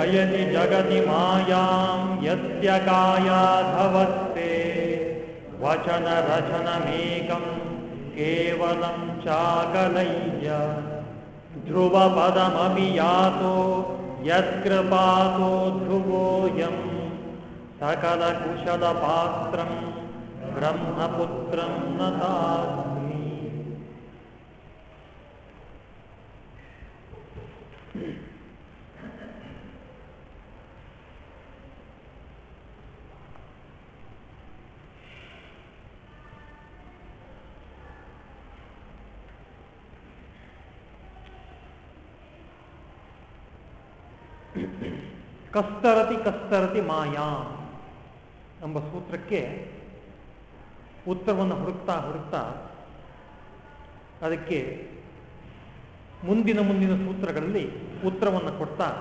जयति जगति मायां यस्य कायाधवस्ते वचनरचनमेकं केवलं चाकलय्य। ध्रुवपदमपि यातो, यत्कृपातो ध्रुवोऽयं। सकलकुशलपात्रं ब्रह्मपुत्रं नतास्मि ಕಸ್ತರತಿ ಕಸ್ತರತಿ ಮಾಯಾ ಎಂಬ ಸೂತ್ರಕ್ಕೆ ಉತ್ತರವನ್ನು ಹುಡುಕ್ತಾ ಹುಡುಕ್ತಾ ಅದಕ್ಕೆ ಮುಂದಿನ ಮುಂದಿನ ಸೂತ್ರಗಳಲ್ಲಿ ಉತ್ತರವನ್ನು ಕೊಡ್ತಾ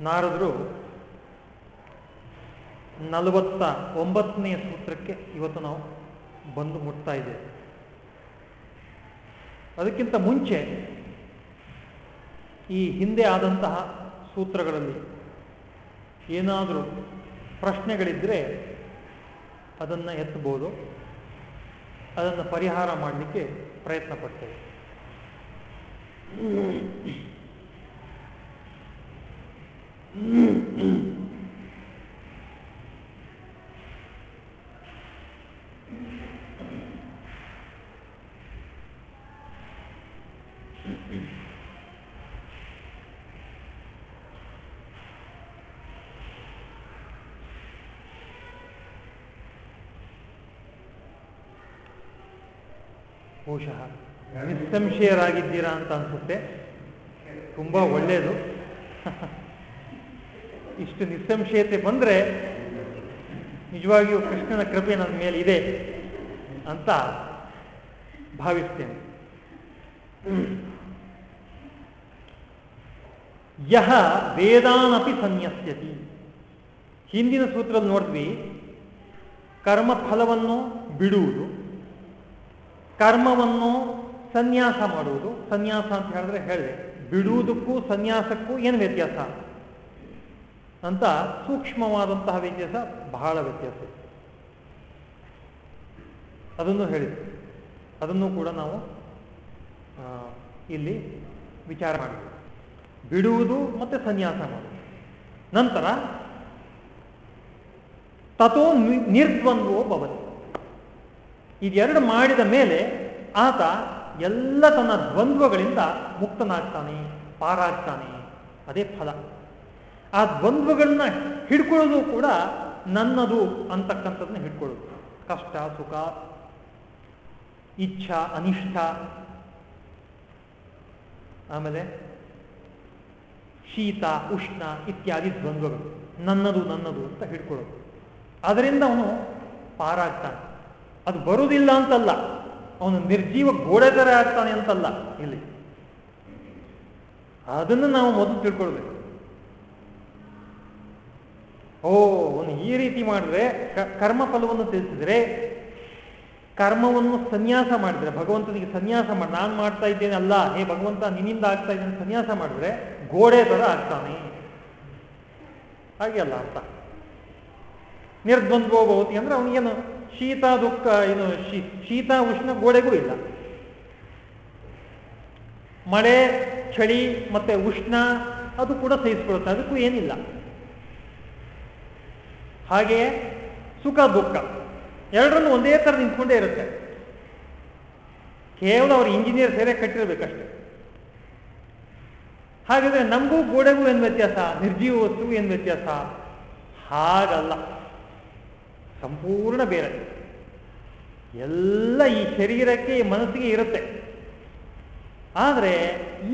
ನಾರದರು ನಲವತ್ತ ಒಂಬತ್ತನೆಯ ಸೂತ್ರಕ್ಕೆ ಇವತ್ತು ನಾವು ಬಂದು ಮುಟ್ತಾ ಇದ್ದೇವೆ. ಅದಕ್ಕಿಂತ ಮುಂಚೆ ಈ ಹಿಂದೆ ಆದಂತಹ ಸೂತ್ರಗಳಲ್ಲಿ ಏನಾದರೂ ಪ್ರಶ್ನೆಗಳಿದ್ದರೆ ಅದನ್ನು ಎತ್ತಬಹುದು ಅದನ್ನು ಪರಿಹಾರ ಮಾಡಲಿಕ್ಕೆ ಪ್ರಯತ್ನ ಪಡ್ತೇವೆ. ಬಹುಶಃ ನಿಸ್ಸಂಶಯರಾಗಿದ್ದೀರಾ ಅಂತ ಅನ್ಸುತ್ತೆ. ತುಂಬ ಒಳ್ಳೆಯದು ಇಷ್ಟು ನಿಸ್ಸಂಶಯತೆ ಬಂದರೆ ನಿಜವಾಗಿಯೂ ಕೃಷ್ಣನ ಕೃಪೆ ನನ್ನ ಮೇಲೆ ಇದೆ ಅಂತ ಭಾವಿಸ್ತೇನೆ. ಯಹ ವೇದಾನಪಿ ಸನ್ಯಸ್ಯತಿ. ಹಿಂದಿನ ಸೂತ್ರದಲ್ಲಿ ನೋಡಿದ್ವಿ, ಕರ್ಮಫಲವನ್ನು ಬಿಡುವುದು. ಕರ್ಮವನ್ನು ಸನ್ಯಾಸ ಮಾಡುವುದು, ಸನ್ಯಾಸ ಅಂತ ಹೇಳಿದ್ರೆ ಹೇಳಿದೆ. ಬಿಡುವುದಕ್ಕೂ ಸನ್ಯಾಸಕ್ಕೂ ಏನು ವ್ಯತ್ಯಾಸ? ಅಂತ ಸೂಕ್ಷ್ಮವಾದಂತಹ ವ್ಯತ್ಯಾಸ, ಬಹಳ ವ್ಯತ್ಯಾಸ. ಅದನ್ನು ಹೇಳಿದೆ. ಅದನ್ನು ಕೂಡ ನಾವು ಇಲ್ಲಿ ವಿಚಾರ ಮಾಡಬೇಕು ಬಿಡುವುದು ಮತ್ತೆ ಸನ್ಯಾಸ ಮಾಡುವುದು. ನಂತರ ತಥೋ ನಿರ್ದ್ವಂದ್ವೋ ಭವತಿ. ಇದೆರಡು ಮಾಡಿದ ಮೇಲೆ ಆತ ಎಲ್ಲ ತನ್ನ ದ್ವಂದ್ವಗಳಿಂದ ಮುಕ್ತನಾಗ್ತಾನೆ, ಪಾರಾಗ್ತಾನೆ. ಅದೇ ಫಲ. ಆ ದ್ವಂದ್ವಗಳನ್ನ ಹಿಡ್ಕೊಳ್ಳೋದು ಕೂಡ ನನ್ನದು ಅಂತಕ್ಕಂಥದ್ದನ್ನ ಹಿಡ್ಕೊಳ್ಳೋದು. ಕಷ್ಟ, ಸುಖ, ಇಚ್ಛಾ, ಅನಿಷ್ಟ. ಆಮೇಲೆ ಶೀತ, ಉಷ್ಣ ಇತ್ಯಾದಿ ದ್ವಂದ್ವಗಳು ನನ್ನದು ನನ್ನದು ಅಂತ ಹಿಡ್ಕೊಳ್ಳೋದು. ಅದರಿಂದ ಅವನು ಪಾರಾಗ್ತಾನೆ. ಅದು ಬರುವುದಿಲ್ಲ ಅಂತಲ್ಲ. ಅವನು ನಿರ್ಜೀವ ಗೋಡೆ ಥರ ಆಗ್ತಾನೆ ಅಂತಲ್ಲ ಇಲ್ಲಿ. ಅದನ್ನು ನಾವು ಮೊದಲು ತಿಳ್ಕೊಳ್ಬೇಕು. ಓ, ಅವನು ಈ ರೀತಿ ಮಾಡಿದ್ರೆ ಕರ್ಮ ಫಲವನ್ನು ತಿಳಿಸಿದ್ರೆ ಕರ್ಮವನ್ನು ಸನ್ಯಾಸ ಮಾಡಿದ್ರೆ, ಭಗವಂತನಿಗೆ ಸನ್ಯಾಸ ಮಾಡಿ, ನಾನು ಮಾಡ್ತಾ ಇದ್ದೇನೆ ಅಲ್ಲ, ಹೇ ಭಗವಂತ, ನಿನ್ನಿಂದ ಆಗ್ತಾ ಇದ್ದೇನೆ ಸನ್ಯಾಸ ಮಾಡಿದ್ರೆ ಗೋಡೆ ಥರ ಆಗ್ತಾನೆ. ಹಾಗೆ ಅಲ್ಲ ಅರ್ಥ. ನಿರ್ದ್ವಂದ್ವೋ ಭವತಿ ಅಂದ್ರೆ ಅವನಿಗೇನು ಶೀತ ದುಃಖ, ಏನು ಶೀತ, ಉಷ್ಣ, ಗೋಡೆಗೂ ಇಲ್ಲ. ಮಳೆ, ಚಳಿ ಮತ್ತೆ ಉಷ್ಣ, ಅದು ಕೂಡ ಸಹಿಸ್ಕೊಳುತ್ತೆ ಅದಕ್ಕೂ ಏನಿಲ್ಲ. ಹಾಗೆಯೇ ಸುಖ, ದುಃಖ ಎರಡರನ್ನು ಒಂದೇ ತರ ನಿಂತ್ಕೊಂಡೇ ಇರುತ್ತೆ. ಕೇವಲ ಅವರು ಇಂಜಿನಿಯರ್ ಸೇರೆ ಕಟ್ಟಿರ್ಬೇಕಷ್ಟೆ. ಹಾಗಾದ್ರೆ ನಮಗೂ ಗೋಡೆಗೂ ಏನು ವ್ಯತ್ಯಾಸ? ನಿರ್ಜೀವ ವಸ್ತುಗೂ ಏನು ವ್ಯತ್ಯಾಸ? ಹಾಗಲ್ಲ. ಸಂಪೂರ್ಣ ಬೇರೆ. ಎಲ್ಲ ಈ ಶರೀರಕ್ಕೆ ಮನಸ್ಸಿಗೆ ಇರುತ್ತೆ. ಆದರೆ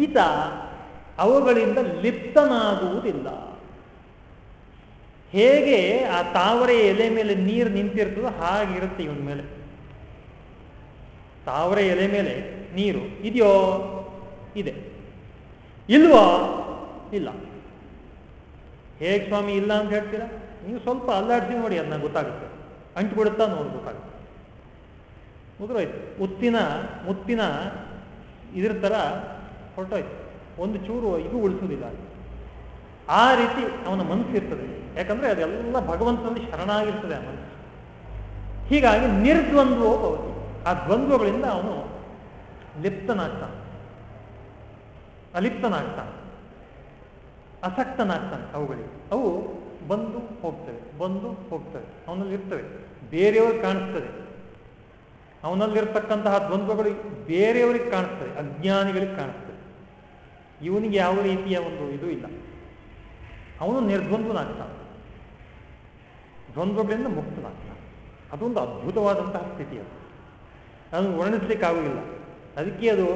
ಈತ ಅವುಗಳಿಂದ ಲಿಪ್ತನಾಗುವುದಿಲ್ಲ. ಹೇಗೆ ಆ ತಾವರೆ ಎಲೆ ಮೇಲೆ ನೀರು ನಿಂತಿರ್ತದೋ ಹಾಗಿರುತ್ತೆ ಇವನ ಮೇಲೆ. ತಾವರೆ ಎಲೆ ಮೇಲೆ ನೀರು ಇದೆಯೋ? ಇದೆ. ಇಲ್ವೋ? ಇಲ್ಲ. ಹೇಗೆ ಸ್ವಾಮಿ ಇಲ್ಲ ಅಂತ ಹೇಳ್ತೀರಾ? ನೀವು ಸ್ವಲ್ಪ ಅಲ್ಲಾಡಿಸಿ ನೋಡಿ ಅದನ್ನ ಗೊತ್ತಾಗುತ್ತೆ. ಅಂಟು ಬಿಡುತ್ತಾ ನೋಡಿ ಗೊತ್ತಾಗುತ್ತೆ ಮುಗಿದೋಯ್ತು. ಉತ್ತಿನ ಮುತ್ತಿನ ಇದ್ರ ತರ ಹೊರಟೋಯ್ತು. ಒಂದು ಚೂರು ಇದು ಉಳಿಸೋದಿಲ್ಲ. ಆ ರೀತಿ ಅವನ ಮನಸ್ಸು ಇರ್ತದೆ. ಯಾಕಂದ್ರೆ ಅದೆಲ್ಲ ಭಗವಂತನಲ್ಲಿ ಶರಣಾಗಿರ್ತದೆ ಆ ಮನಸ್ಸು. ಹೀಗಾಗಿ ನಿರ್ದ್ವಂದ್ವೋ ಭವತಿ. ಆ ದ್ವಂದ್ವಗಳಿಂದ ಅವನು ಲಿಪ್ತನಾಗ್ತಾನೆ. ಅಲಿಪ್ತನಾಗ್ತಾನೆ. ಅಸಕ್ತನಾಗ್ತಾನೆ ಅವುಗಳಿಗೆ. ಅವು ಬಂದು ಹೋಗ್ತವೆ ಬಂದು ಹೋಗ್ತವೆ. ಅವನಲ್ಲಿ ಇರ್ತವೆ. ಬೇರೆಯವ್ರಿಗೆ ಕಾಣಿಸ್ತದೆ. ಅವನಲ್ಲಿರ್ತಕ್ಕಂತಹ ದ್ವಂದ್ವಗಳು ಬೇರೆಯವರಿಗೆ ಕಾಣಿಸ್ತದೆ, ಅಜ್ಞಾನಿಗಳಿಗೆ ಕಾಣಿಸ್ತದೆ. ಇವನಿಗೆ ಯಾವ ರೀತಿಯ ಒಂದು ಇದು ಇಲ್ಲ. ಅವನು ನಿರ್ದ್ವಂದ್ವನಾಗ್ತಾನೆ. ದ್ವಂದ್ವಗಳಿಂದ ಮುಕ್ತನಾಗ್ತಾನೆ. ಅದೊಂದು ಅದ್ಭುತವಾದಂತಹ ಸ್ಥಿತಿ ಅದು. ಅದನ್ನು ವರ್ಣಿಸ್ಲಿಕ್ಕಾಗುವುದಿಲ್ಲ. ಅದಕ್ಕೆ ಅದು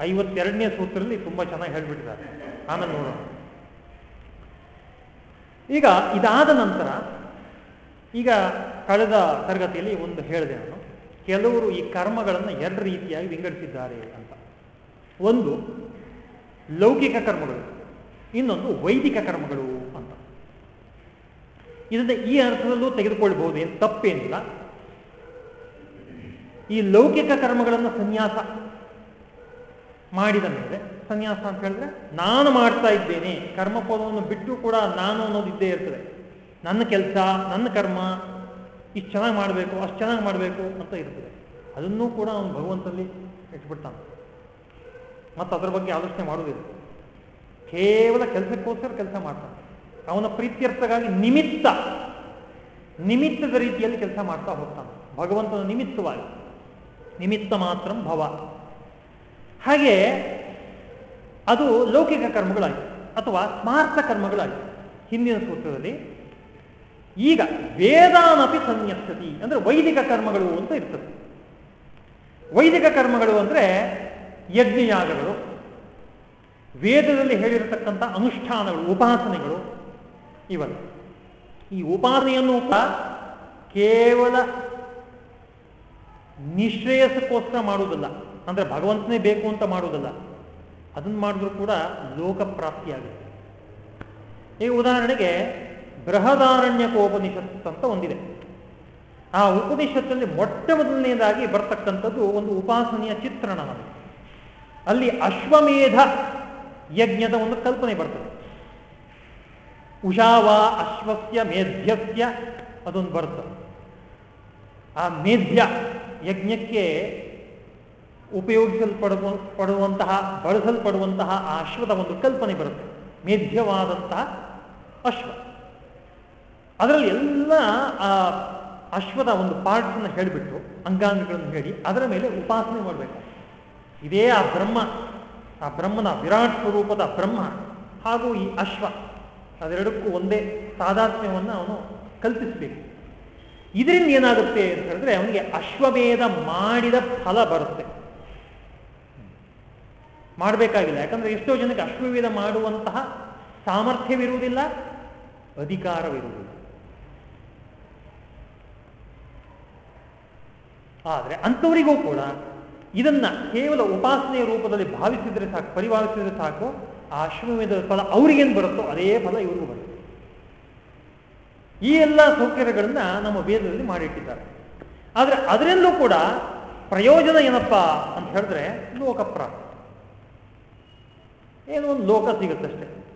ಐವತ್ತೆರಡನೇ ಸೂತ್ರದಲ್ಲಿ ತುಂಬ ಚೆನ್ನಾಗಿ ಹೇಳ್ಬಿಟ್ಟಿದ್ದಾರೆ. ಆಮೇಲೆ ನೋಡೋಣ. ಈಗ ಇದಾದ ನಂತರ ಈಗ ಕಳೆದ ತರಗತಿಯಲ್ಲಿ ಒಂದು ಹೇಳಿದೆ ನಾನು, ಕೆಲವರು ಈ ಕರ್ಮಗಳನ್ನು ಎರಡು ರೀತಿಯಾಗಿ ವಿಂಗಡಿಸಿದ್ದಾರೆ ಅಂತ. ಒಂದು, ಲೌಕಿಕ ಕರ್ಮಗಳು, ಇನ್ನೊಂದು ವೈದಿಕ ಕರ್ಮಗಳು ಅಂತ. ಇದನ್ನ ಈ ಅರ್ಥದಲ್ಲೂ ತೆಗೆದುಕೊಳ್ಬಹುದು, ಏನು ತಪ್ಪೇನಿಲ್ಲ. ಈ ಲೌಕಿಕ ಕರ್ಮಗಳನ್ನು ಸನ್ಯಾಸ ಮಾಡಿದ ಮೇಲೆ ಸನ್ಯಾಸ ಅಂತ ಹೇಳಿದ್ರೆ, ನಾನು ಮಾಡ್ತಾ ಇದ್ದೇನೆ ಕರ್ಮಪದವನ್ನು ಬಿಟ್ಟು ಕೂಡ ನಾನು ಅನ್ನೋದು ಇದ್ದೇ ಇರ್ತದೆ. ನನ್ನ ಕೆಲಸ, ನನ್ನ ಕರ್ಮ, ಇಷ್ಟು ಚೆನ್ನಾಗಿ ಮಾಡಬೇಕು, ಅಷ್ಟು ಚೆನ್ನಾಗಿ ಮಾಡಬೇಕು ಅಂತ ಇರ್ತದೆ. ಅದನ್ನೂ ಕೂಡ ಅವನು ಭಗವಂತನಲ್ಲಿ ಇಟ್ಬಿಡ್ತಾನೆ. ಮತ್ತು ಅದರ ಬಗ್ಗೆ ಆಲೋಚನೆ ಮಾಡುವುದಿಲ್ಲ ಕೇವಲ ಕೆಲಸಕ್ಕೋಸ್ಕರ ಕೆಲಸ ಮಾಡ್ತಾನೆ. ಅವನ ಪ್ರೀತ್ಯರ್ಥಗಾಗಿ ನಿಮಿತ್ತ, ನಿಮಿತ್ತದ ರೀತಿಯಲ್ಲಿ ಕೆಲಸ ಮಾಡ್ತಾ ಹೋಗ್ತಾನೆ. ಭಗವಂತನ ನಿಮಿತ್ತವಾಗಿ. ನಿಮಿತ್ತ ಮಾತ್ರ ಭವ. ಹಾಗೆ ಅದು ಲೌಕಿಕ ಕರ್ಮಗಳಾಯಿತು ಅಥವಾ ಸ್ಮಾರ್ಥ ಕರ್ಮಗಳಾಯಿತು ಹಿಂದಿನ ಸೂತ್ರದಲ್ಲಿ ಈಗ ವೇದಾನಪಿ ಸಂಯಕ್ತತಿ ಅಂದ್ರೆ ವೈದಿಕ ಕರ್ಮಗಳು ಅಂತ ಇರ್ತದೆ. ವೈದಿಕ ಕರ್ಮಗಳು ಅಂದ್ರೆ ಯಜ್ಞಯಾಗಗಳು, ವೇದದಲ್ಲಿ ಹೇಳಿರತಕ್ಕಂಥ ಅನುಷ್ಠಾನಗಳು, ಉಪಾಸನೆಗಳು ಇವಲ್ಲ. ಈ ಉಪಾಸನೆಯನ್ನು ಕೇವಲ ನಿಶ್ರೇಯಸಕ್ಕೋಸ್ಕರ ಮಾಡುವುದಲ್ಲ, ಅಂದ್ರೆ ಭಗವಂತನೇ ಬೇಕು ಅಂತ ಮಾಡುವುದಲ್ಲ ಅದನ್ನು ಮಾಡಿದ್ರು ಕೂಡ ಲೋಕ ಪ್ರಾಪ್ತಿಯಾಗುತ್ತೆ ಈ ಉದಾಹರಣೆಗೆ ಬೃಹದಾರಣ್ಯಕೋಪನಿಷತ್ ಅಂತ ಒಂದಿದೆ. ಆ ಉಪನಿಷತ್ತಲ್ಲಿ ಮೊಟ್ಟ ಮೊದಲನೆಯದಾಗಿ ಬರ್ತಕ್ಕಂಥದ್ದು ಒಂದು ಉಪಾಸನೆಯ ಚಿತ್ರಣ ನಮಗೆ ಅಲ್ಲಿ ಅಶ್ವಮೇಧ ಯಜ್ಞದ ಒಂದು ಕಲ್ಪನೆ ಬರ್ತದೆ. ಉಷಾವ ಅಶ್ವಸ್ಯ ಮೇಧ್ಯಸ್ಯ ಅದೊಂದು ಬರ್ತದೆ. ಆ ಮೇಧ್ಯ ಯಜ್ಞಕ್ಕೆ ಉಪಯೋಗಿಸಲ್ಪಡುವ ಪಡುವಂತಹ, ಬಳಸಲ್ಪಡುವಂತಹ ಆ ಅಶ್ವದ ಒಂದು ಕಲ್ಪನೆ ಬರುತ್ತೆ. ಮೇಧ್ಯವಾದಂತಹ ಅಶ್ವ. ಅದರಲ್ಲಿ ಎಲ್ಲ, ಆ, ಅಶ್ವದ ಒಂದು ಪಾರ್ಟ್ಸನ್ನು ಹೇಳಿಬಿಟ್ಟು, ಅಂಗಾಂಗಗಳನ್ನು ಹೇಳಿ, ಅದರ ಮೇಲೆ ಉಪಾಸನೆ ಮಾಡಬೇಕು. ಇದೇ ಆ ಬ್ರಹ್ಮ, ಆ ಬ್ರಹ್ಮನ ವಿರಾಟ್ ಸ್ವರೂಪದ ಬ್ರಹ್ಮ ಹಾಗೂ ಈ ಅಶ್ವ, ಅದೆರಡಕ್ಕೂ ಒಂದೇ ತಾದಾತ್ಮ್ಯವನ್ನು ಅವನು ಕಲ್ಪಿಸಬೇಕು. ಇದರಿಂದ ಏನಾಗುತ್ತೆ ಅಂತ ಹೇಳಿದ್ರೆ, ಅವನಿಗೆ ಅಶ್ವಭೇದ ಮಾಡಿದ ಫಲ ಬರುತ್ತೆ. ಮಾಡಬೇಕಾಗಿಲ್ಲ ಯಾಕಂದ್ರೆ ಎಷ್ಟೋ ಜನಕ್ಕೆ ಅಶ್ವವೇಧ ಮಾಡುವಂತಹ ಸಾಮರ್ಥ್ಯವಿರುವುದಿಲ್ಲ, ಅಧಿಕಾರವಿರುವುದಿಲ್ಲ. ಆದರೆ ಅಂಥವರಿಗೂ ಕೂಡ ಇದನ್ನ ಕೇವಲ ಉಪಾಸನೆಯ ರೂಪದಲ್ಲಿ ಭಾವಿಸಿದ್ರೆ ಸಾಕು, ಪರಿಭಾವಿಸಿದ್ರೆ ಸಾಕು, ಆ ಅಶ್ವವಿಧ ಫಲ ಅವ್ರಿಗೇನು ಬರುತ್ತೋ ಅದೇ ಫಲ ಇವ್ರಿಗೂ ಬರುತ್ತೆ. ಈ ಎಲ್ಲ ಸೌಕರ್ಯಗಳನ್ನ ನಮ್ಮ ವೇದದಲ್ಲಿ ಮಾಡಿಟ್ಟಿದ್ದಾರೆ. ಆದರೆ ಅದರಲ್ಲೂ ಕೂಡ ಪ್ರಯೋಜನ ಏನಪ್ಪಾ ಅಂತ ಹೇಳಿದ್ರೆ ಲೋಕಪ್ರಾಪ್ತಿ. ಏನೋ ಒಂದು ಲೋಕ ಸಿಗುತ್ತಷ್ಟೆ.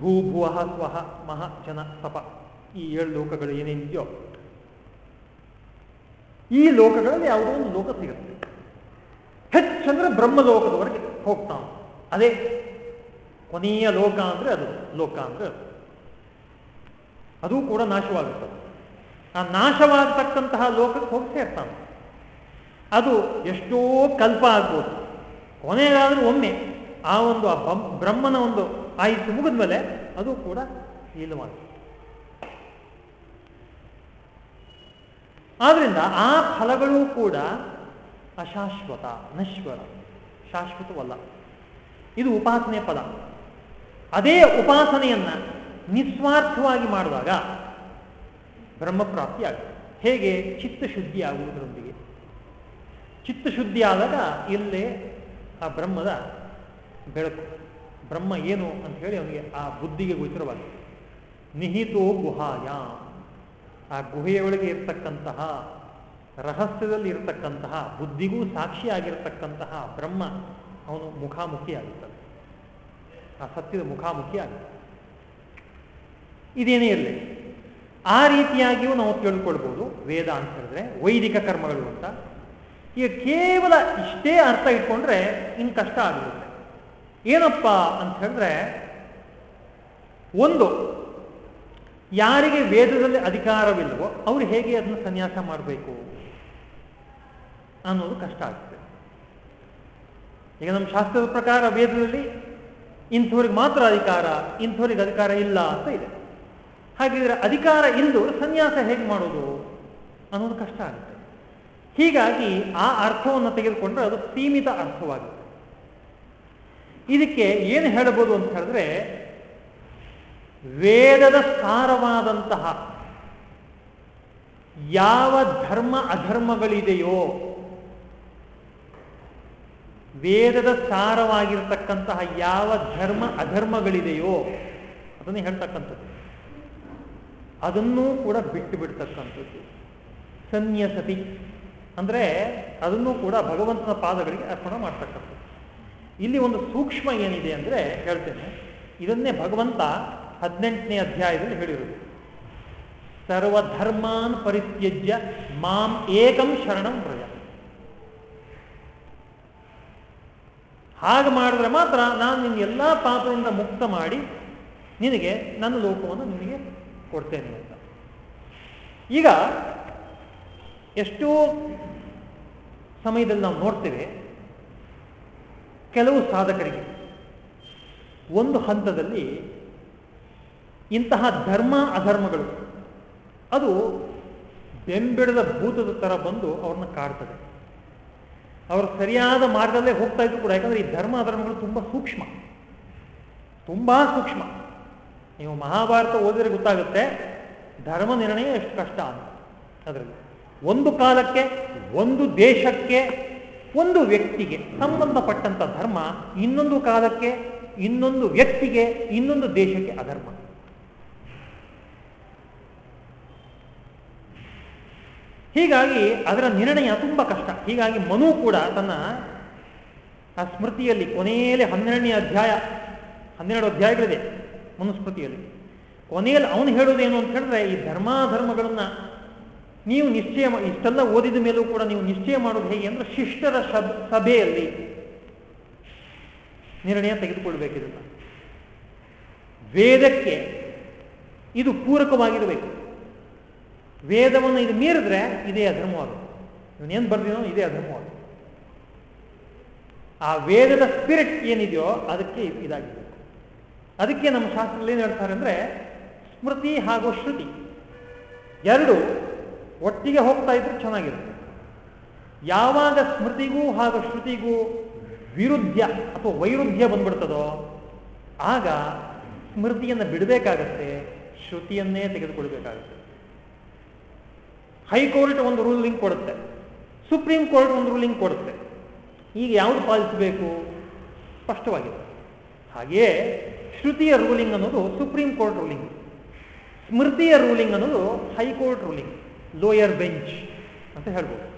ಭೂ ಭುವಹ ಸ್ವಹ, ಮಹ, ಜನ ತಪ ಈ ಏಳು ಲೋಕಗಳು ಏನೇನಿದೆಯೋ. ಈ ಲೋಕಗಳಲ್ಲಿ ಯಾವುದೋ ಒಂದು ಲೋಕ ಸಿಗುತ್ತೆ. ಹೆಚ್ಚಂದ್ರೆ ಬ್ರಹ್ಮಲೋಕದವರೆಗೆ ಹೋಗ್ತಾನ ಅದೇ ಕೊನೆಯ ಲೋಕ ಅಂದ್ರೆ ಅದು, ಲೋಕ ಅಂದ್ರೆ ಅದು. ಅದು ಕೂಡ ನಾಶವಾಗುತ್ತದೆ. ಆ ನಾಶವಾಗತಕ್ಕಂತಹ ಲೋಕಕ್ಕೆ ಹೋಗಿ ಸೇರ್ತಾನೆ. ಅದು ಎಷ್ಟೋ ಕಲ್ಪ ಆಗ್ಬೋದು. ಕೊನೆಗಾದ್ರೂ ಒಮ್ಮೆ ಆ ಒಂದು ಆ ಬ್ರಹ್ಮನ ಒಂದು ಆಯಿತು ಮುಗಿದ ಮೇಲೆ ಅದು ಕೂಡ ಲೀಲವಾಗುತ್ತೆ ಆದ್ರಿಂದ ಆ ಫಲಗಳು ಕೂಡ ಅಶಾಶ್ವತ, ನಶ್ವರ. ಶಾಶ್ವತವಲ್ಲ. ಇದು ಉಪಾಸನೆ ಪದ ಅದೇ ಉಪಾಸನೆಯನ್ನ ನಿಸ್ವಾರ್ಥವಾಗಿ ಮಾಡಿದಾಗ ಬ್ರಹ್ಮಪ್ರಾಪ್ತಿ ಆಗುತ್ತೆ. ಹೇಗೆ? ಚಿತ್ತಶುದ್ಧಿ ಆಗುವುದರೊಂದಿಗೆ ಚಿತ್ತಶುದ್ಧಿ ಆದಾಗ ಇಲ್ಲೇ ಆ ಬ್ರಹ್ಮದ ಬೆಳಕು. ಬ್ರಹ್ಮ ಏನು ಅಂತ ಹೇಳಿ ಅವನಿಗೆ ಆ ಬುದ್ಧಿಗೆ ಗೋಚರವಾಗಿದೆ ನಿಹಿತೋ ಗುಹಾಯ. ಆ ಗುಹೆಯೊಳಗೆ ಇರತಕ್ಕಂತಹ, ರಹಸ್ಯದಲ್ಲಿ ಇರತಕ್ಕಂತಹ, ಬುದ್ಧಿಗೂ ಸಾಕ್ಷಿಯಾಗಿರತಕ್ಕಂತಹ ಬ್ರಹ್ಮ ಅವನು ಮುಖಾಮುಖಿ ಆಗುತ್ತದೆ ಆ ಸತ್ಯದ ಮುಖಾಮುಖಿ ಆಗುತ್ತೆ ಇದೇನೇ ಇರಲಿ. ಆ ರೀತಿಯಾಗಿಯೂ ನಾವು ತಿಳ್ಕೊಳ್ಬೋದು, ವೇದ ಅಂತ ಹೇಳಿದ್ರೆ, ವೈದಿಕ ಕರ್ಮಗಳು ಅಂತ. ಈಗ ಕೇವಲ ಇಷ್ಟೇ ಅರ್ಥ ಇಟ್ಕೊಂಡ್ರೆ ಇನ್ನು ಕಷ್ಟ ಆಗಿರುತ್ತೆ ಏನಪ್ಪ ಅಂತ ಹೇಳಿದ್ರೆ ಒಂದು, ಯಾರಿಗೆ ವೇದದಲ್ಲಿ ಅಧಿಕಾರವಿಲ್ಲವೋ ಅವರು ಹೇಗೆ ಅದನ್ನು ಸನ್ಯಾಸ ಮಾಡಬೇಕು ಅನ್ನೋದು ಕಷ್ಟ ಆಗ್ತದೆ. ಈಗ ನಮ್ಮ ಶಾಸ್ತ್ರದ ಪ್ರಕಾರ ವೇದದಲ್ಲಿ ಇಂಥವ್ರಿಗೆ ಮಾತ್ರ ಅಧಿಕಾರ, ಇಂಥವ್ರಿಗೆ ಅಧಿಕಾರ ಇಲ್ಲ ಅಂತ ಇದೆ. ಹಾಗಿದ್ರೆ ಅಧಿಕಾರ ಇಲ್ಲದವರು ಸನ್ಯಾಸ ಹೇಗೆ ಮಾಡೋದು ಅನ್ನೋದು ಕಷ್ಟ ಆಗುತ್ತೆ ಹೀಗಾಗಿ ಆ ಅರ್ಥವನ್ನು ತೆಗೆದುಕೊಂಡ್ರೆ ಅದು ಸೀಮಿತ ಅರ್ಥವಾಗುತ್ತೆ. ಇದಕ್ಕೆ ಏನು ಹೇಳಬಹುದು ಅಂತ ಹೇಳಿದ್ರೆ, ವೇದದ ಸಾರವಾದಂತಹ ಯಾವ ಧರ್ಮ ಅಧರ್ಮಗಳಿದೆಯೋ, ವೇದದ ಸಾರವಾಗಿರ್ತಕ್ಕಂತಹ ಯಾವ ಧರ್ಮ ಅಧರ್ಮಗಳಿದೆಯೋ, ಅದನ್ನು ಹೇಳ್ತಕ್ಕಂಥದ್ದು. ಅದನ್ನೂ ಕೂಡ ಬಿಟ್ಟು ಬಿಡ್ತಕ್ಕಂಥದ್ದು. ಸನ್ಯಸತಿ. ಅಂದರೆ ಅದನ್ನೂ ಕೂಡ ಭಗವಂತನ ಪಾದಗಳಿಗೆ ಅರ್ಪಣ ಮಾಡ್ತಕ್ಕಂಥದ್ದು. ಇಲ್ಲಿ ಒಂದು ಸೂಕ್ಷ್ಮ ಏನಿದೆ ಅಂದರೆ ಹೇಳ್ತೇನೆ. ಇದನ್ನೇ ಭಗವಂತ ಹದಿನೆಂಟನೇ ಅಧ್ಯಾಯದಲ್ಲಿ ಹೇಳಿರುವುದು ಸರ್ವಧರ್ಮಾನ್ ಪರಿತ್ಯಜ್ಯ ಮಾಂ ಏಕಂ ಶರಣಂ ಪ್ರಜ ಹಾಗೆ ಮಾಡಿದ್ರೆ ಮಾತ್ರ ನಾನು ನಿನ್ನ ಎಲ್ಲ ಪಾಪದಿಂದ ಮುಕ್ತ ಮಾಡಿ ನಿನಗೆ ನನ್ನ ಲೋಕವನ್ನು ನಿನಗೆ ಕೊಡ್ತೇನೆ ಅಂತ. ಈಗ ಎಷ್ಟೋ ಸಮಯದಲ್ಲಿ ನಾವು ನೋಡ್ತೇವೆ ಕೆಲವು ಸಾಧಕರಿಗೆ ಒಂದು ಹಂತದಲ್ಲಿ ಇಂತಹ ಧರ್ಮ ಅಧರ್ಮಗಳು, ಅದು ಬೆಂಬಿಡದ ಭೂತದ ಥರ ಬಂದು ಅವ್ರನ್ನ ಕಾಡ್ತದೆ. ಅವರು ಸರಿಯಾದ ಮಾರ್ಗದಲ್ಲೇ ಹೋಗ್ತಾ ಇದ್ರು ಕೂಡ, ಯಾಕಂದ್ರೆ ಈ ಧರ್ಮ ಅಧರ್ಮಗಳು ತುಂಬ ಸೂಕ್ಷ್ಮ. ತುಂಬಾ ಸೂಕ್ಷ್ಮ. ನೀವು ಮಹಾಭಾರತ ಓದಿದ್ರೆ ಗೊತ್ತಾಗುತ್ತೆ, ಧರ್ಮ ನಿರ್ಣಯ ಎಷ್ಟು ಕಷ್ಟ ಅಂತ. ಅದರಲ್ಲಿ ಒಂದು ಕಾಲಕ್ಕೆ, ಒಂದು ದೇಶಕ್ಕೆ ಒಂದು ವ್ಯಕ್ತಿಗೆ ಸಂಬಂಧಪಟ್ಟಂತ ಧರ್ಮ ಇನ್ನೊಂದು ಕಾಲಕ್ಕೆ, ಇನ್ನೊಂದು ವ್ಯಕ್ತಿಗೆ, ಇನ್ನೊಂದು ದೇಶಕ್ಕೆ ಅಧರ್ಮ. ಹೀಗಾಗಿ ಅದರ ನಿರ್ಣಯ ತುಂಬಾ ಕಷ್ಟ. ಹೀಗಾಗಿ ಮನು ಕೂಡ ತನ್ನ ಆ ಸ್ಮೃತಿಯಲ್ಲಿ ಕೊನೆಯಲ್ಲಿ ಹನ್ನೆರಡನೇ ಅಧ್ಯಾಯ, ಹನ್ನೆರಡು ಅಧ್ಯಾಯಗಳಿದೆ ಮನುಸ್ಮೃತಿಯಲ್ಲಿ. ಕೊನೆಯಲ್ಲಿ ಅವನು ಹೇಳೋದೇನು ಅಂತ ಹೇಳಿದ್ರೆ ಈ ಧರ್ಮಾಧರ್ಮಗಳನ್ನ ನೀವು ನಿಶ್ಚಯ ಇಷ್ಟೆಲ್ಲ ಓದಿದ ಮೇಲೂ ಕೂಡ ನೀವು ನಿಶ್ಚಯ ಮಾಡೋದು ಹೇಗೆ ಅಂದ್ರೆ ಶಿಷ್ಟರ ಸಭೆಯಲ್ಲಿ ನಿರ್ಣಯ ತೆಗೆದುಕೊಳ್ಬೇಕಿದನ್ನ ವೇದಕ್ಕೆ ಇದು ಪೂರಕವಾಗಿರಬೇಕು. ವೇದವನ್ನು ಇದು ಮೀರಿದ್ರೆ ಇದೇ ಧರ್ಮವಾದ ಇವನು ಏನ್ ಬರ್ದಿನೋ ಇದೇ ಅಧರ್ಮವಾದ ಆ ವೇದದ ಸ್ಪಿರಿಟ್ ಏನಿದೆಯೋ ಅದಕ್ಕೆ ಇದಾಗಿದೆ ಅದಕ್ಕೆ ನಮ್ಮ ಶಾಸ್ತ್ರದಲ್ಲಿ ಏನು ಹೇಳ್ತಾರೆ ಅಂದ್ರೆ ಸ್ಮೃತಿ ಹಾಗೂ ಶ್ರುತಿ. ಎರಡು ಒಟ್ಟಿಗೆ ಹೋಗ್ತಾ ಇದ್ರೆ ಚೆನ್ನಾಗಿರುತ್ತೆ. ಯಾವಾಗ ಸ್ಮೃತಿಗೂ ಹಾಗೂ ಶ್ರುತಿಗೂ ವಿರುದ್ಧ ಅಥವಾ ವೈರುಧ್ಯ ಬಂದ್ಬಿಡ್ತದೋ, ಆಗ ಸ್ಮೃತಿಯನ್ನು ಬಿಡಬೇಕಾಗತ್ತೆ, ಶ್ರುತಿಯನ್ನೇ ತೆಗೆದುಕೊಳ್ಬೇಕಾಗತ್ತೆ. ಹೈಕೋರ್ಟ್ ಒಂದು ರೂಲಿಂಗ್ ಕೊಡುತ್ತೆ. ಸುಪ್ರೀಂ ಕೋರ್ಟ್ ಒಂದು ರೂಲಿಂಗ್ ಕೊಡುತ್ತೆ. ಈಗ ಯಾವುದು ಪಾಲಿಸಬೇಕು? ಸ್ಪಷ್ಟವಾಗಿದೆ. ಹಾಗೆಯೇ ಶ್ರುತಿಯ ರೂಲಿಂಗ್ ಅನ್ನೋದು ಸುಪ್ರೀಂ ಕೋರ್ಟ್ ರೂಲಿಂಗ್. ಸ್ಮೃತಿಯ ರೂಲಿಂಗ್ ಅನ್ನೋದು high court ruling. Lower bench ಅಂತ ಹೇಳ್ಬೋದು.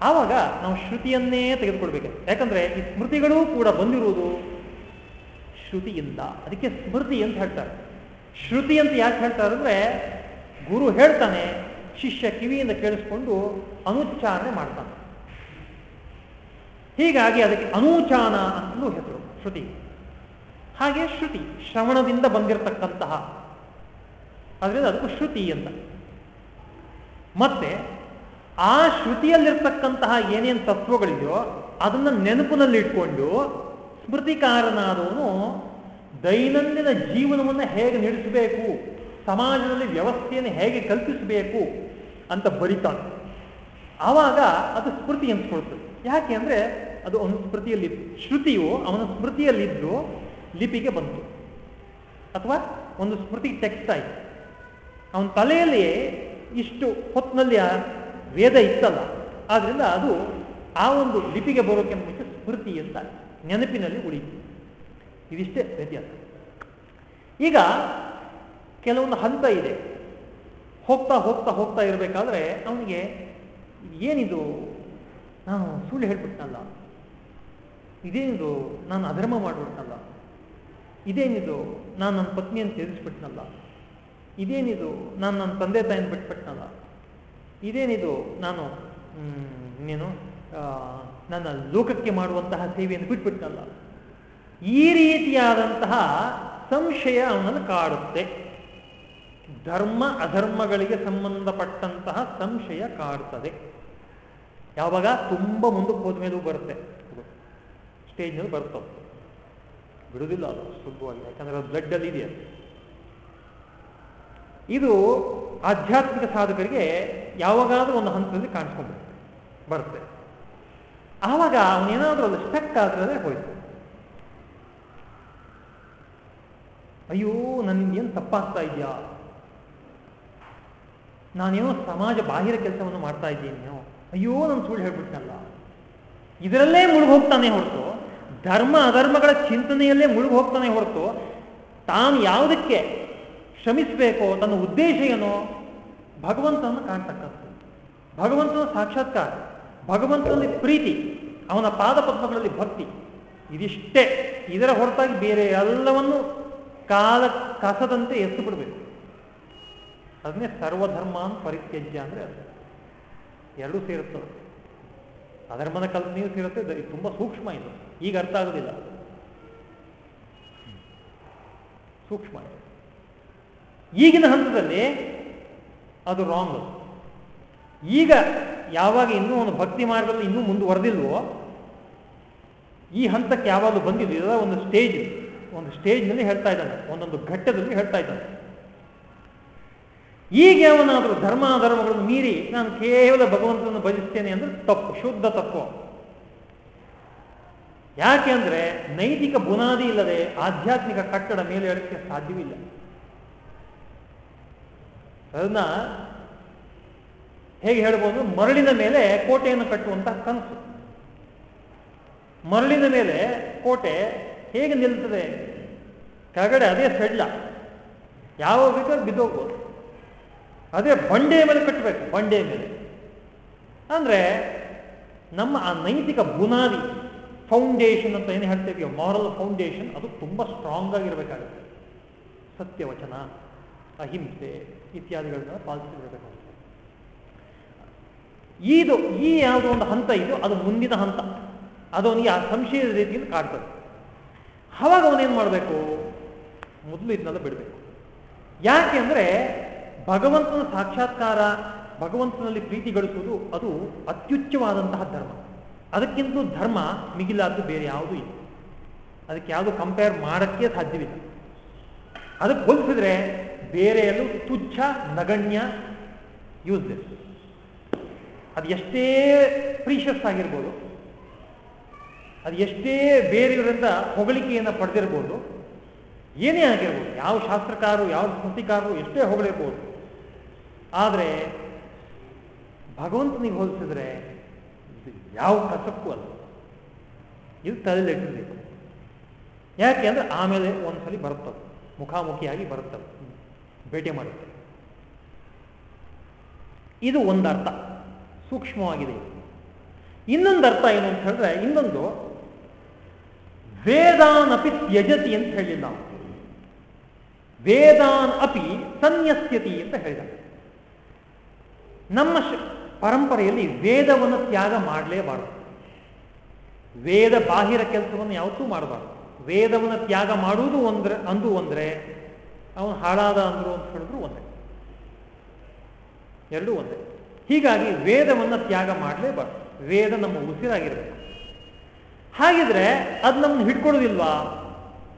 ಆವಾಗ ನಾವು ಶ್ರುತಿಯನ್ನೇ ತೆಗೆದುಕೊಳ್ಬೇಕು. ಯಾಕಂದ್ರೆ ಈ ಸ್ಮೃತಿಗಳೂ ಕೂಡ ಬಂದಿರುವುದು ಶ್ರುತಿಯಿಂದ. ಅದಕ್ಕೆ ಸ್ಮೃತಿ ಅಂತ ಹೇಳ್ತಾರೆ. ಶ್ರುತಿ ಅಂತ ಯಾಕೆ ಹೇಳ್ತಾರೆ ಅಂದ್ರೆ ಗುರು ಹೇಳ್ತಾನೆ, ಶಿಷ್ಯ ಕಿವಿಯಿಂದ ಕೇಳಿಸ್ಕೊಂಡು ಅನುಚ್ಚಾರಣೆ ಮಾಡ್ತಾನೆ. ಹೀಗಾಗಿ ಅದಕ್ಕೆ ಅನೂಚಾನ ಅಂತಲೂ ಹೆಸರು, ಶ್ರುತಿ. ಹಾಗೆ ಶ್ರುತಿ ಶ್ರವಣದಿಂದ ಬಂದಿರತಕ್ಕಂತಹ. ಅದರಿಂದ ಅದಕ್ಕೂ ಶ್ರುತಿ ಅಂತ. ಮತ್ತೆ ಆ ಶ್ರುತಿಯಲ್ಲಿರ್ತಕ್ಕಂತಹ ಏನೇನು ತತ್ವಗಳಿದೆಯೋ ಅದನ್ನು ನೆನಪಿನಲ್ಲಿ ಇಟ್ಕೊಂಡು ಸ್ಮೃತಿಕಾರನಾದವನು ದೈನಂದಿನ ಜೀವನವನ್ನು ಹೇಗೆ ನಡೆಸಬೇಕು, ಸಮಾಜದಲ್ಲಿ ವ್ಯವಸ್ಥೆಯನ್ನು ಹೇಗೆ ಕಲ್ಪಿಸಬೇಕು ಅಂತ ಬರಿತಾನೆ. ಆವಾಗ ಅದು ಸ್ಮೃತಿ ಅನ್ಸ್ಕೊಳ್ತದೆ ಯಾಕೆ ಅಂದರೆ ಅದು ಅವನ ಸ್ಮೃತಿಯಲ್ಲಿ, ಶ್ರುತಿಯು ಅವನ ಸ್ಮೃತಿಯಲ್ಲಿದ್ದು ಲಿಪಿಗೆ ಬಂತು. ಅಥವಾ ಒಂದು ಸ್ಮೃತಿ ಟೆಕ್ಸ್ಟ್ ಆಯ್ತು. ಅವನ ತಲೆಯಲ್ಲಿ ಇಷ್ಟು ಹೊತ್ತಿನಲ್ಲಿ ವೇದ ಇತ್ತಲ್ಲ. ಆದ್ರಿಂದ ಅದು ಆ ಒಂದು ಲಿಪಿಗೆ ಬರೋಕೆ ಮುಂಚೆ ಸ್ಮೃತಿ ಅಂತ ನೆನಪಿನಲ್ಲಿ ಉಳಿತು ಇದಿಷ್ಟೇ ವ್ಯತ್ಯಾಸ. ಈಗ ಕೆಲವೊಂದು ಹಂತ ಇದೆ. ಹೋಗ್ತಾ ಹೋಗ್ತಾ ಹೋಗ್ತಾ ಇರಬೇಕಾದ್ರೆ ಅವನಿಗೆ ಏನಿದು? ನಾನು ಸುಳ್ಳು ಹೇಳ್ಬಿಟ್ನಲ್ಲ. ಇದೇನಿದು? ನಾನು ಅಧರ್ಮ ಮಾಡಿಬಿಟ್ನಲ್ಲ ಇದೇನಿದು? ನಾನು ನನ್ನ ಪತ್ನಿಯನ್ನು ತ್ಯಜಿಸ್ಬಿಟ್ನಲ್ಲ. ಇದೇನಿದು? ನಾನು ನನ್ನ ತಂದೆ ತಾಯಿನ ಬಿಟ್ಬಿಟ್ನಲ್ಲ. ಇದೇನಿದು? ನಾನು ಇನ್ನೇನು ನನ್ನ ಲೋಕಕ್ಕೆ ಮಾಡುವಂತಹ ಸೇವೆಯನ್ನು ಬಿಟ್ಬಿಟ್ನಲ್ಲ. ಈ ರೀತಿಯಾದಂತಹ ಸಂಶಯ ಅವನನ್ನು ಕಾಡುತ್ತೆ. ಧರ್ಮ, ಅಧರ್ಮಗಳಿಗೆ ಸಂಬಂಧಪಟ್ಟಂತಹ ಸಂಶಯ ಕಾಡುತ್ತದೆ. ಯಾವಾಗ? ತುಂಬ ಮುಂದಕ್ಕೆ ಹೋದ ಮೇಲೂ ಬರುತ್ತೆ. ಸ್ಟೇಜ್ನಲ್ಲಿ ಬರ್ತವೆ ಬಿಡುವುದಿಲ್ಲ ಅದು ಸುಲಭವಾಗಿ, ಯಾಕಂದ್ರೆ ಅದು ಬ್ಲಡ್ ಅಲ್ಲಿ ಇದೆಯಾ ಇದು ಆಧ್ಯಾತ್ಮಿಕ ಸಾಧಕರಿಗೆ ಯಾವಾಗಾದ್ರೂ ಒಂದು ಹಂತದಲ್ಲಿ ಕಾಣಿಸ್ಕೊಂಡ್ಬಿಡುತ್ತೆ, ಬರುತ್ತೆ. ಆವಾಗ ಅವನೇನಾದ್ರೂ ಒಂದು ಸ್ಟಕ್ ಆದ್ರೆ ಹೋಯ್ತು. ಅಯ್ಯೋ ನನ್ನಿಂದ ಏನು ತಪ್ಪಾಗ್ತಾ ಇದೆಯಾ? ನಾನೇನೋ ಸಮಾಜ ಬಾಹಿರ ಕೆಲಸವನ್ನು ಮಾಡ್ತಾ ಇದ್ದೀನಿ ಅಯ್ಯೋ, ನಾನು ಸುಳ್ಳು ಹೇಳ್ಬಿಟ್ಟಲ್ಲ ಇದರಲ್ಲೇ ಮುಳುಗೋಗ್ತಾನೆ ಹೊರತು, ಧರ್ಮ ಅಧರ್ಮಗಳ ಚಿಂತನೆಯಲ್ಲೇ ಮುಳುಗು ಹೋಗ್ತಾನೆ ಹೊರತು, ತಾನು ಯಾವುದಕ್ಕೆ ಶ್ರಮಿಸಬೇಕೋ ತನ್ನ ಉದ್ದೇಶ ಏನೋ? ಭಗವಂತನ ಕಾಣ್ತಕ್ಕಂಥದ್ದು. ಭಗವಂತನ ಸಾಕ್ಷಾತ್ಕಾರ ಭಗವಂತನಲ್ಲಿ ಪ್ರೀತಿ, ಅವನ ಪಾದಪದ್ಮಗಳಲ್ಲಿ ಭಕ್ತಿ, ಇದಿಷ್ಟೇ. ಇದರ ಹೊರತಾಗಿ ಬೇರೆ ಎಲ್ಲವನ್ನು ಕಾಲ ಕಸದಂತೆ ಎತ್ತು ಬಿಡಬೇಕು ಅದನ್ನೇ ಸರ್ವಧರ್ಮಾನ್ ಪರಿತ್ಯಜ್ಯ ಅಂದ್ರೆ ಅದು. ಎರಡೂ ಸೇರುತ್ತದೆ ಅಧರ್ಮದ ಕಲ್ಪನೆಯೂ ಸೇರುತ್ತೆ ತುಂಬ ಸೂಕ್ಷ್ಮ ಇದು. ಈಗ ಅರ್ಥ ಆಗೋದಿಲ್ಲ ಸೂಕ್ಷ್ಮ ಈಗಿನ ಹಂತದಲ್ಲಿ ಅದು ರಾಂಗ್ ಈಗ ಯಾವಾಗ ಇನ್ನೂ ಒಂದು ಭಕ್ತಿ ಮಾರ್ಗದಲ್ಲಿ ಇನ್ನೂ ಮುಂದುವರೆದಿಲ್ವೋ, ಈ ಹಂತಕ್ಕೆ ಯಾವಾಗಲೂ ಬಂದಿಲ್ಲ ಒಂದು ಸ್ಟೇಜ್ ಒಂದು ಸ್ಟೇಜ್ನಲ್ಲಿ ಹೇಳ್ತಾ ಇದ್ದಾನೆ, ಒಂದೊಂದು ಘಟ್ಟದಲ್ಲಿ ಹೇಳ್ತಾ ಇದ್ದಾನೆ. ಈಗ ಯಾವನಾದರೂ ಧರ್ಮ ಧರ್ಮಗಳನ್ನು ಮೀರಿ ನಾನು ಕೇವಲ ಭಗವಂತನನ್ನು ಭಜಿಸ್ತೇನೆ ಅಂದ್ರೆ ತಪ್ಪು, ಶುದ್ಧ ತಪ್ಪು ಯಾಕೆ ಅಂದರೆ ನೈತಿಕ ಬುನಾದಿ ಇಲ್ಲದೆ ಆಧ್ಯಾತ್ಮಿಕ ಕಟ್ಟಡ ಮೇಲೆ ಹೇಳಕ್ಕೆ ಸಾಧ್ಯವಿಲ್ಲ. ಅದನ್ನ ಹೇಗೆ ಹೇಳ್ಬೋದು? ಮರಳಿನ ಮೇಲೆ ಕೋಟೆಯನ್ನು ಕಟ್ಟುವಂತಹ ಕನಸು. ಮರಳಿನ ಮೇಲೆ ಕೋಟೆ ಹೇಗೆ ನಿಲ್ತದೆ? ಕೆಳಗಡೆ ಅದೇ ಸಡ್ಲ. ಯಾವ ಬೇಕಾದ್ರೂ ಬಿದ್ದೋಗ್ಬೋದು ಅದೇ ಬಂಡೆಯ ಮೇಲೆ ಕಟ್ಟಬೇಕು, ಬಂಡೆಯ ಮೇಲೆ. ಅಂದ್ರೆ ನಮ್ಮ ಆ ನೈತಿಕ ಬುನಾದಿ ಫೌಂಡೇಶನ್ ಅಂತ ಏನು ಹೇಳ್ತೇವೆ? ಮಾರಲ್ ಫೌಂಡೇಶನ್ ಅದು ತುಂಬ ಸ್ಟ್ರಾಂಗ್ ಆಗಿರಬೇಕಾಗುತ್ತೆ. ಸತ್ಯವಚನ, ಅಹಿಂಸೆ ಇತ್ಯಾದಿಗಳನ್ನ ಪಾಲಿಸಿರಬೇಕಾಗುತ್ತೆ ಇದು ಈ ಯಾವುದೋ ಒಂದು ಹಂತ ಇದು, ಅದು ಮುಂದಿನ ಹಂತ. ಅದವನಿಗೆ ಆ ಸಂಶಯದ ರೀತಿಯಲ್ಲಿ ಕಾಡ್ತದೆ ಅವಾಗ ಅವನೇನು ಮಾಡಬೇಕು? ಮೊದಲು ಇದನ್ನೆಲ್ಲ ಬಿಡಬೇಕು. ಯಾಕೆ ಅಂದರೆ ಭಗವಂತನ ಸಾಕ್ಷಾತ್ಕಾರ, ಭಗವಂತನಲ್ಲಿ ಪ್ರೀತಿ ಗಳಿಸುವುದು ಅದು ಅತ್ಯುಚ್ಚವಾದಂತಹ ಧರ್ಮ. ಅದಕ್ಕಿಂತ ಧರ್ಮ ಮಿಗಿಲಾದ್ದು ಬೇರೆ ಯಾವುದು ಇಲ್ಲ. ಅದಕ್ಕೆ ಯಾವುದು ಕಂಪೇರ್ ಮಾಡೋಕ್ಕೆ ಸಾಧ್ಯವಿಲ್ಲ. ಅದಕ್ಕೆ ಹೋಲಿಸಿದ್ರೆ ಬೇರೆ ಎಲ್ಲೂ ತುಚ್ಛ, ನಗಣ್ಯ ಯೂಸ್ಲೆಸ್ ಅದು ಎಷ್ಟೇ ಪ್ರೀಷಸ್ ಆಗಿರ್ಬೋದು, ಅದು ಎಷ್ಟೇ ಬೇರೆಯವರಿಂದ ಹೊಗಳಿಕೆಯನ್ನು ಪಡೆದಿರ್ಬೋದು, ಏನೇ ಆಗಿರ್ಬೋದು, ಯಾವ ಶಾಸ್ತ್ರಕಾರರು, ಯಾವ ಸ್ಮೃತಿಕಾರರು ಎಷ್ಟೇ ಹೊಗಳಿರ್ಬೋದು, ಆದರೆ ಭಗವಂತನಿಗೆ ಹೋಲಿಸಿದ್ರೆ ಯಾವ ಕಸಕ್ಕೂ ಅಲ್ಲ. ಇದು ತಲೆಲಿಟ್ಟಿರ್ಬೇಕು ಯಾಕೆ ಅಂದರೆ ಆಮೇಲೆ ಒಂದ್ಸಲಿ ಬರುತ್ತವೆ, ಮುಖಾಮುಖಿಯಾಗಿ ಬರುತ್ತವೆ. ಭೇಟಿ ಮಾಡುತ್ತೆ. ಇದು ಒಂದು ಅರ್ಥ ಸೂಕ್ಷ್ಮವಾಗಿದೆ. ಇನ್ನೊಂದು ಅರ್ಥ ಏನು ಅಂತ ಹೇಳಿದ್ರೆ, ಇನ್ನೊಂದು ವೇದಾನ್ ಅಪಿ ತ್ಯಜತಿ ಅಂತ ನಾವು ವೇದಾನ್ ಅಪಿ ಸನ್ಯಸ್ಯತಿ ಅಂತ ಹೇಳಿದ. ನಮ್ಮ ಪರಂಪರೆಯಲ್ಲಿ ವೇದವನ್ನು ತ್ಯಾಗ ಮಾಡಲೇಬಾರದು. ವೇದ ಬಾಹಿರ ಕೆಲಸವನ್ನು ಯಾವತ್ತೂ ಮಾಡಬಾರ್ದು. ವೇದವನ್ನು ತ್ಯಾಗ ಮಾಡುವುದು ಒಂದ್ರೆ, ಅಂದು ಒಂದ್ರೆ ಅವನು ಹಾಳಾದ ಅಂದ್ರು ಅಂತ ಹೇಳಿದ್ರು ಒಂದೇ. ಎರಡೂ ಒಂದೇ. ಹೀಗಾಗಿ ವೇದವನ್ನು ತ್ಯಾಗ ಮಾಡಲೇಬಾರ್ದು. ವೇದ ನಮ್ಮ ಉಸಿರಾಗಿರಬೇಕು. ಹಾಗಿದ್ರೆ ಅದು ನಮ್ಮನ್ನು ಹಿಡ್ಕೊಡೋದಿಲ್ವಾ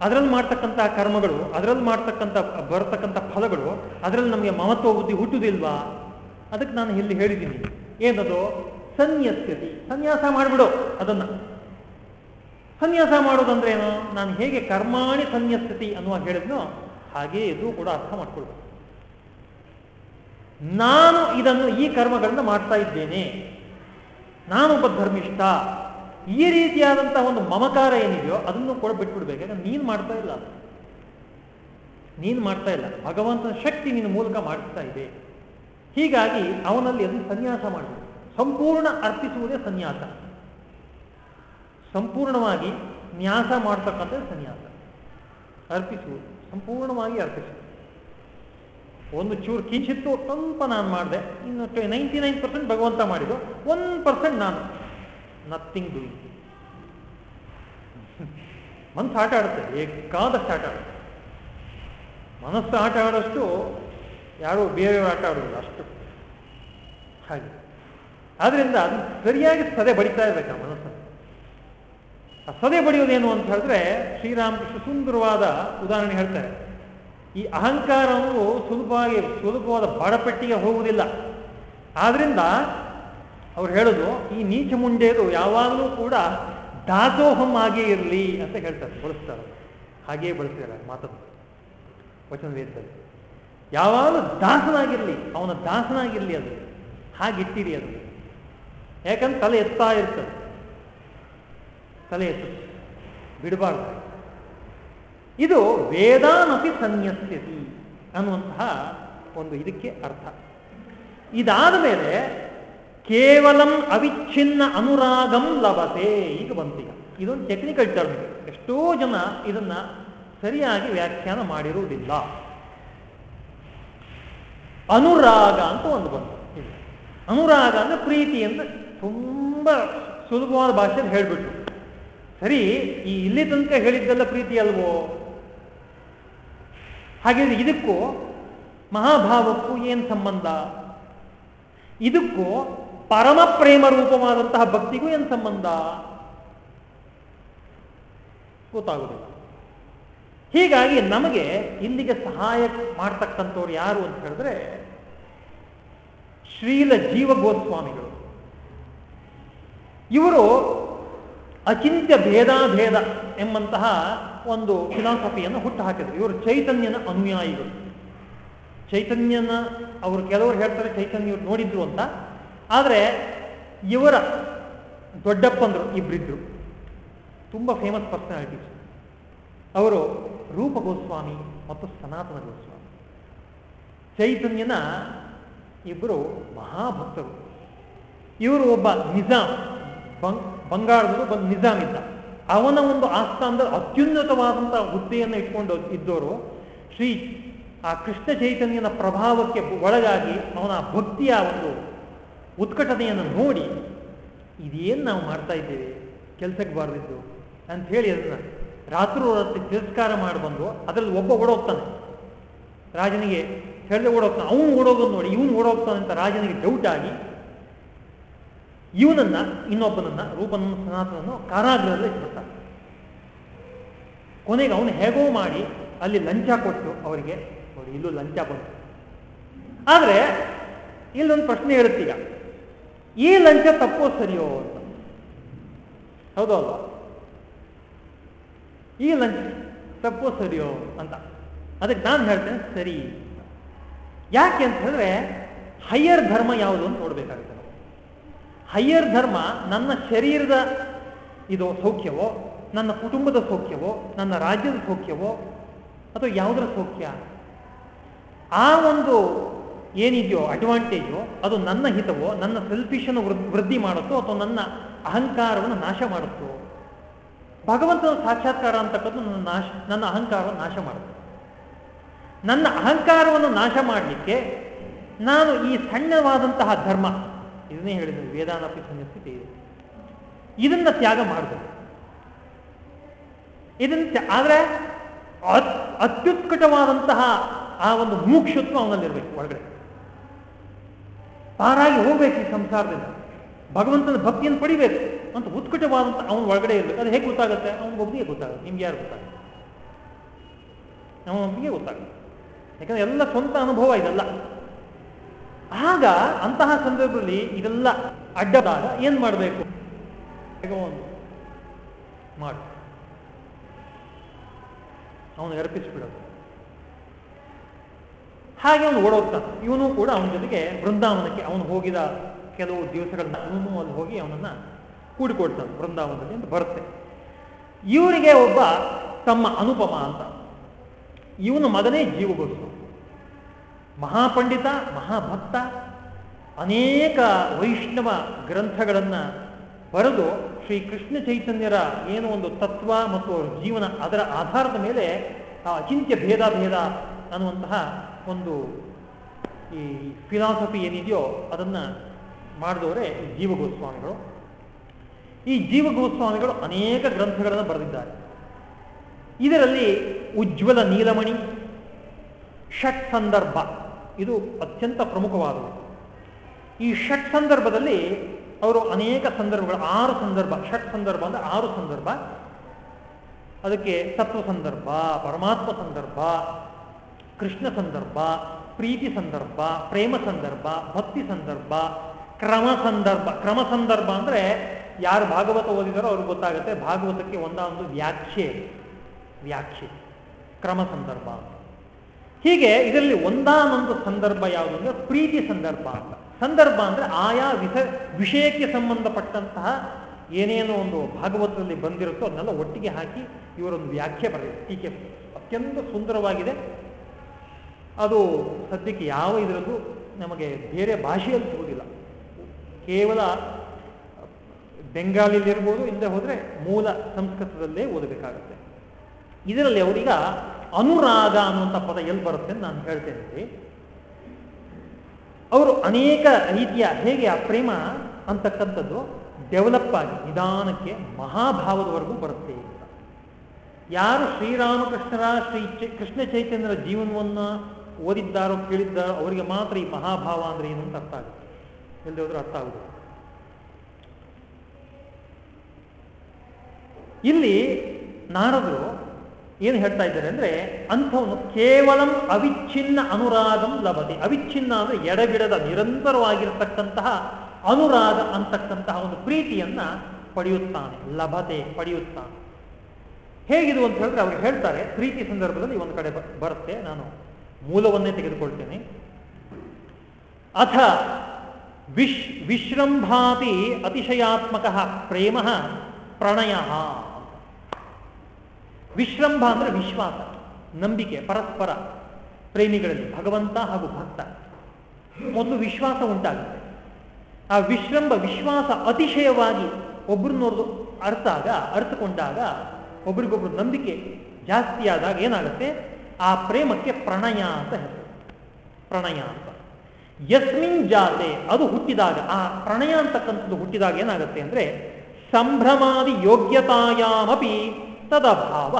ಅದರಲ್ಲಿ ಮಾಡ್ತಕ್ಕಂಥ ಕರ್ಮಗಳು, ಅದರಲ್ಲಿ ಮಾಡ್ತಕ್ಕಂಥ, ಬರತಕ್ಕಂಥ ಫಲಗಳು, ಅದರಲ್ಲಿ ನಮಗೆ ಮಹತ್ವ ಬುದ್ಧಿ ಹುಟ್ಟುವುದಿಲ್ವಾ ಅದಕ್ಕೆ ನಾನು ಇಲ್ಲಿ ಹೇಳಿದ್ದೀನಿ. ಏನದು? ಸನ್ಯಸ್ಯತಿ. ಸನ್ಯಾಸ ಮಾಡಿಬಿಡು ಅದನ್ನ. ಸನ್ಯಾಸ ಮಾಡೋದಂದ್ರೆ ಏನು ನಾನು ಹೇಗೆ ಕರ್ಮಾಣಿ ಸನ್ಯಸ್ಯತಿ ಅನ್ನುವ ಹೇಳಿದ್ನೋ ಹಾಗೆ ಇದು ಕೂಡ ಅರ್ಥ ಮಾಡ್ಕೊಳ್ಬೇಕು. ನಾನು ಇದನ್ನು ಈ ಕರ್ಮಗಳನ್ನು ಮಾಡ್ತಾ ಇದ್ದೇನೆ. ನಾನೊಬ್ಬ ಧರ್ಮಿಷ್ಠ. ಈ ರೀತಿಯಾದಂತಹ ಒಂದು ಮಮಕಾರ ಏನಿದೆಯೋ ಅದನ್ನು ಕೂಡ ಬಿಟ್ಬಿಡ್ಬೇಕು. ಯಾಕಂದ್ರೆ ನೀನು ಮಾಡ್ತಾ ಇಲ್ಲ ನೀನು ಮಾಡ್ತಾ ಇಲ್ಲ. ಭಗವಂತನ ಶಕ್ತಿ ನಿನ್ನ ಮೂಲಕ ಮಾಡಿಸ್ತಾ ಇದೆ. ಹೀಗಾಗಿ ಅವನಲ್ಲಿ ಅದನ್ನು ಸನ್ಯಾಸ ಮಾಡಬೇಕು. ಸಂಪೂರ್ಣ ಅರ್ಪಿಸುವುದೇ ಸನ್ಯಾಸ. ಸಂಪೂರ್ಣವಾಗಿ ನ್ಯಾಸ ಮಾಡ್ತಕ್ಕಂಥದ್ದು ಸನ್ಯಾಸ. ಅರ್ಪಿಸುವುದು. ಸಂಪೂರ್ಣವಾಗಿ ಅರ್ಪಿಸಿ ಒಂದು ಚೂರು ಕಿಂಚಿತ್ತು ಸ್ವಲ್ಪ ನಾನು ಮಾಡಿದೆ. ಇನ್ನು ನೈಂಟಿ ನೈನ್ ಪರ್ಸೆಂಟ್ ಭಗವಂತ ಮಾಡಿದ್ದು. ಒನ್ ಪರ್ಸೆಂಟ್ ನಾನು. ನಥಿಂಗ್ ಡೂಯಿಂಗ್ ಮನಸ್ಸು ಆಟ ಆಡುತ್ತೆ. ಬೇಕಾದಷ್ಟು ಆಟ ಆಡುತ್ತೆ. ಮನಸ್ಸು ಆಟ ಆಡೋಷ್ಟು ಯಾರು ಬೇರೆಯವರು ಆಟ ಆಡೋದಿಲ್ಲ ಅಷ್ಟು. ಹಾಗೆ. ಆದ್ರಿಂದ ಅದು ಸರಿಯಾಗಿ ಸದೆ ಬಡಿತಾ ಇರ್ಬೇಕು ಆ ಮನಸ್ಸನ್ನು ಬಡಿಯುವುದೇನು ಅಂತ ಹೇಳಿದ್ರೆ ಶ್ರೀರಾಮಕೃಷ್ಣ ಸುಂದರವಾದ ಉದಾಹರಣೆ ಹೇಳ್ತಾರೆ. ಈ ಅಹಂಕಾರವು ಸುಲಭವಾಗಿ, ಸುಲಭವಾದ ಬಡಪೆಟ್ಟಿಗೆ ಹೋಗುವುದಿಲ್ಲ. ಆದ್ರಿಂದ ಅವ್ರು ಹೇಳೋದು, ಈ ನೀಚ ಮುಂಡೆಯದು ಯಾವಾಗಲೂ ಕೂಡ ದಾಸೋಹಂ ಆಗೇ ಇರಲಿ ಅಂತ ಹೇಳ್ತಾರೆ, ಬಳಸ್ತಾರೆ. ಹಾಗೇ ಬಳಸ್ತಾರೆ ಮಾತನ್ನು. ವಚನ ವೇದದಲ್ಲಿ ಯಾವಾಗಲೂ ದಾಸನಾಗಿರಲಿ, ಅವನ ದಾಸನಾಗಿರಲಿ ಅದು. ಹಾಗಿಟ್ಟಿರಿ ಅದು. ಯಾಕಂದ್ರೆ ತಲೆ ಎತ್ತಾ ಇರ್ತದೆ. ತಲೆ ಬಿಡಬಾರದು. ಬಿಡಬಾರ್ದು ಇದು ವೇದಾನಪಿ ಸನ್ಯಸ್ಯತಿ ಅನ್ನುವಂತಹ ಒಂದು ಇದಕ್ಕೆ ಅರ್ಥ. ಇದಾದ ಮೇಲೆ ಕೇವಲಂ ಅವಿಚ್ಛಿನ್ನ ಅನುರಾಗಂ ಲಭತೆ ಈಗ ಬಂತೀಗ ಇದೊಂದು ಟೆಕ್ನಿಕಲ್ ಟರ್ಮ್ ಎಷ್ಟೋ ಜನ ಇದನ್ನ ಸರಿಯಾಗಿ ವ್ಯಾಖ್ಯಾನ ಮಾಡಿರುವುದಿಲ್ಲ. ಅನುರಾಗ ಅಂತ ಒಂದು ಬಂತು ಅನುರಾಗ ಅಂದ್ರೆ ಪ್ರೀತಿ ಅಂತ ತುಂಬಾ ಸುಲಭವಾದ ಭಾಷೆಯಲ್ಲಿ ಹೇಳ್ಬಿಟ್ರು. ಸರಿ, ಈ ಇಲ್ಲಿ ತನಕ ಹೇಳಿದ್ದೆಲ್ಲ ಪ್ರೀತಿ ಅಲ್ವೋ? ಹಾಗೆ ಇದಕ್ಕೂ ಮಹಾಭಾವಕ್ಕೂ ಏನು ಸಂಬಂಧ? ಇದಕ್ಕೂ ಪರಮ ಪ್ರೇಮ ರೂಪವಾದಂತಹ ಭಕ್ತಿಗೂ ಏನು ಸಂಬಂಧ? ಗೊತ್ತಾಗುದಿಲ್ಲ. ಹೀಗಾಗಿ ನಮಗೆ ಇಲ್ಲಿಗೆ ಸಹಾಯ ಮಾಡ್ತಕ್ಕಂಥವ್ರು ಯಾರು ಅಂತ ಹೇಳಿದ್ರೆ ಶ್ರೀಲ ಜೀವ ಗೋಸ್ವಾಮಿಗಳು ಇವರು ಅಚಿಂತ್ಯ ಭೇದಾಭೇದ ಎಂಬಂತಹ ಒಂದು ಫಿಲಾಸಫಿಯನ್ನು ಹುಟ್ಟು ಹಾಕಿದರು ಇವರು ಚೈತನ್ಯನ ಅನುಯಾಯಿಗಳು. ಚೈತನ್ಯನ, ಅವರು ಕೆಲವರು ಹೇಳ್ತಾರೆ ಚೈತನ್ಯ ನೋಡಿದ್ರು ಅಂತ. ಆದರೆ ಇವರ ದೊಡ್ಡಪ್ಪಂದರು ಇಬ್ಬರಿದ್ರು ತುಂಬ ಫೇಮಸ್ ಪರ್ಸನಾಲಿಟೀಸ್ ಅವರು ರೂಪ ಗೋಸ್ವಾಮಿ ಮತ್ತು ಸನಾತನ ಗೋಸ್ವಾಮಿ. ಚೈತನ್ಯನ ಇಬ್ಬರು ಮಹಾಭಕ್ತರು. ಇವರು ಒಬ್ಬ ನಿಜಾಮ್ ಬಂಗಾಳದಲ್ಲೂ ಬಂದು ನಿಜಾಮ್ ಇದ್ದ. ಅವನ ಒಂದು ಆಸ್ಥಾನದಲ್ಲಿ ಅತ್ಯುನ್ನತವಾದಂತಹ ಹುದ್ದೆಯನ್ನು ಇಟ್ಕೊಂಡು ಇದ್ದವರು ಶ್ರೀ, ಆ ಕೃಷ್ಣ ಚೈತನ್ಯನ ಪ್ರಭಾವಕ್ಕೆ ಒಳಗಾಗಿ ಅವನ ಭಕ್ತಿಯ ಒಂದು ಉತ್ಕಟತೆಯನ್ನು ನೋಡಿ, ಇದೇನು ನಾವು ಮಾಡ್ತಾ ಇದ್ದೇವೆ? ಕೆಲಸಕ್ಕೆ ಬಾರದಿದ್ದು ಅಂತ ಹೇಳಿ ಅದನ್ನ ರಾತ್ರಿ ರಾತ್ರಿ ತಿರಸ್ಕಾರ ಮಾಡಿ ಬಂದು ಅದರಲ್ಲಿ ಒಬ್ಬ ಓಡೋಗ್ತಾನೆ. ರಾಜನಿಗೆ ಹೇಳಿದೆ ಓಡೋಗ್ತಾನೆ. ಅವನು ಓಡೋಗೋದು ನೋಡಿ, ಇವನು ಓಡೋಗ್ತಾನೆ ಅಂತ ರಾಜನಿಗೆ ಡೌಟ್ ಆಗಿ ಇವನನ್ನ, ಇನ್ನೊಬ್ಬನನ್ನ ರೂಪನ ಸನಾತನನ್ನು ಕಾರಾಗೃಹದಲ್ಲಿ ಇಟ್ಬಿಡ್ತಾನೆ ಕೊನೆಗೆ ಅವನು ಹೇಗೋ ಮಾಡಿ ಅಲ್ಲಿ ಲಂಚ ಕೊಟ್ಟು ಅವರಿಗೆ, ನೋಡಿ ಇಲ್ಲೂ ಲಂಚ ಬಂತು. ಆದರೆ, ಇಲ್ಲೊಂದು ಪ್ರಶ್ನೆ ಹೇಳುತ್ತೀಗ, ಈ ಲಂಚ ತಪ್ಪೋ ಸರಿಯೋ ಅಂತ. ಹೌದು ಅಲ್ವಾ? ಈ ಲಂಚ ತಪ್ಪೋ ಸರಿಯೋ ಅಂತ. ಅದಕ್ಕೆ ನಾನು ಹೇಳ್ತೇನೆ ಸರಿ ಯಾಕೆ ಅಂತ ಹೇಳಿದ್ರೆ, ಹೈಯರ್ ಧರ್ಮ ಯಾವುದು ಅಂತ ನೋಡ್ಬೇಕಾಗುತ್ತೆ. ಹೈಯರ್ ಧರ್ಮ ನನ್ನ ಶರೀರದ ಇದು ಸೌಖ್ಯವೋ, ನನ್ನ ಕುಟುಂಬದ ಸೌಖ್ಯವೋ, ನನ್ನ ರಾಜ್ಯದ ಸೌಖ್ಯವೋ, ಅಥವಾ ಯಾವುದರ ಸೌಖ್ಯ? ಆ ಒಂದು ಏನಿದೆಯೋ ಅಡ್ವಾಂಟೇಜೋ ಅದು ನನ್ನ ಹಿತವೋ, ನನ್ನ ಸೆಲ್ಫಿಶನ್ನು ವೃದ್ಧಿ ಮಾಡುತ್ತೋ, ಅಥವಾ ನನ್ನ ಅಹಂಕಾರವನ್ನು ನಾಶ ಮಾಡುತ್ತೋ? ಭಗವಂತನ ಸಾಕ್ಷಾತ್ಕಾರ ಅಂತಕ್ಕದ್ದು ನನ್ನ ನಾಶ, ನನ್ನ ಅಹಂಕಾರವನ್ನು ನಾಶ ಮಾಡುತ್ತೆ. ನನ್ನ ಅಹಂಕಾರವನ್ನು ನಾಶ ಮಾಡಲಿಕ್ಕೆ ನಾನು ಈ ಸಣ್ಣವಾದಂತಹ ಧರ್ಮ ಇದನ್ನೇ ಹೇಳಿದ್ರು ವೇದಾನಪಿ ಸಂಗತಿ ಇದೆ. ಇದನ್ನ ತ್ಯಾಗ ಮಾಡಬೇಕು. ಇದನ್ನ ಆದರೆ ಅತ್ಯುತ್ಕಟವಾದಂತಹ ಆ ಒಂದು ಮೂಕ್ಷತ್ವ ಅವನಲ್ಲಿರ್ಬೇಕು ಒಳಗಡೆ. ಪಾರಾಗಿ ಹೋಗ್ಬೇಕು ಈ ಸಂಸಾರದಿಂದ. ಭಗವಂತನ ಭಕ್ತಿಯನ್ನು ಪಡಿಬೇಕು ಅಂತ ಉತ್ಕಟವಾದಂತ ಅವನ ಒಳಗಡೆ ಇರಬೇಕು. ಅದು ಹೇಗೆ ಗೊತ್ತಾಗುತ್ತೆ? ಅವನಿಗೊಬ್ಬನಿಗೆ ಗೊತ್ತಾಗುತ್ತೆ. ನಿಮ್ಗೆ ಯಾರು ಗೊತ್ತಾಗುತ್ತೆ? ಒಬ್ಬನಿಗೆ ಗೊತ್ತಾಗುತ್ತೆ. ಯಾಕಂದ್ರೆ ಎಲ್ಲ ಸ್ವಂತ ಅನುಭವ ಇದಲ್ಲ. ಆಗ ಅಂತಹ ಸಂದರ್ಭದಲ್ಲಿ ಇದೆಲ್ಲ ಅಡ್ಡದಾಗ ಏನ್ ಮಾಡಬೇಕು? ಒಂದು ಮಾಡು. ಅವನು ಅರ್ಪಿಸಿಬಿಡೋದು ಹಾಗೆ ಅವನು ಓಡೋಗ್ತಾನೆ. ಇವನು ಕೂಡ ಅವನ ಜೊತೆಗೆ ಬೃಂದಾವನಕ್ಕೆ ಅವನು ಹೋಗಿದ ಕೆಲವು ದಿವಸಗಳನ್ನ ಅವನು ಅಲ್ಲಿ ಹೋಗಿ ಅವನನ್ನ ಕೂಡಿಕೊಡ್ತಾನೆ ಬೃಂದಾವನದಲ್ಲಿ ಅಂತ ಬರುತ್ತೆ. ಇವರಿಗೆ ಒಬ್ಬ ತಮ್ಮ ಅನುಪಮ ಅಂತ. ಇವನು ಮಗನೇ ಜೀವಗೋಸ್ವಾಮಿ ಮಹಾಪಂಡಿತ, ಮಹಾಭಕ್ತ ಅನೇಕ ವೈಷ್ಣವ ಗ್ರಂಥಗಳನ್ನು ಬರೆದು ಶ್ರೀ ಕೃಷ್ಣ ಚೈತನ್ಯರ ಏನು ಒಂದು ತತ್ವ ಮತ್ತು ಅವರ ಜೀವನ ಅದರ ಆಧಾರದ ಮೇಲೆ ಆ ಅಚಿಂತ್ಯ ಭೇದ ಭೇದ ಅನ್ನುವಂತಹ ಒಂದು ಈ ಫಿಲಾಸಫಿ ಏನಿದೆಯೋ ಅದನ್ನು ಮಾಡಿದವರೇ ಜೀವಗೋಸ್ವಾಮಿಗಳು. ಜೀವ ಗೋಸ್ವಾಮಿಗಳು ಈ ಜೀವಗೋಸ್ವಾಮಿಗಳು ಅನೇಕ ಗ್ರಂಥಗಳನ್ನು ಬರೆದಿದ್ದಾರೆ. ಇದರಲ್ಲಿ ಉಜ್ವಲ ನೀಲಮಣಿ ಷಟ್ ಸಂದರ್ಭ ಇದು ಅತ್ಯಂತ ಪ್ರಮುಖವಾದದ್ದು. ಈ ಷಟ್ ಸಂದರ್ಭದಲ್ಲಿ ಅವರು ಅನೇಕ ಸಂದರ್ಭಗಳು, ಆರು ಸಂದರ್ಭ, ಷಟ್ ಸಂದರ್ಭ ಅಂದರೆ ಆರು ಸಂದರ್ಭ. ಅದಕ್ಕೆ ತತ್ವ ಸಂದರ್ಭ, ಪರಮಾತ್ಮ ಸಂದರ್ಭ, ಕೃಷ್ಣ ಸಂದರ್ಭ, ಪ್ರೀತಿ ಸಂದರ್ಭ, ಪ್ರೇಮ ಸಂದರ್ಭ, ಭಕ್ತಿ ಸಂದರ್ಭ, ಕ್ರಮ ಸಂದರ್ಭ. ಕ್ರಮ ಸಂದರ್ಭ ಅಂದ್ರೆ ಯಾರು ಭಾಗವತ ಓದಿದಾರೋ ಅವ್ರಿಗೆ ಗೊತ್ತಾಗುತ್ತೆ. ಭಾಗವತಕ್ಕೆ ಒಂದೊಂದು ವ್ಯಾಖ್ಯೆ. ವ್ಯಾಖ್ಯೆ. ಕ್ರಮ ಸಂದರ್ಭ ಹೀಗೆ ಇದರಲ್ಲಿ ಒಂದಾನೊಂದು ಸಂದರ್ಭ ಯಾವುದು ಅಂದ್ರೆ ಪ್ರೀತಿ ಸಂದರ್ಭ ಅಂತ. ಸಂದರ್ಭ ಅಂದ್ರೆ ಆಯಾ ವಿಷ ವಿಷಯಕ್ಕೆ ಸಂಬಂಧಪಟ್ಟಂತಹ ಏನೇನೋ ಒಂದು ಭಾಗವತದಲ್ಲಿ ಬಂದಿರುತ್ತೋ ಅದನ್ನೆಲ್ಲ ಒಟ್ಟಿಗೆ ಹಾಕಿ ಇವರೊಂದು ವ್ಯಾಖ್ಯೆ ಬರೆದಿದೆ ಟೀಕೆ ಅತ್ಯಂತ ಸುಂದರವಾಗಿದೆ. ಅದು ಸದ್ಯಕ್ಕೆ ಯಾವ ಇದರಲ್ಲೂ ನಮಗೆ ಬೇರೆ ಭಾಷೆಯಲ್ಲಿ ಸಿಗುವುದಿಲ್ಲ ಕೇವಲ ಬೆಂಗಾಲಿಯಲ್ಲಿರ್ಬೋದು ಹಿಂದೆ ಹೋದರೆ ಮೂಲ ಸಂಸ್ಕೃತದಲ್ಲೇ ಓದಬೇಕಾಗುತ್ತೆ. ಇದರಲ್ಲಿ ಅವರೀಗ ಅನುರಾಗ ಅನ್ನುವಂಥ ಪದ ಎಲ್ಲಿ ಬರುತ್ತೆ ಅಂತ ನಾನು ಹೇಳ್ತೇನೆ ಅವರು ಅನೇಕ ರೀತಿಯ ಹೇಗೆ ಆ ಪ್ರೇಮ ಅಂತಕ್ಕಂಥದ್ದು ಡೆವಲಪ್ ಆಗಿ ನಿಧಾನಕ್ಕೆ ಮಹಾಭಾವದವರೆಗೂ ಬರುತ್ತೆ ಅಂತ. ಯಾರು ಶ್ರೀರಾಮಕೃಷ್ಣರ, ಶ್ರೀ ಕೃಷ್ಣ ಚೈತನ್ಯರ ಜೀವನವನ್ನು ಓದಿದ್ದಾರೋ ಕೇಳಿದ್ದಾರೋ ಅವರಿಗೆ ಮಾತ್ರ ಈ ಮಹಾಭಾವ ಅಂದ್ರೆ ಏನು ಅಂತ ಅರ್ಥ ಆಗುತ್ತೆ. ಎಲ್ಲಿ ಹೋದ್ರೂ ಅರ್ಥ ಆಗುದು ಇಲ್ಲಿ ನಾರದರು ಏನು ಹೇಳ್ತಾ ಇದ್ದಾರೆ ಅಂದ್ರೆ ಅಂಥವನು ಕೇವಲಂ ಅವಿಚ್ಛಿನ್ನ ಅನುರಾಗಂ ಲಭತಿ. ಅವಿಚ್ಛಿನ್ನ ಅಂದ್ರೆ ಎಡಬಿಡದ, ನಿರಂತರವಾಗಿರತಕ್ಕಂತಹ ಅನುರಾಗ ಅಂತಕ್ಕಂತಹ ಒಂದು ಪ್ರೀತಿಯನ್ನ ಪಡೆಯುತ್ತಾನೆ, ಲಭತೆ ಪಡೆಯುತ್ತಾನೆ. ಹೇಗಿದು ಅಂತ ಹೇಳಿದ್ರೆ ಅವ್ರು ಹೇಳ್ತಾರೆ, ಪ್ರೀತಿ ಸಂದರ್ಭದಲ್ಲಿ ಒಂದು ಕಡೆ ಬರುತ್ತೆ, ನಾನು ಮೂಲವನ್ನೇ ತೆಗೆದುಕೊಳ್ತೇನೆ. ಅಥ ವಿಶ್ ವಿಶ್ರಂಭಾತಿ ಅತಿಶಯಾತ್ಮಕ ಪ್ರೇಮ ಪ್ರಣಯ. ವಿಶ್ರಂಭ ಅಂದ್ರೆ ವಿಶ್ವಾಸ, ನಂಬಿಕೆ, ಪರಸ್ಪರ, ಪ್ರೇಮಿಗಳಲ್ಲಿ ಭಗವಂತ ಹಾಗೂ ಭಕ್ತ. ಒಂದು ವಿಶ್ವಾಸ ಉಂಟಾಗುತ್ತೆ. ಆ ವಿಶ್ರಂಭ, ವಿಶ್ವಾಸ ಅತಿಶಯವಾಗಿ ಒಬ್ರನ್ನೋರ್ದು ಅರ್ಥಾಗ ಅರ್ಥಕೊಂಡಾಗ ಒಬ್ರಿಗೊಬ್ರು ನಂಬಿಕೆ ಜಾಸ್ತಿ ಆದಾಗ ಏನಾಗುತ್ತೆ? ಆ ಪ್ರೇಮಕ್ಕೆ ಪ್ರಣಯ ಅಂತ ಹೆಸರು ಪ್ರಣಯ ಅಂತ. ಯಸ್ಮಿನ್ ಜಾತೆ, ಅದು ಹುಟ್ಟಿದಾಗ, ಆ ಪ್ರಣಯ ಅಂತಕ್ಕಂಥದ್ದು ಹುಟ್ಟಿದಾಗ ಏನಾಗುತ್ತೆ ಅಂದ್ರೆ, ಸಂಭ್ರಮಾದಿ ಯೋಗ್ಯತಾಯಾಮಪಿ ತದಭಾವ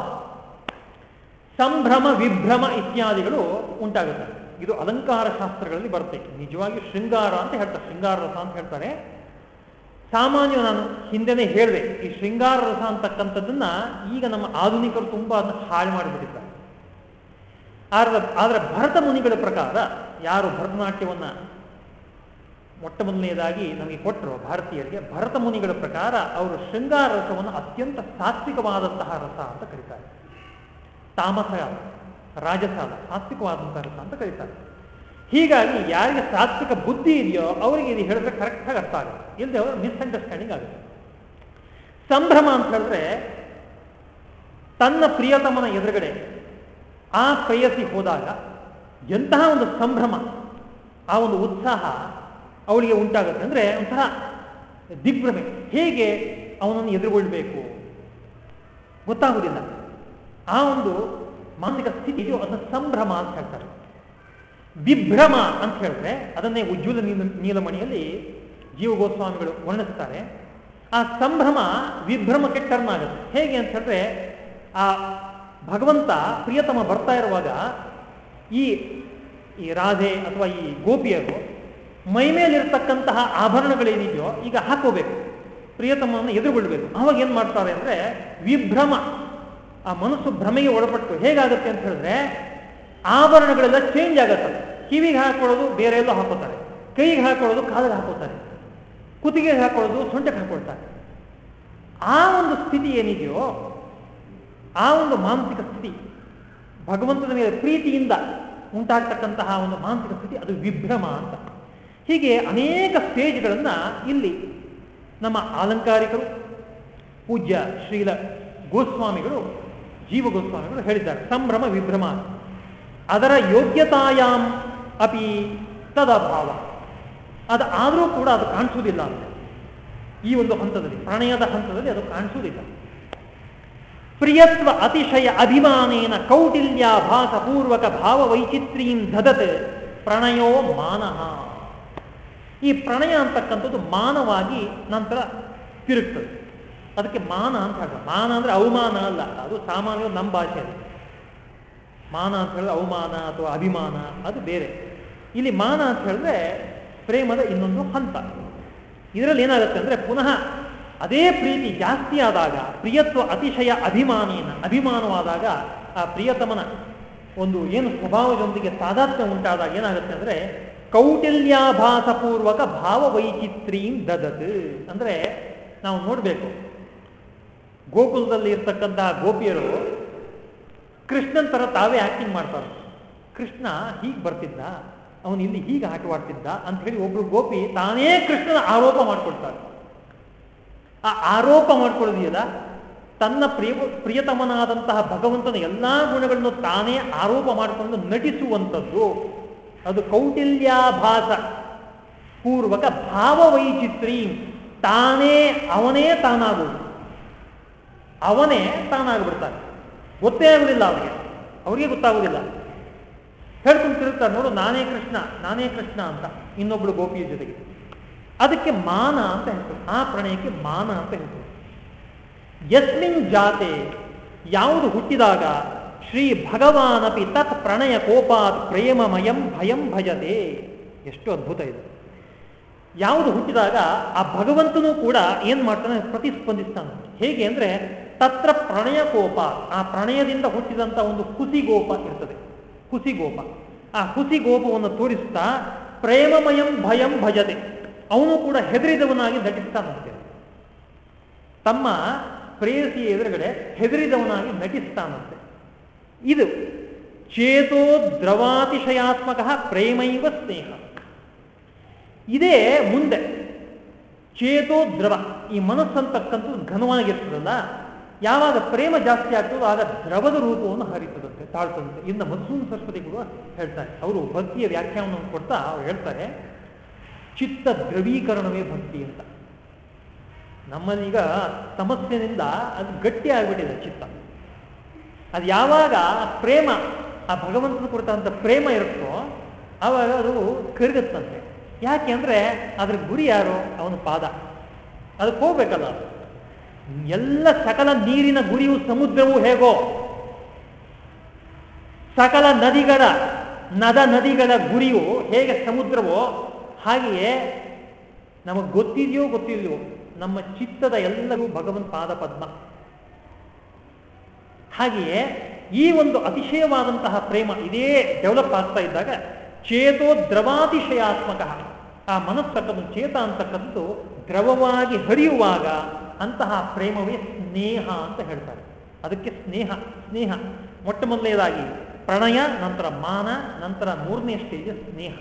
ಸಂಭ್ರಮ, ವಿಭ್ರಮ ಇತ್ಯಾದಿಗಳು ಉಂಟಾಗುತ್ತೆ ಇದು ಅಲಂಕಾರ ಶಾಸ್ತ್ರಗಳಲ್ಲಿ ಬರುತ್ತೆ. ನಿಜವಾಗಿ ಶೃಂಗಾರ ಅಂತ ಹೇಳ್ತಾರೆ. ಶೃಂಗಾರ ರಸ ಅಂತ ಹೇಳ್ತಾರೆ. ಸಾಮಾನ್ಯ ನಾನು ಹಿಂದೆನೇ ಹೇಳಿದೆ, ಈ ಶೃಂಗಾರ ರಸ ಅಂತಕ್ಕಂಥದ್ದನ್ನ ಈಗ ನಮ್ಮ ಆಧುನಿಕರು ತುಂಬಾ ಅದನ್ನ ಹಾಳು ಮಾಡಿಬಿಟ್ಟಿದ್ದಾರೆ. ಆದ್ರೆ ಆದ್ರೆ ಭರತ ಮುನಿಗಳ ಪ್ರಕಾರ ಯಾರು ಭರತನಾಟ್ಯವನ್ನ ಮೊಟ್ಟ ಮೊದಲನೆಯದಾಗಿ ನಮಗೆ ಕೊಟ್ಟರು ಭಾರತೀಯರಿಗೆ ಭರತ ಮುನಿಗಳ ಪ್ರಕಾರ ಅವರು ಶೃಂಗಾರ ರಸವನ್ನು ಅತ್ಯಂತ ಸಾತ್ವಿಕವಾದಂತಹ ರಸ ಅಂತ ಕರೀತಾರೆ. ತಾಮಸ, ರಾಜಸಾಲ, ಸಾತ್ವಿಕವಾದಂತಹ ರಸ ಅಂತ ಕರೀತಾರೆ. ಹೀಗಾಗಿ ಯಾರಿಗೆ ಸಾತ್ವಿಕ ಬುದ್ಧಿ ಇದೆಯೋ ಅವರಿಗೆ ಇದು ಹೇಳಿದ್ರೆ ಕರೆಕ್ಟಾಗಿ ಅರ್ಥ ಆಗುತ್ತೆ. ಇಲ್ಲದೆ ಅವರು ಮಿಸ್ಅಂಡರ್ಸ್ಟ್ಯಾಂಡಿಂಗ್ ಆಗುತ್ತೆ. ಸಂಭ್ರಮ ಅಂತ ಹೇಳಿದ್ರೆ ತನ್ನ ಪ್ರಿಯತಮನ ಎದುರುಗಡೆ ಆ ಪ್ರೇಯಸಿ ಹೋದಾಗ ಎಂತಹ ಒಂದು ಸಂಭ್ರಮ, ಆ ಒಂದು ಉತ್ಸಾಹ ಅವಳಿಗೆ ಉಂಟಾಗುತ್ತೆ. ಅಂದ್ರೆ ಒಂಥರ ದಿಗ್ಭ್ರಮೆ. ಹೇಗೆ ಅವನನ್ನು ಎದುರುಗೊಳ್ಬೇಕು? ಗೊತ್ತಾಗುವುದಿಲ್ಲ. ಆ ಒಂದು ಮಾನಸಿಕ ಸ್ಥಿತಿ ಅದನ್ನು ಸಂಭ್ರಮ ಅಂತ ಹೇಳ್ತಾರೆ. ವಿಭ್ರಮ ಅಂತ ಹೇಳಿದ್ರೆ ಅದನ್ನೇ ಉಜ್ವಲ ನೀಲ, ನೀಲಮಣಿಯಲ್ಲಿ ಜೀವ ಗೋಸ್ವಾಮಿಗಳು ವರ್ಣಿಸ್ತಾರೆ. ಆ ಸಂಭ್ರಮ ವಿಭ್ರಮಕ್ಕೆ ಟರ್ನ್ ಆಗುತ್ತೆ. ಹೇಗೆ ಅಂತ ಹೇಳಿದ್ರೆ, ಆ ಭಗವಂತ ಪ್ರಿಯತಮ ಬರ್ತಾ ಇರುವಾಗ ಈ ಈ ರಾಧೆ ಅಥವಾ ಈ ಗೋಪಿಯರು ಮೈ ಮೇಲಿರ್ತಕ್ಕಂತಹ ಆಭರಣಗಳೇನಿದೆಯೋ ಈಗ ಹಾಕೋಬೇಕು. ಪ್ರಿಯತಮವನ್ನು ಎದುರುಗೊಳ್ಬೇಕು ಅವಾಗ ಏನ್ ಮಾಡ್ತಾರೆ ಅಂದ್ರೆ ವಿಭ್ರಮ. ಆ ಮನಸ್ಸು ಭ್ರಮೆಗೆ ಒಳಪಟ್ಟು ಹೇಗಾಗುತ್ತೆ ಅಂತ ಹೇಳಿದ್ರೆ ಆಭರಣಗಳೆಲ್ಲ ಚೇಂಜ್ ಆಗತ್ತೆ ಕಿವಿಗೆ ಹಾಕೊಳ್ಳೋದು ಬೇರೆ ಎಲ್ಲೋ ಹಾಕೋತಾರೆ. ಕೈಗೆ ಹಾಕೊಳ್ಳೋದು ಕಾಲಿಗೆ ಹಾಕೋತಾರೆ. ಕುತ್ತಿಗೆ ಹಾಕೊಳ್ಳೋದು ಸೊಂಟಕ್ಕೆ ಹಾಕೊಳ್ತಾರೆ. ಆ ಒಂದು ಸ್ಥಿತಿ ಏನಿದೆಯೋ, ಆ ಒಂದು ಮಾನಸಿಕ ಸ್ಥಿತಿ, ಭಗವಂತನ ಮೇಲೆ ಪ್ರೀತಿಯಿಂದ ಉಂಟಾಗ್ತಕ್ಕಂತಹ ಒಂದು ಮಾನಸಿಕ ಸ್ಥಿತಿ, ಅದು ವಿಭ್ರಮ ಅಂತ. ಹೀಗೆ ಅನೇಕ ಸ್ಟೇಜ್ಗಳನ್ನು ಇಲ್ಲಿ ನಮ್ಮ ಅಲಂಕಾರಿಕರು ಪೂಜ್ಯ ಶ್ರೀಲ ಗೋಸ್ವಾಮಿಗಳು, ಜೀವ ಗೋಸ್ವಾಮಿಗಳು ಹೇಳಿದ್ದಾರೆ. ಸಂಭ್ರಮ ವಿಭ್ರಮ. ಅದರ ಯೋಗ್ಯತಾಯಾಮ್ ಅಪಿ ತದಭಾವ ಅದು ಆದರೂ ಕೂಡ ಅದು ಕಾಣಿಸುವುದಿಲ್ಲ. ಅಂತ ಈ ಒಂದು ಹಂತದಲ್ಲಿ, ಪ್ರಣಯದ ಹಂತದಲ್ಲಿ ಅದು ಕಾಣಿಸುವುದಿಲ್ಲ. ಪ್ರಿಯತ್ವ ಅತಿಶಯ ಅಭಿಮಾನೇನ ಕೌಟಿಲ್ಯಾಭಾಸ ಪೂರ್ವಕ ಭಾವ ವೈಚಿತ್ರೀಂ ದದತ್ ಪ್ರಣಯೋ ಮಾನಃ. ಈ ಪ್ರಣಯ ಅಂತಕ್ಕಂಥದ್ದು ಮಾನವಾಗಿ ನಂತರ ತಿರುಗ್ತದೆ. ಅದಕ್ಕೆ ಮಾನ ಅಂತ ಹೇಳ ಮಾನ ಅಂದ್ರೆ ಅವಮಾನ ಅಲ್ಲ. ಅದು ಸಾಮಾನ್ಯ ನಮ್ಮ ಭಾಷೆಯಲ್ಲಿ ಮಾನ ಅಂತ ಹೇಳಿದ್ರೆ ಅವಮಾನ ಅಥವಾ ಅಭಿಮಾನ, ಅದು ಬೇರೆ. ಇಲ್ಲಿ ಮಾನ ಅಂತ ಹೇಳಿದ್ರೆ ಪ್ರೇಮದ ಇನ್ನೊಂದು ಹಂತ. ಇದರಲ್ಲಿ ಏನಾಗುತ್ತೆ ಅಂದ್ರೆ ಪುನಃ ಅದೇ ಪ್ರೀತಿ ಜಾಸ್ತಿ ಆದಾಗ, ಪ್ರಿಯತ್ವ ಅತಿಶಯ ಅಭಿಮಾನೇನ, ಅಭಿಮಾನವಾದಾಗ ಆ ಪ್ರಿಯತಮನ ಒಂದು ಏನು ಸ್ವಭಾವದೊಂದಿಗೆ ತಾದಾತ್ಮ್ಯ ಉಂಟಾದಾಗ ಏನಾಗುತ್ತೆ ಅಂದ್ರೆ ಕೌಟಿಲ್ಯಾಭಾಸಪೂರ್ವಕ ಭಾವ ವೈಚಿತ್ರೀಂ ದದತ್. ಅಂದ್ರೆ ನಾವು ನೋಡಬೇಕು. ಗೋಕುಲದಲ್ಲಿ ಇರ್ತಕ್ಕಂತಹ ಗೋಪಿಯರು ಕೃಷ್ಣನ ತರ ತಾವೇ ಆ್ಯಕ್ಟಿಂಗ್ ಮಾಡ್ತಾರೆ. ಕೃಷ್ಣ ಹೀಗೆ ಬರ್ತಿದ್ದ, ಅವನು ಇಲ್ಲಿ ಹೀಗೆ ಆಟವಾಡ್ತಿದ್ದ ಅಂತ ಹೇಳಿ ಒಬ್ರು ಗೋಪಿ ತಾನೇ ಕೃಷ್ಣನ ಆರೋಪ ಮಾಡ್ಕೊಳ್ತಾರೆ ಆ ಆರೋಪ ಮಾಡ್ಕೊಳ್ಳೋದಿಯಲ್ಲ, ತನ್ನ ಪ್ರಿಯ, ಪ್ರಿಯತಮನಾದಂತಹ ಭಗವಂತನ ಎಲ್ಲಾ ಗುಣಗಳನ್ನು ತಾನೇ ಆರೋಪ ಮಾಡಿಕೊಂಡು ನಟಿಸುವಂಥದ್ದು. ಅದು ಕೌಟಿಲ್ಯಾಭಾಸ. ಪೂರ್ವಕ ಭಾವವೈಚಿತ್ರಿ. ತಾನೇ ಅವನೇ ತಾನಾಗುವುದು ಅವನೇ ತಾನಾಗ್ಬಿಡ್ತಾನೆ. ಗೊತ್ತೇ ಆಗುದಿಲ್ಲ ಅವನಿಗೆ. ಅವರಿಗೆ ಗೊತ್ತಾಗುದಿಲ್ಲ. ಹೇಳ್ಕೊಂಡು ತಿರುಗ್ತಾರೆ, ನೋಡು, ನಾನೇ ಕೃಷ್ಣ ನಾನೇ ಕೃಷ್ಣ ಅಂತ. ಇನ್ನೊಬ್ಳು ಗೋಪಿಯ ಜೊತೆಗೆ. ಅದಕ್ಕೆ ಮಾನ ಅಂತ ಹೇಳ್ತು ಆ ಪ್ರಣಯಕ್ಕೆ ಮಾನ ಅಂತ ಹೇಳ್ತು ಯಸ್ಮಿನ್ ಜಾತೆ, ಯಾವುದು ಹುಟ್ಟಿದಾಗ ಶ್ರೀ ಭಗವಾನಪಿ ತತ್ ಪ್ರಣಯ ಕೋಪಾತ್ ಪ್ರೇಮಮಯಂ ಭಯಂ ಭಜತೆ. ಎಷ್ಟು ಅದ್ಭುತ ಇದೆ. ಯಾವುದು ಹುಟ್ಟಿದಾಗ ಆ ಭಗವಂತನೂ ಕೂಡ ಏನ್ ಮಾಡ್ತಾನೆ, ಪ್ರತಿಸ್ಪಂದಿಸ್ತಾನೆ. ಹೇಗೆ ಅಂದ್ರೆ ತತ್ರ ಪ್ರಣಯ ಕೋಪ, ಆ ಪ್ರಣಯದಿಂದ ಹುಟ್ಟಿದಂತ ಒಂದು ಕುಸಿಗೋಪ ಇರ್ತದೆ. ಕುಸಿಗೋಪ. ಆ ಕುಸಿಗೋಪವನ್ನು ತೋರಿಸ್ತಾ ಪ್ರೇಮಮಯಂ ಭಯಂ ಭಜತೆ. ಅವನು ಕೂಡ ಹೆದರಿದವನಾಗಿ ನಟಿಸ್ತಾನಂತೆ ತಮ್ಮ ಪ್ರೇಯಸಿಯ ಎದುರುಗಡೆ ಹೆದರಿದವನಾಗಿ ನಟಿಸ್ತಾನಂತೆ ಇದು ಚೇತೋ ದ್ರವಾತಿಶಯಾತ್ಮಕ ಪ್ರೇಮೈವ ಸ್ನೇಹ. ಇದೇ ಮುಂದೆ ಚೇತೋ ದ್ರವ, ಈ ಮನಸ್ಸಂತಕ್ಕಂಥದ್ದು ಘನವಾಗಿರ್ತದಲ್ಲ, ಯಾವಾಗ ಪ್ರೇಮ ಜಾಸ್ತಿ ಆಗ್ತದೋ ಆಗ ದ್ರವದ ರೂಪವನ್ನು ಹರಿತದಂತೆ, ತಾಳ್ತದಂತೆ. ಇನ್ನು ಮಧುಸೂನ್ ಸರಸ್ವತಿ ಕೂಡ ಹೇಳ್ತಾರೆ, ಅವರು ಭಕ್ತಿಯ ವ್ಯಾಖ್ಯಾನವನ್ನು ಕೊಡ್ತಾ ಅವ್ರು ಹೇಳ್ತಾರೆ, ಚಿತ್ತ ದ್ರವೀಕರಣವೇ ಭಕ್ತಿ ಅಂತ. ನಮ್ಮನೀಗ ಸಮಸ್ಯೆಯಿಂದ ಅದು ಗಟ್ಟಿ ಆಗ್ಬಿಟ್ಟಿದೆ ಚಿತ್ತ. ಅದು ಯಾವಾಗ ಪ್ರೇಮ, ಆ ಭಗವಂತನ ಕುರಿತಂತ ಪ್ರೇಮ ಇರುತ್ತೋ ಆವಾಗ ಅದು ಕರಿದತ್ತಂತೆ ಯಾಕೆ ಅಂದರೆ ಅದ್ರ ಗುರಿ ಯಾರು? ಅವನ ಪಾದ. ಅದಕ್ಕೆ ಹೋಗ್ಬೇಕಲ್ಲ ಎಲ್ಲ ಸಕಲ ನೀರಿನ ಗುರಿಯು ಸಮುದ್ರವು ಹೇಗೋ? ಸಕಲ ನದಿಗಳ, ನದ ನದಿಗಳ ಗುರಿಯು ಹೇಗೆ ಸಮುದ್ರವೋ, ಹಾಗೆಯೇ ನಮಗೆ ಗೊತ್ತಿದೆಯೋ ಗೊತ್ತಿದೆಯೋ ನಮ್ಮ ಚಿತ್ತದ ಎಲ್ಲವೂ ಭಗವಂತ ಪಾದ ಪದ್ಮ. ಹಾಗೆಯೇ ಈ ಒಂದು ಅತಿಶಯವಾದಂತಹ ಪ್ರೇಮ ಇದೇ ಡೆವಲಪ್ ಆಗ್ತಾ ಇದ್ದಾಗ ಚೇತೋ ದ್ರವಾತಿಶಯಾತ್ಮಕ. ಆ ಮನಸ್ಸಕ್ಕದ್ದು ಚೇತ ಅಂತಕ್ಕಂಥದ್ದು ದ್ರವವಾಗಿ ಹರಿಯುವಾಗ ಅಂತಹ ಪ್ರೇಮವೇ ಸ್ನೇಹ ಅಂತ ಹೇಳ್ತಾರೆ. ಅದಕ್ಕೆ ಸ್ನೇಹ ಸ್ನೇಹ. ಮೊಟ್ಟ ಮೊದಲನೇದಾಗಿ ಪ್ರಣಯ, ನಂತರ ಮಾನ, ನಂತರ ಮೂರನೇ ಸ್ಟೇಜ್ ಸ್ನೇಹ.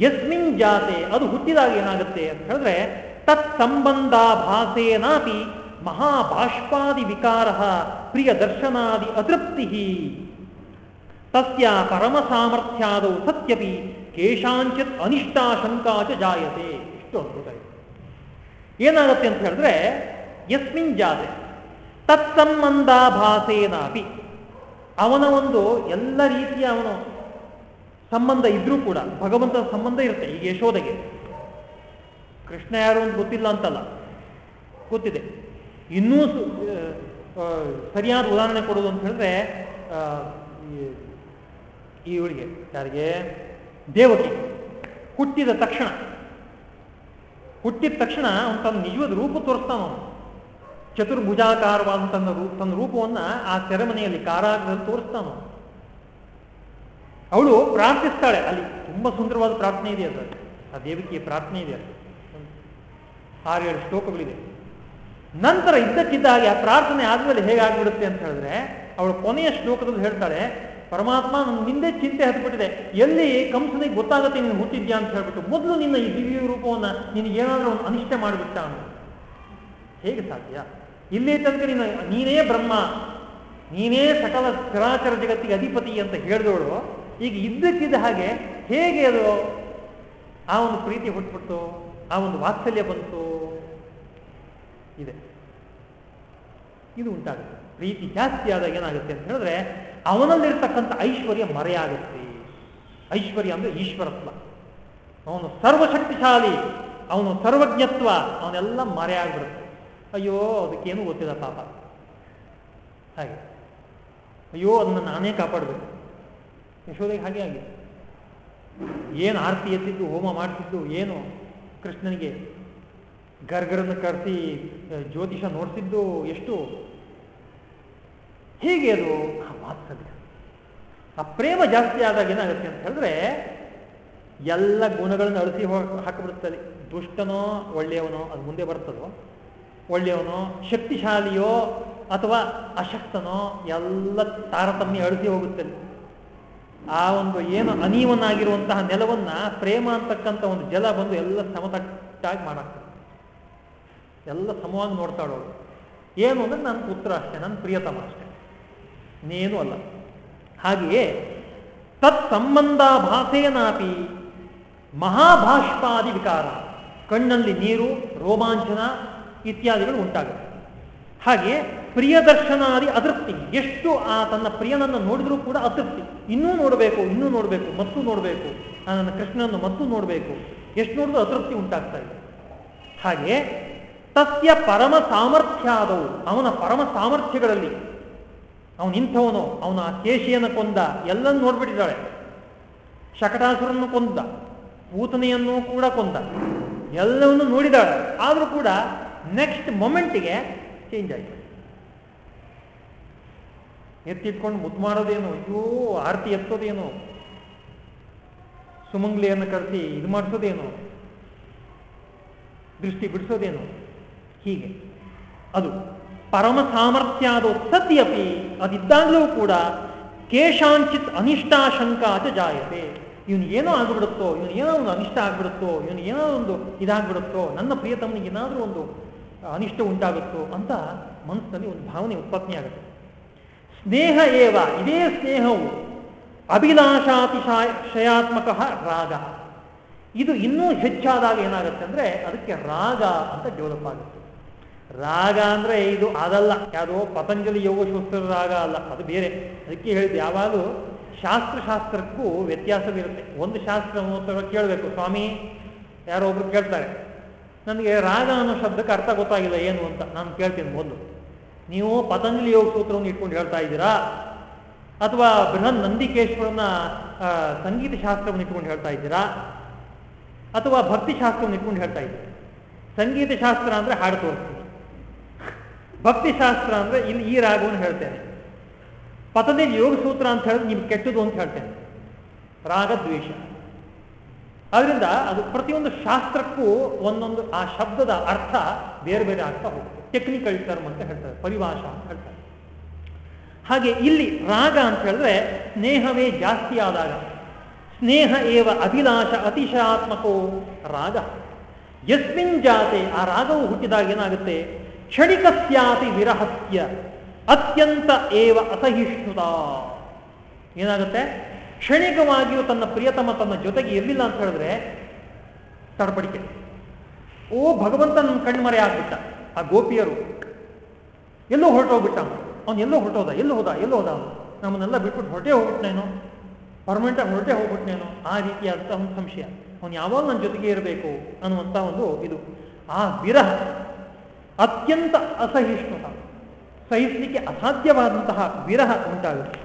ಯಸ್ಮಿನ್ ಜಾತೆ ಅದು ಹುಟ್ಟಿದಾಗ ಏನಾಗುತ್ತೆ ಅಂತ ಹೇಳಿದ್ರೆ ತತ್ ಸಂಬಂಧಾಭಾಸೇನಾಪಿ ಮಹಾಭಾಷ್ಪಾದಿ ವಿಕಾರ ಪ್ರಿಯ ದರ್ಶನಾದಿ ಅತೃಪ್ತಿ. ತಸ್ಯ ಪರಮ ಸಾಮರ್ಥ್ಯಾದೌ ಸತ್ಯಪಿ ಕೇಶಾಂಚಿತ್ ಅನಿಷ್ಟಾಶಂಕಾ ಚ ಜಾಯತೆ. ಇಷ್ಟು ಅದ್ಭುತ ಇದೆ. ಏನಾಗುತ್ತೆ ಅಂತ ಹೇಳಿದ್ರೆ, ಯಸ್ಮಿನ್ ಜಾತೆ ತತ್ಸಂಬಂಧಾಭಾಸೇನಾಪಿ ಅವನ ಒಂದು ಎಲ್ಲ ರೀತಿಯ ಅವನು ಸಂಬಂಧ ಇದ್ರೂ ಕೂಡ, ಭಗವಂತನ ಸಂಬಂಧ ಇರುತ್ತೆ ಈಗ ಯಶೋದೆಗೆ ಕೃಷ್ಣ ಯಾರು ಗೊತ್ತಿಲ್ಲ ಅಂತಲ್ಲ. ಗೊತ್ತಿದೆ. ಇನ್ನೂ ಸರಿಯಾದ ಉದಾಹರಣೆ ಕೊಡೋದು ಅಂತ ಹೇಳಿದ್ರೆ ಈ ಇವಳಿಗೆ ಯಾರಿಗೆ? ದೇವಕಿ. ಹುಟ್ಟಿದ ತಕ್ಷಣ. ಹುಟ್ಟಿದ ತಕ್ಷಣ ಅವನು ತನ್ನ ನಿಜವಾದ ರೂಪ ತೋರಿಸ್ತಾನ ಚತುರ್ಭುಜಾಕಾರವಾದ ತನ್ನ ರೂಪ ತನ್ನ ರೂಪವನ್ನ ಆ ಸೆರೆಮನೆಯಲ್ಲಿ ಕಾರಾಗದಲ್ಲಿ ತೋರಿಸ್ತಾನ ಅವಳು ಪ್ರಾರ್ಥಿಸ್ತಾಳೆ. ಅಲ್ಲಿ ತುಂಬಾ ಸುಂದರವಾದ ಪ್ರಾರ್ಥನೆ ಇದೆ ಅದು. ಆ ದೇವಿಕೆಯ ಪ್ರಾರ್ಥನೆ ಇದೆ ಆರು ಏಳು ಶ್ಲೋಕಗಳಿದೆ. ನಂತರ ಇದ್ದಕ್ಕಿದ್ದ ಹಾಗೆ ಆ ಪ್ರಾರ್ಥನೆ ಆದ್ಮೇಲೆ ಹೇಗಾಗ್ಬಿಡುತ್ತೆ ಅಂತ ಹೇಳಿದ್ರೆ, ಅವಳು ಕೊನೆಯ ಶ್ಲೋಕದಲ್ಲಿ ಹೇಳ್ತಾಳೆ, ಪರಮಾತ್ಮ, ನನ್ನ ನಿಂದೆ ಚಿಂತೆ ಹತ್ಬಿಟ್ಟಿದೆ. ಎಲ್ಲಿ ಕಂಸನಿಗೆ ಗೊತ್ತಾಗುತ್ತೆ ನೀನು ಹುಟ್ಟಿದ್ಯಾ ಅಂತ ಹೇಳ್ಬಿಟ್ಟು, ಮೊದಲು ನಿನ್ನ ಈ ದಿವ್ಯ ರೂಪವನ್ನು ನಿನಗೆ ಏನಾದರೂ ಒಂದು ಅನಿಷ್ಟ ಮಾಡಿಬಿಟ್ಟ ಅವನು ಹೇಗೆ ಸಾಧ್ಯ? ಇಲ್ಲಿ ತನಕ ನಿನ್ನ ನೀನೇ ಬ್ರಹ್ಮ, ನೀನೇ ಸಕಲ ಚರಾಚರ ಜಗತ್ತಿಗೆ ಅಧಿಪತಿ ಅಂತ ಹೇಳಿದವಳು, ಈಗ ಇದ್ದಕ್ಕಿದ್ದ ಹಾಗೆ ಹೇಗೆ ಅದು ಆ ಒಂದು ಪ್ರೀತಿ ಹೊಟ್ಬಿಟ್ಟು ಆ ಒಂದು ವಾತ್ಸಲ್ಯ ಬಂತು? ಇದೆ. ಇದು ಉಂಟಾಗುತ್ತೆ. ಪ್ರೀತಿ ಜಾಸ್ತಿ ಆದಾಗ ಏನಾಗುತ್ತೆ ಅಂತ ಹೇಳಿದ್ರೆ, ಅವನಲ್ಲಿರ್ತಕ್ಕಂಥ ಐಶ್ವರ್ಯ ಮರೆಯಾಗುತ್ತೆ. ಐಶ್ವರ್ಯ ಅಂದ್ರೆ ಈಶ್ವರತ್ವ. ಅವನು ಸರ್ವಶಕ್ತಿಶಾಲಿ, ಅವನು ಸರ್ವಜ್ಞತ್ವ, ಅವನೆಲ್ಲ ಮರೆಯಾಗ್ಬಿಡುತ್ತೆ. ಅಯ್ಯೋ, ಅದಕ್ಕೇನು ಗೊತ್ತಿಲ್ಲ ಪಾಪ. ಹಾಗೆ. ಅಯ್ಯೋ, ಅದನ್ನು ನಾನೇ ಕಾಪಾಡಬೇಕು. ಯಶೋದೆಗೆ ಹಾಗೆ ಆಗಿದೆ. ಏನು ಆರತಿ ಎತ್ತಿದ್ದು, ಹೋಮ ಮಾಡ್ತಿದ್ದು, ಏನು ಕೃಷ್ಣನಿಗೆ ಗರ್ಗರನ್ನು ಕರೆಸಿ, ಜ್ಯೋತಿಷ ನೋಡ್ತಿದ್ದು ಎಷ್ಟು ಹೇಗೆ ಅದು ಆ ವಾತ್ಸಲ್ಯ ಆ ಪ್ರೇಮ ಜಾಸ್ತಿ ಆದಾಗ ಏನಾಗುತ್ತೆ ಅಂತ ಹೇಳಿದ್ರೆ, ಎಲ್ಲ ಗುಣಗಳನ್ನು ಅಳಿಸಿ ಹಾಕಿಬಿಡುತ್ತದೆ ದುಷ್ಟನೋ, ಒಳ್ಳೆಯವನೋ, ಅದು ಮುಂದೆ ಬರ್ತದೋ, ಒಳ್ಳೆಯವನೋ, ಶಕ್ತಿಶಾಲಿಯೋ, ಅಥವಾ ಅಶಕ್ತನೋ, ಎಲ್ಲ ತಾರತಮ್ಯ ಅಳಿಸಿ ಹೋಗುತ್ತದೆ ಆ ಒಂದು ಏನು ಅನೀವನಾಗಿರುವಂತಹ ನೆಲವನ್ನ ಪ್ರೇಮ ಅಂತಕ್ಕಂಥ ಒಂದು ಜಲ ಬಂದು ಎಲ್ಲ ಸಮತಟ್ಟಾಗಿ ಮಾಡಾಕ್ತದೆ ಎಲ್ಲ ಸಮವಾಗಿ ನೋಡ್ತಾಳೋಳು ಏನು ಅಂದ್ರೆ, ನನ್ನ ಪುತ್ರ ಅಷ್ಟೇ, ನನ್ನ ಪ್ರಿಯತಮ ಅಷ್ಟೇ. ಇನ್ನೇನು ಅಲ್ಲ. ಹಾಗೆಯೇ ತತ್ ಸಂಬಂಧಾಭಾಸೇನಾಪಿ ಮಹಾಭಾಷ್ಪಾದಿ ವಿಕಾರ, ಕಣ್ಣಲ್ಲಿ ನೀರು, ರೋಮಾಂಚನ ಇತ್ಯಾದಿಗಳು ಉಂಟಾಗುತ್ತೆ ಹಾಗೆ ಪ್ರಿಯದರ್ಶನಾದಿ ಅದೃಪ್ತಿ ಎಷ್ಟು ಆ ತನ್ನ ಪ್ರಿಯನನ್ನು ನೋಡಿದರೂ ಕೂಡ ಅತೃಪ್ತಿ ಇನ್ನೂ ನೋಡಬೇಕು ಇನ್ನೂ ನೋಡಬೇಕು, ಮತ್ತೂ ನೋಡಬೇಕು ನನ್ನ ಕೃಷ್ಣನನ್ನು ಮತ್ತೂ ನೋಡಬೇಕು, ಎಷ್ಟು ನೋಡಿದ್ರು ಅತೃಪ್ತಿ ಉಂಟಾಗ್ತಾ ಇದೆ. ಹಾಗೆ ತಸ್ಯ ಪರಮ ಸಾಮರ್ಥ್ಯ ಆದವು ಅವನ ಪರಮ ಸಾಮರ್ಥ್ಯಗಳಲ್ಲಿ ಅವನು ಇಂಥವನು, ಅವನ ಕೇಶಿಯನ್ನು ಕೊಂದ, ಎಲ್ಲನ್ನು ನೋಡ್ಬಿಟ್ಟಿದ್ದಾಳೆ ಶಕಟಾಸುರನ್ನು ಕೊಂದ, ಪೂತನೆಯನ್ನು ಕೂಡ ಕೊಂದ, ಎಲ್ಲವನ್ನು ನೋಡಿದಾಳೆ. ಆದರೂ ಕೂಡ ನೆಕ್ಸ್ಟ್ ಮೊಮೆಂಟಿಗೆ ಚೇಂಜ್ ಆಯಿತು. ಎತ್ತಿಟ್ಕೊಂಡು ಮುದ್ದು ಮಾಡೋದೇನು? ಅಯ್ಯೋ, ಆರತಿ ಎತ್ತೋದೇನು? ಸುಮಂಗ್ಲಿಯನ್ನು ಕರೆಸಿ ಇದು ಮಾಡಿಸೋದೇನು? ದೃಷ್ಟಿ ಬಿಡಿಸೋದೇನು? ಹೀಗೆ. ಅದು. ಪರಮ ಸಾಮರ್ಥ್ಯಾದ ಅಪಿ ಅದಿದ್ದಾಗಲೂ ಕೂಡ ಕೇಶಾಂಚಿತ್ ಅನಿಷ್ಟಾಶಂಕ ಜಾಯತೆ. ಇವನು ಏನೋ ಆಗ್ಬಿಡುತ್ತೋ, ಇವನು ಏನೋ ಒಂದು ಅನಿಷ್ಟ ಆಗ್ಬಿಡುತ್ತೋ, ಇವನು ಏನೋ ಒಂದು ಇದಾಗ್ಬಿಡುತ್ತೋ, ನನ್ನ ಪ್ರಿಯತಮನಿಗೆ ಏನಾದರೂ ಒಂದು ಅನಿಷ್ಟ ಉಂಟಾಗುತ್ತೋ ಅಂತ ಮನಸ್ಸಿನಲ್ಲಿ ಒಂದು ಭಾವನೆ ಉತ್ಪತ್ತಿ ಆಗುತ್ತೆ. ಸ್ನೇಹ ಏವ? ಇದೇ ಸ್ನೇಹವು ಅಭಿಲಾಷಾತಿಶಯಾತ್ಮಕ ರಾಗ. ಇದು ಇನ್ನೂ ಹೆಚ್ಚಾದಾಗ ಏನಾಗುತ್ತೆ ಅಂದರೆ ಅದಕ್ಕೆ ರಾಗ ಅಂತ ಡೆವಲಪ್ ಆಗುತ್ತೆ ರಾಗ ಅಂದ್ರೆ ಇದು ಅದಲ್ಲ, ಯಾವುದೋ ಪತಂಜಲಿ ಯೋಗ ಯೋಗಶಾಸ್ತ್ರ ರಾಗ ಅಲ್ಲ, ಅದು ಬೇರೆ. ಅದಕ್ಕೆ ಹೇಳಿದ್ದು ಯಾವಾಗಲೂ ಶಾಸ್ತ್ರ ಶಾಸ್ತ್ರಕ್ಕೂ ವ್ಯತ್ಯಾಸವಿರುತ್ತೆ. ಒಂದು ಶಾಸ್ತ್ರ ಕೇಳಬೇಕು. ಸ್ವಾಮಿ, ಯಾರೋ ಒಬ್ರು ಕೇಳ್ತಾರೆ, ನನಗೆ ರಾಗ ಅನ್ನೋ ಶಬ್ದಕ್ಕೆ ಅರ್ಥ ಗೊತ್ತಾಗಿಲ್ಲ ಏನು ಅಂತ ನಾನು ಕೇಳ್ತೀನಿ ಮೊದಲು. ನೀವು ಪತಂಜಲಿ ಯೋಗ ಸೂತ್ರವನ್ನು ಇಟ್ಕೊಂಡು ಹೇಳ್ತಾ ಇದ್ದೀರಾ? ಅಥವಾ ಬೃಹನ್ ನಂದಿಕೇಶ್ವರನ ಸಂಗೀತ ಶಾಸ್ತ್ರವನ್ನು ಇಟ್ಕೊಂಡು ಹೇಳ್ತಾ ಇದ್ದೀರಾ? ಅಥವಾ ಭಕ್ತಿ ಶಾಸ್ತ್ರವನ್ನು ಇಟ್ಕೊಂಡು ಹೇಳ್ತಾ ಇದ್ದೀರಾ? ಸಂಗೀತ ಶಾಸ್ತ್ರ ಅಂದರೆ ಹಾಡು ತೋರಿಸ್ತೀನಿ. ಭಕ್ತಿ ಶಾಸ್ತ್ರ ಅಂದ್ರೆ ಇಲ್ಲಿ ಈ ರಾಗವನ್ನು ಹೇಳ್ತೇನೆ. ಪತಂಜಲಿ ಯೋಗ ಸೂತ್ರ ಅಂತ ಹೇಳಿದ್ರೆ ನಿಮ್ಗೆ ಕೆಟ್ಟದು ಅಂತ ಹೇಳ್ತೇನೆ. ರಾಗ ದ್ವೇಷ ಅದರಿಂದ ಅದು ಪ್ರತಿಯೊಂದು ಶಾಸ್ತ್ರಕ್ಕೂ ಒಂದೊಂದು ಆ ಶಬ್ದದ ಅರ್ಥ ಬೇರೆ ಬೇರೆ ಆಗ್ತಾ ಹೋಗುತ್ತೆ. ಟೆಕ್ನಿಕಲ್ ಟರ್ಮ್ ಅಂತ ಹೇಳ್ತಾರೆ, ಪರಿಭಾಷಾ ಅಂತ ಹೇಳ್ತಾರೆ. ಹಾಗೆ ಇಲ್ಲಿ ರಾಗ ಅಂತ ಹೇಳಿದ್ರೆ ಸ್ನೇಹವೇ ಜಾಸ್ತಿ ಆದಾಗ, ಸ್ನೇಹ ಏವ ಅಭಿಲಾಷ ಅತಿಶಯಾತ್ಮಕೋ ರಾಗ. ಯಸ್ಮಿನ್ ಜಾತೆ ಆ ರಾಗವು ಹುಟ್ಟಿದಾಗ ಏನಾಗುತ್ತೆ? ಕ್ಷಣಿಕಸ್ಯಾತಿ ವಿರಹಸ್ಯ, ಅತ್ಯಂತ ಏವ ಅಸಹಿಷ್ಣುತ. ಏನಾಗುತ್ತೆ? ಕ್ಷಣಿಕವಾಗಿಯೂ ತನ್ನ ಪ್ರಿಯತಮ ತನ್ನ ಜೊತೆಗೆ ಇರಲಿಲ್ಲ ಅಂತ ಹೇಳಿದ್ರೆ ತಡಪಡಿಕೆ. ಓ ಭಗವಂತ ನನ್ನ ಕಣ್ಮರೆ ಆಗ್ಬಿಟ್ಟ. ಆ ಗೋಪಿಯರು, ಎಲ್ಲೋ ಹೊರಟೋಗ್ಬಿಟ್ಟ ಅವನು. ಎಲ್ಲೋ ಹೊರಟೋದ, ಎಲ್ಲೋ ಹೋದ ಎಲ್ಲೋ ಹೋದ ನಮ್ಮನ್ನೆಲ್ಲ ಬಿಟ್ಬಿಟ್ಟು ಹೊರಟೇ ಪರ್ಮನೆಂಟ್ ಆಗಿ ಹೊರಟೇ ಹೋಗ್ಬಿಟ್ನೇನೋ ಆ ರೀತಿಯಾದಂಥ ಒಂದು ಸಂಶಯ ಅವನು ಯಾವಾಗ ನನ್ನ ಜೊತೆಗೆ ಇರಬೇಕು ಅನ್ನುವಂಥ ಒಂದು ಇದು. ಆ ವಿರಹ ಅತ್ಯಂತ ಅಸಹಿಷ್ಣುತ ಸಹಿಸಲಿಕ್ಕೆ ಅಸಾಧ್ಯವಾದಂತಹ ವಿರಹ ಉಂಟಾಗುತ್ತೆ.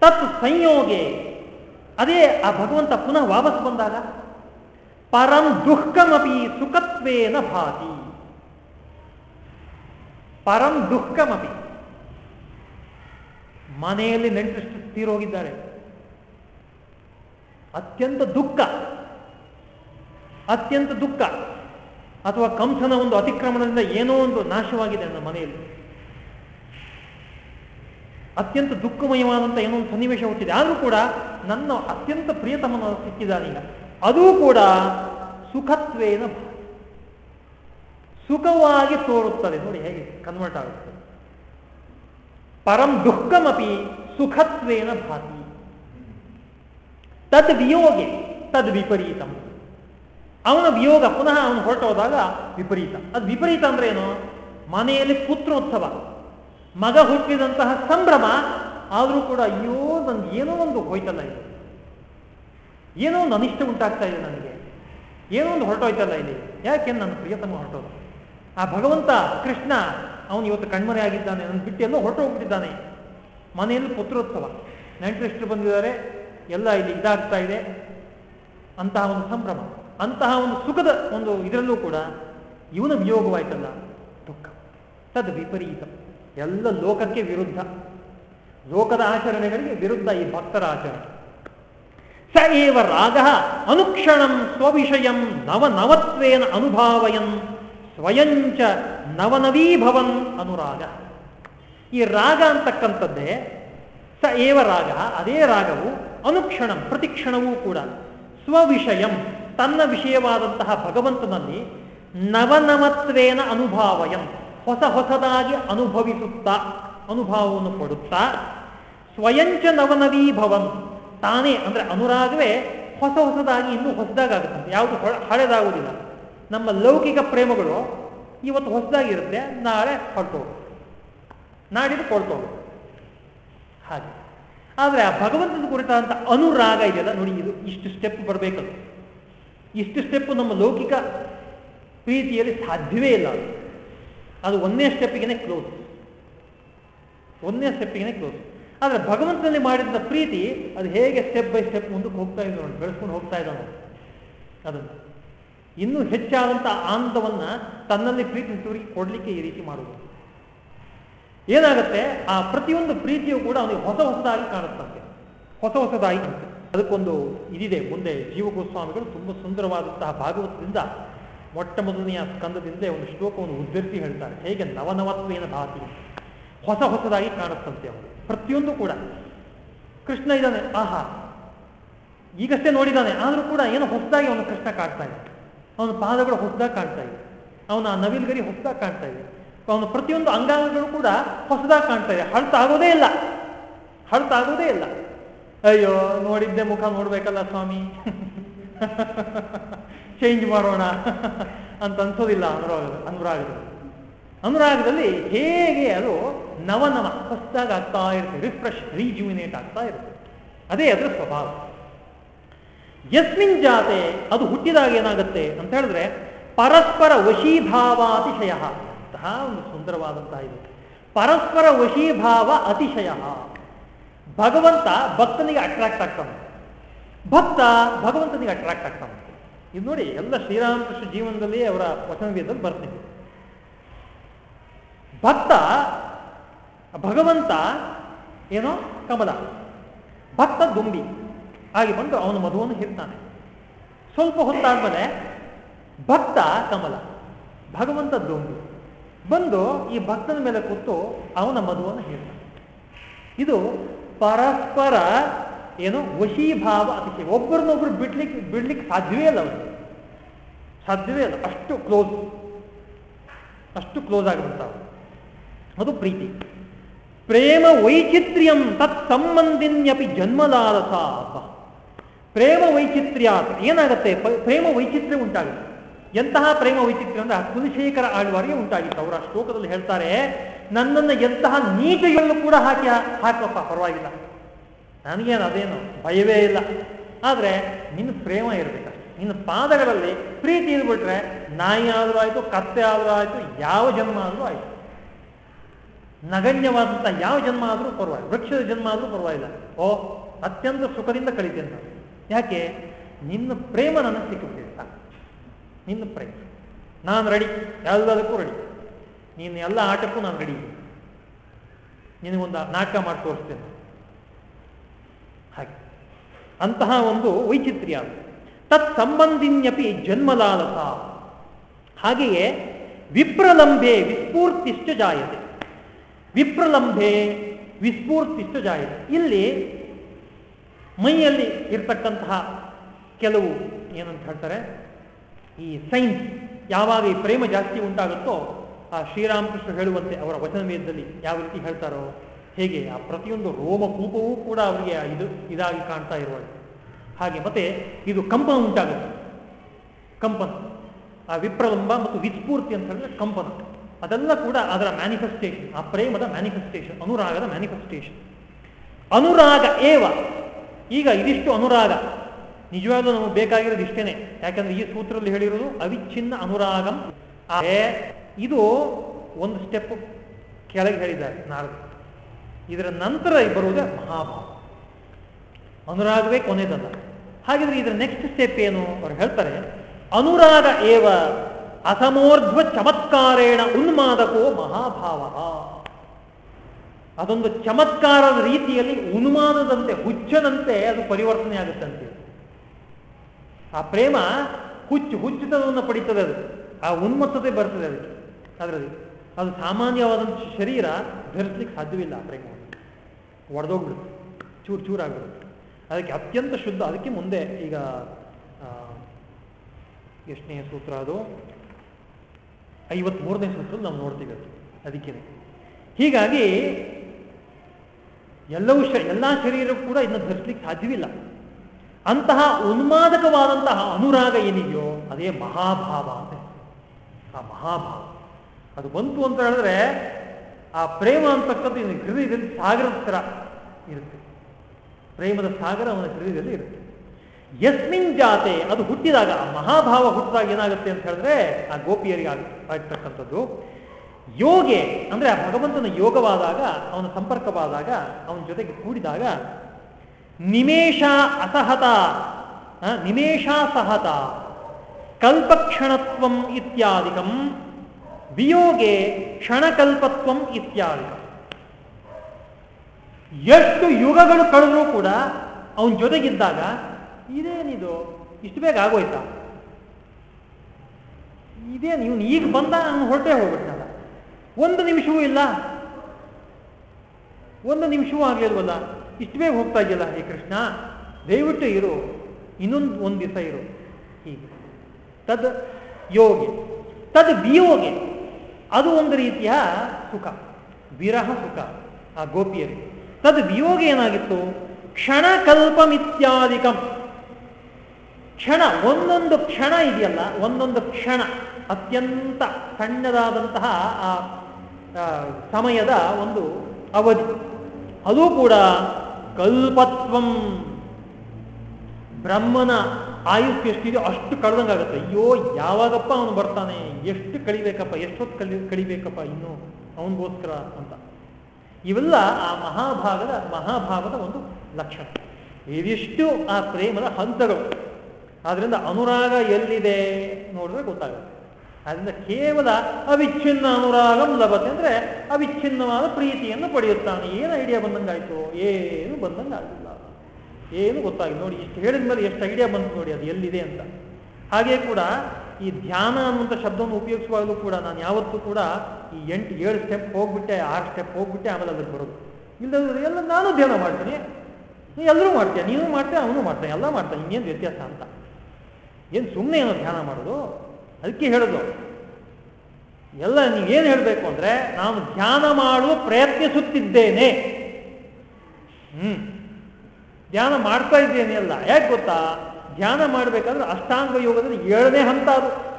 ತತ್ ಸಂಯೋಗೆ ಅದೇ ಆ ಭಗವಂತ ಪುನಃ ವಾಪಸ್ ಬಂದಾಗ, ಪರಂ ದುಃಖಮಪಿ ಸುಖತ್ವೇನ ಭಾತಿ. ಪರಂ ದುಃಖಮಪಿ. ಮನೆಯಲ್ಲಿ ನೆಂಟಷ್ಟು ತೀರೋಗಿದ್ದಾರೆ. ಅತ್ಯಂತ ದುಃಖ ಅತ್ಯಂತ ದುಃಖ. ಅಥವಾ ಕಂಸನ ಒಂದು ಅತಿಕ್ರಮಣದಿಂದ ಏನೋ ಒಂದು ನಾಶವಾಗಿದೆ ನನ್ನ ಮನೆಯಲ್ಲಿ. ಅತ್ಯಂತ ದುಃಖಮಯವಾದಂತಹ ಏನೋ ಒಂದು ಸನ್ನಿವೇಶ ಹುಟ್ಟಿದೆ. ಆದರೂ ಕೂಡ ನನ್ನ ಅತ್ಯಂತ ಪ್ರಿಯತಮನ ಸಿಕ್ಕಿದಾನೀಗ ಅದೂ ಕೂಡ ಸುಖತ್ವೇನ ಸುಖವಾಗಿ ತೋರುತ್ತದೆ. ನೋಡಿ ಹೇಗೆ ಕನ್ವರ್ಟ್ ಆಗುತ್ತೆ. ಪರಂ ದುಃಖಮಪಿ ಸುಖತ್ವೇನ ಭಾತಿ. ತದ್ ವಿಯೋಗೆ ತದ್ ವಿಪರೀತಂ ಅವನ ವಿಯೋಗ ಪುನಃ ಅವನು ಹೊರಟೋದಾಗ ವಿಪರೀತ. ಅದು ವಿಪರೀತ ಅಂದ್ರೆ ಏನು? ಮನೆಯಲ್ಲಿ ಪುತ್ರೋತ್ಸವ. ಮಗ ಹುಟ್ಟಿದಂತಹ ಸಂಭ್ರಮ, ಆದರೂ ಕೂಡ ಅಯ್ಯೋ ನನ್ಗೆ ಏನೋ ಒಂದು ಹೋಯ್ತಲ್ಲ ಇದು ಏನೋ ಒಂದು ಅನಿಷ್ಟ ಉಂಟಾಗ್ತಾ ಇದೆ ನನಗೆ. ಏನೋ ಒಂದು ಹೊರಟೋಯ್ತಲ್ಲ ಇಲ್ಲಿ. ಯಾಕೆ ನನ್ನ ಪ್ರಿಯತಮ ಹೊರಟೋದು? ಆ ಭಗವಂತ ಕೃಷ್ಣ, ಅವನು ಇವತ್ತು ಕಣ್ಮರೆ ಆಗಿದ್ದಾನೆ, ನನ್ನ ಬಿಟ್ಟು ಎಲ್ಲೋ ಹೊರಟು ಹೋಗ್ಬಿಟ್ಟಿದ್ದಾನೆ. ಮನೆಯಲ್ಲಿ ಪುತ್ರೋತ್ಸವ. ನೆಂಟರಿಷ್ಟರು ಬಂದಿದ್ದಾರೆ, ಎಲ್ಲ ಇಲ್ಲಿ ಇದಾಗ್ತಾ ಇದೆ. ಅಂತಹ ಒಂದು ಸಂಭ್ರಮ. ಅಂತಹ ಒಂದು ಸುಖದ ಒಂದು ಇದರಲ್ಲೂ ಕೂಡ ಇವನ ವಿಯೋಗವಾಯ್ತಲ್ಲ ದುಃಖ. ತದ್ ವಿಪರೀತ. ಎಲ್ಲ ಲೋಕಕ್ಕೆ ವಿರುದ್ಧ. ಲೋಕದ ಆಚರಣೆಗಳಿಗೆ ವಿರುದ್ಧ ಈ ಭಕ್ತರ ಆಚರಣೆ. ಸ ಏವ ರಾಗ ಅನುಕ್ಷಣಂ ಸ್ವವಿಷಯಂ ನವನವತ್ವೇನ ಅನುಭಾವಯನ್ ಸ್ವಯಂಚ ನವನವೀಭವನ್ ಅನುರಾಗ ಈ ರಾಗ ಅಂತಕ್ಕಂಥದ್ದೇ ಸ ಏವ ರಾಗ ಅದೇ ರಾಗವು ಅನುಕ್ಷಣಂ ಪ್ರತಿಕ್ಷಣವೂ ಕೂಡ ಸ್ವವಿಷಯಂ ತನ್ನ ವಿಷಯವಾದಂತಹ ಭಗವಂತನಲ್ಲಿ ನವನವತ್ವೇನ ಅನುಭಾವಯಂ, ಹೊಸ ಹೊಸದಾಗಿ ಅನುಭವಿಸುತ್ತಾ ಅನುಭವವನ್ನು ಕೊಡುತ್ತಾ ಸ್ವಯಂಚ ನವನವೀಭವಂ, ತಾನೇ ಅಂದ್ರೆ ಅನುರಾಗವೇ ಹೊಸ ಹೊಸದಾಗಿ ಇನ್ನೂ ಹೊಸದಾಗುತ್ತಂತೆ ಯಾವುದು ಹಳೆದಾಗುವುದಿಲ್ಲ. ನಮ್ಮ ಲೌಕಿಕ ಪ್ರೇಮಗಳು ಇವತ್ತು ಹೊಸದಾಗಿರುತ್ತೆ, ನಾಳೆ ಹೊರಟೋಗುತ್ತೆ. ನಾಡಿದ್ದು ಕೊಳ್ತೋಗ ಹಾಗೆ. ಆದರೆ ಆ ಭಗವಂತನ ಕುರಿತಾದಂಥ ಅನುರಾಗ ಇದೆಯಲ್ಲ ನೋಡಿ, ಇದು ಇಷ್ಟು ಸ್ಟೆಪ್ ಬರಬೇಕದು. ಇಷ್ಟು ಸ್ಟೆಪ್ ನಮ್ಮ ಲೌಕಿಕ ಪ್ರೀತಿಯಲ್ಲಿ ಸಾಧ್ಯವೇ ಇಲ್ಲ. ಅದು ಒಂದೇ ಸ್ಟೆಪ್ಪಿಗೆ ಕ್ಲೋಸ್ ಒಂದೇ ಸ್ಟೆಪ್ಪಿಗೆ ಕ್ಲೋಸ್ ಆದರೆ ಭಗವಂತನಲ್ಲಿ ಮಾಡಿದ ಪ್ರೀತಿ ಅದು ಹೇಗೆ ಸ್ಟೆಪ್ ಬೈ ಸ್ಟೆಪ್ ಮುಂದಕ್ಕೆ ಹೋಗ್ತಾ ಇದೆ ನೋಡಿ, ಬೆಳೆಸ್ಕೊಂಡು ಹೋಗ್ತಾ ಇದ್ದಾನೆ ಅದನ್ನು ಇನ್ನೂ ಹೆಚ್ಚಾದಂಥ ಆನಂದವನ್ನ ತನ್ನಲ್ಲಿ ಪ್ರೀತಿ ಕೊಡಲಿಕ್ಕೆ ಕೊಡ್ಲಿಕ್ಕೆ ಈ ರೀತಿ ಮಾಡುವುದು. ಏನಾಗುತ್ತೆ? ಆ ಪ್ರತಿಯೊಂದು ಪ್ರೀತಿಯು ಕೂಡ ಅವನಿಗೆ ಹೊಸ ಹೊಸದಾಗಿ ಕಾಣುತ್ತಂತೆ. ಹೊಸ ಹೊಸದಾಗಿ ಕಾಣುತ್ತೆ. ಅದಕ್ಕೊಂದು ಇದಿದೆ. ಮುಂದೆ ಜೀವಗೋಸ್ವಾಮಿಗಳು ತುಂಬ ಸುಂದರವಾದಂತಹ ಭಾಗವತದಿಂದ ಮೊಟ್ಟ ಮೊದಲನೆಯ ಸ್ಕಂದದಿಂದ ಒಂದು ಶ್ಲೋಕವನ್ನು ಉದ್ಧರಿಸಿ ಹೇಳ್ತಾರೆ. ಹೇಗೆ ನವನವತ್ವೇನ ಭಾತಿ? ಹೊಸ ಹೊಸದಾಗಿ ಕಾಣುತ್ತಂತೆ ಅವನು ಪ್ರತಿಯೊಂದು ಕೂಡ. ಕೃಷ್ಣ ಇದ್ದಾನೆ. ಆಹಾ. ಈಗಷ್ಟೇ ನೋಡಿದ್ದಾನೆ ಆದರೂ ಕೂಡ ಏನೋ ಹೊಸದಾಗಿ ಅವನು ಕೃಷ್ಣ ಕಾಣ್ತಾ ಇದೆ. ಅವನ ಪಾದಗಳು ಹೊಸದಾಗಿ ಕಾಣ್ತಾ ಇದೆ. ಅವನ ನವಿಲ್ಗರಿ ಹೊಸದಾಗಿ ಕಾಣ್ತಾ ಇದೆ. ಅವನ ಪ್ರತಿಯೊಂದು ಅಂಗಾಂಗಗಳು ಕೂಡ ಹೊಸದಾಗಿ ಕಾಣ್ತಾ ಇದೆ. ಹಳತಾಗೋದೇ ಇಲ್ಲ. ಹಳತಾಗೋದೇ ಇಲ್ಲ. ಅಯ್ಯೋ, ನೋಡಿದ್ದೆ ಮುಖ ನೋಡ್ಬೇಕಲ್ಲ ಸ್ವಾಮಿ. ಚೇಂಜ್ ಮಾಡೋಣ ಅಂತ ಅನ್ಸೋದಿಲ್ಲ ಅನುರಾಗ, ಅನುರಾಗದಲ್ಲಿ. ಅನುರಾಗದಲ್ಲಿ ಹೇಗೆ ಅದು ನವನವ ಹೊಸದಾಗಿ ಆಗ್ತಾ ಇರುತ್ತೆ ರಿಫ್ರೆಶ್ ರೀಜ್ಯುಮಿನೇಟ್ ಆಗ್ತಾ ಇರುತ್ತೆ. ಅದೇ ಅದರ ಸ್ವಭಾವ. ಯಸ್ಮಿನ್ ಜಾತೆ ಅದು ಹುಟ್ಟಿದಾಗ ಏನಾಗುತ್ತೆ ಅಂತ ಹೇಳಿದ್ರೆ ಪರಸ್ಪರ ವಶೀಭಾವಾತಿಶಯ ಅಂತಹ ಒಂದು ಸುಂದರವಾದಂತಹ ಇದು. ಪರಸ್ಪರ ವಶೀಭಾವ ಅತಿಶಯ. ಭಗವಂತ ಭಕ್ತನಿಗೆ ಅಟ್ರಾಕ್ಟ್ ಆಗ್ತಾನೆ. ಭಕ್ತ ಭಗವಂತನಿಗೆ ಅಟ್ರಾಕ್ಟ್ ಆಗ್ತಾನೆ. ಇದು ನೋಡಿ ಎಲ್ಲ ಶ್ರೀರಾಮಕೃಷ್ಣ ಜೀವನದಲ್ಲಿ ಅವರ ವಚನವೇದಲ್ಲಿ ಬರ್ತೀವಿ ಭಕ್ತ, ಭಗವಂತ ಏನೋ ಕಮಲ, ಭಕ್ತ ದುಂಬಿ ಹಾಗೆ ಬಂದು ಅವನ ಮಧುವನ್ನು ಹೇಳ್ತಾನೆ ಸ್ವಲ್ಪ ಹೊತ್ತಾದ್ಮೇಲೆ ಭಕ್ತ ಕಮಲ, ಭಗವಂತ ದುಂಬಿ ಬಂದು ಈ ಭಕ್ತನ ಮೇಲೆ ಕೂತು ಅವನ ಮಧುವನ್ನು ಹೇಳ್ತಾನೆ ಇದು ಪರಸ್ಪರ ಏನು ವಶೀಭಾವ ಅತಿಶಯ. ಒಬ್ಬರನ್ನೊಬ್ರು ಬಿಡ್ಲಿಕ್ಕೆ ಬಿಡ್ಲಿಕ್ಕೆ ಸಾಧ್ಯವೇ ಇಲ್ಲ ಅವರು ಸಾಧ್ಯವೇ ಅಲ್ಲ ಅಷ್ಟು ಕ್ಲೋಸ್ ಅಷ್ಟು ಕ್ಲೋಸ್ ಆಗಿಬಿಡ್ತಾವೆ ಅದು ಪ್ರೀತಿ. ಪ್ರೇಮ ವೈಚಿತ್ರ್ಯಂ ತತ್ ಸಂಬಂಧಿನ್ಯಪಿ ಜನ್ಮಲಾಲಸ ಪ್ರೇಮ ವೈಚಿತ್ರ್ಯ ಏನಾಗುತ್ತೆ? ಪ್ರೇಮ ವೈಚಿತ್ರ್ಯ ಉಂಟಾಗುತ್ತೆ. ಎಂತಹ ಪ್ರೇಮ ವೈಚಿತ್ರ್ಯ ಅಂದ್ರೆ ಕುಲಶೇಖರ ಆಳ್ವಾರಿಗೆ ಉಂಟಾಗಿತ್ತು. ಅವರ ಶ್ಲೋಕದಲ್ಲಿ ಹೇಳ್ತಾರೆ ನನ್ನನ್ನು ಎಂತಹ ನೀತಿಗಳನ್ನು ಕೂಡ ಹಾಕಿ ಹಾಕಪ್ಪ ಪರವಾಗಿಲ್ಲ. ನನಗೇನು ಅದೇನು ಭಯವೇ ಇಲ್ಲ. ಆದರೆ ನಿನ್ನ ಪ್ರೇಮ ಇರಬೇಕಷ್ಟೆ ನಿನ್ನ ಪಾದಗಳಲ್ಲಿ ಪ್ರೀತಿ ಇದ್ಬಿಟ್ರೆ ನಾಯಿ ಆದರೂ ಆಯಿತು, ಕತ್ತೆ ಆದರೂ ಆಯಿತು, ಯಾವ ಜನ್ಮ ಆದರೂ ಆಯಿತು. ನಗಣ್ಯವಾದಂಥ ಯಾವ ಜನ್ಮ ಆದರೂ ಪರವಾಗಿಲ್ಲ. ವೃಕ್ಷದ ಜನ್ಮ ಆದರೂ ಪರವಾಗಿಲ್ಲ. ಓ, ಅತ್ಯಂತ ಸುಖದಿಂದ ಕಳಿತೇನೆ ನಾನು. ಯಾಕೆ? ನಿನ್ನ ಪ್ರೇಮ ನನಗೆ ಸಿಕ್ಕಿಬಿಟ್ಟಿದೆ. ನಿನ್ನ ಪ್ರೇಮ. ನಾನು ರೆಡಿ ಎಲ್ಲದಕ್ಕೂ ರೆಡಿ ನೀನು ಎಲ್ಲ ಆಟಕ್ಕೂ ನಾನು ರೆಡಿ ನಿನಗೊಂದು ನಾಟಕ ಮಾಡಿ ತೋರಿಸ್ತೇನೆ. ಹಾಗೆ. ಅಂತಹ ಒಂದು ವೈಚಿತ್ರ್ಯ. ತತ್ ಸಂಬಂಧಿನ್ಯಪಿ ಜನ್ಮಲಾಲಸ. ಹಾಗೆಯೇ ವಿಪ್ರಲಂಬೆ ವಿಸ್ಫೂರ್ತಿಷ್ಟ ಜಾಯತೆ. ವಿಪ್ರಲಂಬೆ ವಿಸ್ಫೂರ್ತಿಷ್ಟ ಜಾಯತೆ. ಇಲ್ಲಿ ಮೈಯಲ್ಲಿ ಇರ್ತಕ್ಕಂತಹ ಕೆಲವು ಏನಂತ ಹೇಳ್ತಾರೆ? ಈ ಸೈನ್ಸ್ ಯಾವಾಗ ಈ ಪ್ರೇಮ ಜಾಸ್ತಿ ಉಂಟಾಗುತ್ತೋ ಶ್ರೀರಾಮಕೃಷ್ಣ ಹೇಳುವಂತೆ ಅವರ ವಚನ ಯಾವ ರೀತಿ ಹೇಳ್ತಾರೋ ಹೇಗೆ ಆ ಪ್ರತಿಯೊಂದು ರೋಮಕೂಪವೂ ಕೂಡ ಅವರಿಗೆ ಇದು ಇದಾಗಿ ಕಾಣ್ತಾ ಇರುವಂತೆ ಹಾಗೆ ಮತ್ತೆ ಇದು ಕಂಪನ ಉಂಟಾಗುತ್ತೆ ಕಂಪನ. ಆ ವಿಪ್ರಲಂಬ ಮತ್ತು ವಿಸ್ಫೂರ್ತಿ ಅಂತ ಹೇಳಿದ್ರೆ ಕಂಪನ. ಅದೆಲ್ಲ ಕೂಡ ಅದರ ಮ್ಯಾನಿಫೆಸ್ಟೇಷನ್ ಆ ಪ್ರೇಮದ ಮ್ಯಾನಿಫೆಸ್ಟೇಷನ್ ಅನುರಾಗದ ಮ್ಯಾನಿಫೆಸ್ಟೇಷನ್ ಅನುರಾಗ ಏವ? ಈಗ ಇದಿಷ್ಟು ಅನುರಾಗ. ನಿಜವಾಗ್ಲೂ ನಮಗೆ ಬೇಕಾಗಿರೋದು ಇಷ್ಟೇನೆ. ಯಾಕಂದ್ರೆ ಈ ಸೂತ್ರದಲ್ಲಿ ಹೇಳಿರೋದು ಅವಿಚ್ಛಿನ್ನ ಅನುರಾಗಂ. ಇದು ಒಂದು ಸ್ಟೆಪ್ ಕೆಳಗೆ ಹೇಳಿದ್ದಾರೆ ನಾರದು ಇದರ ನಂತರ ಬರುವುದೇ ಮಹಾಭಾವ. ಅನುರಾಗವೇ ಕೊನೆದಲ್ಲ ಹಾಗಿದ್ರೆ ಇದರ ನೆಕ್ಸ್ಟ್ ಸ್ಟೆಪ್ ಏನು? ಅವ್ರು ಹೇಳ್ತಾರೆ, ಅನುರಾಗ ಏವ ಅಸಮೋರ್ಧ್ವ ಚಮತ್ಕಾರೇಣ ಉನ್ಮಾದಕೋ ಮಹಾಭಾವ. ಅದೊಂದು ಚಮತ್ಕಾರದ ರೀತಿಯಲ್ಲಿ ಉನ್ಮಾದದಂತೆ, ಹುಚ್ಚನಂತೆ ಅದು ಪರಿವರ್ತನೆ ಆಗುತ್ತಂತೆ ಆ ಪ್ರೇಮ ಹುಚ್ಚು ಹುಚ್ಚುತನವನ್ನು ಪಡಿತದೆ ಅದು. ಆ ಉನ್ಮತ್ತತೆ ಬರ್ತದೆ ಅದಕ್ಕೆ. ಅದರಲ್ಲಿ ಅದು ಸಾಮಾನ್ಯವಾದಂಥ ಶರೀರ ಧರಿಸ್ಲಿಕ್ಕೆ ಸಾಧ್ಯವಿಲ್ಲ ಪ್ರೇಮವನ್ನು ಒಡೆದೋಗ್ಬಿಡುತ್ತೆ. ಚೂರು ಚೂರಾಗ್ಬಿಡುತ್ತೆ ಅದಕ್ಕೆ ಅತ್ಯಂತ ಶುದ್ಧ, ಅದಕ್ಕೆ ಮುಂದೆ ಈಗ ಎಷ್ಟನೇ ಸೂತ್ರ ಅದು? ಐವತ್ಮೂರನೇ ಸೂತ್ರ ನಾವು ನೋಡ್ತೀವಿ ಅದು. ಅದಕ್ಕೆ. ಹೀಗಾಗಿ, ಎಲ್ಲವೂ ಶ ಎಲ್ಲ ಶರೀರಕ್ಕೂ ಕೂಡ ಇದನ್ನು ಧರಿಸ್ಲಿಕ್ಕೆ ಸಾಧ್ಯವಿಲ್ಲ. ಅಂತಹ ಉನ್ಮಾದಕವಾದಂತಹ ಅನುರಾಗ ಏನಿದೆಯೋ, ಅದೇ ಮಹಾಭಾವ ಅಂತ ಆ ಮಹಾಭಾವ. ಅದು ಬಂತು ಅಂತ ಹೇಳಿದ್ರೆ ಆ ಪ್ರೇಮ ಅಂತಕ್ಕಂಥ ಹೃದಯದಲ್ಲಿ ಸಾಗರದ ಥರ ಇರುತ್ತೆ. ಪ್ರೇಮದ ಸಾಗರ ಅವನ ಹೃದಯದಲ್ಲಿ ಇರುತ್ತೆ. ಯಸ್ಮಿನ್ ಜಾತೆ, ಅದು ಹುಟ್ಟಿದಾಗ ಮಹಾಭಾವ ಹುಟ್ಟಿದಾಗ ಏನಾಗುತ್ತೆ ಅಂತ ಹೇಳಿದ್ರೆ ಆ ಗೋಪಿಯರಿಗೆ ಆಗ್ತಕ್ಕಂಥದ್ದು. ಯೋಗೆ, ಅಂದ್ರೆ ಆ ಭಗವಂತನ ಯೋಗವಾದಾಗ, ಅವನ ಸಂಪರ್ಕವಾದಾಗ, ಅವನ ಜೊತೆಗೆ ಕೂಡಿದಾಗ ನಿಮೇಶ ಅಸಹತ ನಿಮೇಷಾಸಹತ ಕಲ್ಪಕ್ಷಣತ್ವಂ ಇತ್ಯಾದಿಕಂ ವಿಯೋಗೆ ಕ್ಷಣಕಲ್ಪತ್ವಂ ಇತ್ಯಾದಿ. ಎಷ್ಟು ಯುಗಗಳು ಕಳೆದ್ರೂ ಕೂಡ ಅವನ ಜೊತೆಗಿದ್ದಾಗ ಇದೇನಿದು? ಇಷ್ಟು ಬೇಗ ಆಗೋಯ್ತಾ? ಇದೇನು ನೀವು ಈಗ ಬಂದ ಅವನು ಹೊರಟೇ ಹೋಗ್ಬಿಟ್ಟಲ್ಲ ಒಂದು ನಿಮಿಷವೂ ಇಲ್ಲ. ಒಂದು ನಿಮಿಷವೂ ಆಗ್ಲಿಲ್ವಲ್ಲ? ಇಷ್ಟು ಬೇಗ ಹೋಗ್ತಾ ಇದೆಯಲ್ಲ? ಹೇ ಕೃಷ್ಣ, ದಯವಿಟ್ಟು ಇರು. ಇನ್ನೊಂದು ಒಂದು ದಿವಸ ಇರು. ಹೀಗೆ. ತದ್ ಯೋಗಿ. ತದ್ ವಿಯೋಗಿ. ಅದು ಒಂದು ರೀತಿಯ ಸುಖ, ವಿರಹ ಸುಖ ಆ ಗೋಪಿಯರಿಗೆ. ತದ್ ವಿಯೋಗ ಏನಾಗಿತ್ತು? ಕ್ಷಣಕಲ್ಪಮಿತ್ಯಾದಿಕಂ ಕ್ಷಣ, ಒಂದೊಂದು ಕ್ಷಣ ಇದೆಯಲ್ಲ, ಒಂದೊಂದು ಕ್ಷಣ, ಅತ್ಯಂತ ಸಣ್ಣದಾದಂತಹ ಆ, ಸಮಯದ ಒಂದು ಅವಧಿ. ಅದು ಕೂಡ ಕಲ್ಪತ್ವಂ, ಬ್ರಹ್ಮನ ಆಯುಷ್ ಎಷ್ಟಿದೆಯೋ ಅಷ್ಟು ಆಗುತ್ತೆ ಅಯ್ಯೋ, ಯಾವಾಗಪ್ಪ ಅವನು ಬರ್ತಾನೆ? ಎಷ್ಟು ಕಳಿಬೇಕಪ್ಪ? ಎಷ್ಟೊತ್ತು ಕಲಿ ಕಳಿಬೇಕಪ್ಪ ಇನ್ನು ಅವನಿಗೋಸ್ಕರ ಅಂತ. ಇವೆಲ್ಲ ಆ ಮಹಾಭಾಗದ ಮಹಾಭಾವದ ಒಂದು ಲಕ್ಷಣ. ಇದಿಷ್ಟು ಆ ಪ್ರೇಮದ ಹಂತಗಳು. ಆದ್ರಿಂದ ಅನುರಾಗ ಎಲ್ಲಿದೆ ನೋಡಿದ್ರೆ ಗೊತ್ತಾಗುತ್ತೆ. ಅದರಿಂದ ಕೇವಲ ಅವಿಚ್ಛಿನ್ನ ಅನುರಾಗಂ ಲಭತೆ ಅಂದ್ರೆ ಅವಿಚ್ಛಿನ್ನವಾದ ಪ್ರೀತಿಯನ್ನು ಪಡೆಯುತ್ತಾನೆ. ಏನು ಐಡಿಯಾ ಬಂದಂಗಾಯ್ತು? ಏನು ಬಂದಂಗಾಗಿಲ್ಲ ಏನು ಗೊತ್ತಾಗಿದೆ ನೋಡಿ, ಇಷ್ಟು ಹೇಳಿದ ಮೇಲೆ ಎಷ್ಟು ಐಡಿಯಾ ಬಂತು ನೋಡಿ, ಅದು ಎಲ್ಲಿದೆ ಅಂತ. ಹಾಗೆ ಕೂಡ ಈ ಧ್ಯಾನ ಅನ್ನುವಂಥ ಶಬ್ದವನ್ನು ಉಪಯೋಗಿಸುವಾಗಲೂ ಕೂಡ ನಾನು ಯಾವತ್ತೂ ಕೂಡ ಈ ಎಂಟು, ಏಳು ಸ್ಟೆಪ್ ಹೋಗ್ಬಿಟ್ಟೆ, ಆರು ಸ್ಟೆಪ್ ಹೋಗ್ಬಿಟ್ಟೆ, ಆಮೇಲೆ ಅದಕ್ಕೆ ಬರೋದು. ಇಲ್ಲದ್ರೆ ಎಲ್ಲ ನಾನು ಧ್ಯಾನ ಮಾಡ್ತೀನಿ. ಎಲ್ಲರೂ ಮಾಡ್ತೀಯ? ನೀನು ಮಾಡ್ತೆ ಅವನು ಮಾಡ್ತಾನೆ, ಎಲ್ಲ ಮಾಡ್ತಾನೆ, ಇನ್ನೇನು ವ್ಯತ್ಯಾಸ ಅಂತ. ಏನು ಸುಮ್ಮನೆ ಏನೋ ಧ್ಯಾನ ಮಾಡೋದು? ಅದಕ್ಕೆ ಹೇಳೋದು, ಎಲ್ಲ ನೀವೇನು ಹೇಳಬೇಕು ಅಂದರೆ, ನಾನು ಧ್ಯಾನ ಮಾಡಲು ಪ್ರಯತ್ನಿಸುತ್ತಿದ್ದೇನೆ. ಹ್ಮ್. ಧ್ಯಾನ ಮಾಡ್ತಾ ಇದ್ದೇನೆ ಅಲ್ಲ. ಯಾಕೆ ಗೊತ್ತಾ? ಧ್ಯಾನ ಮಾಡಬೇಕಾದ್ರೆ ಅಷ್ಟಾಂಗ ಯೋಗದಲ್ಲಿ ಏಳನೇ ಹಂತ ಅದು.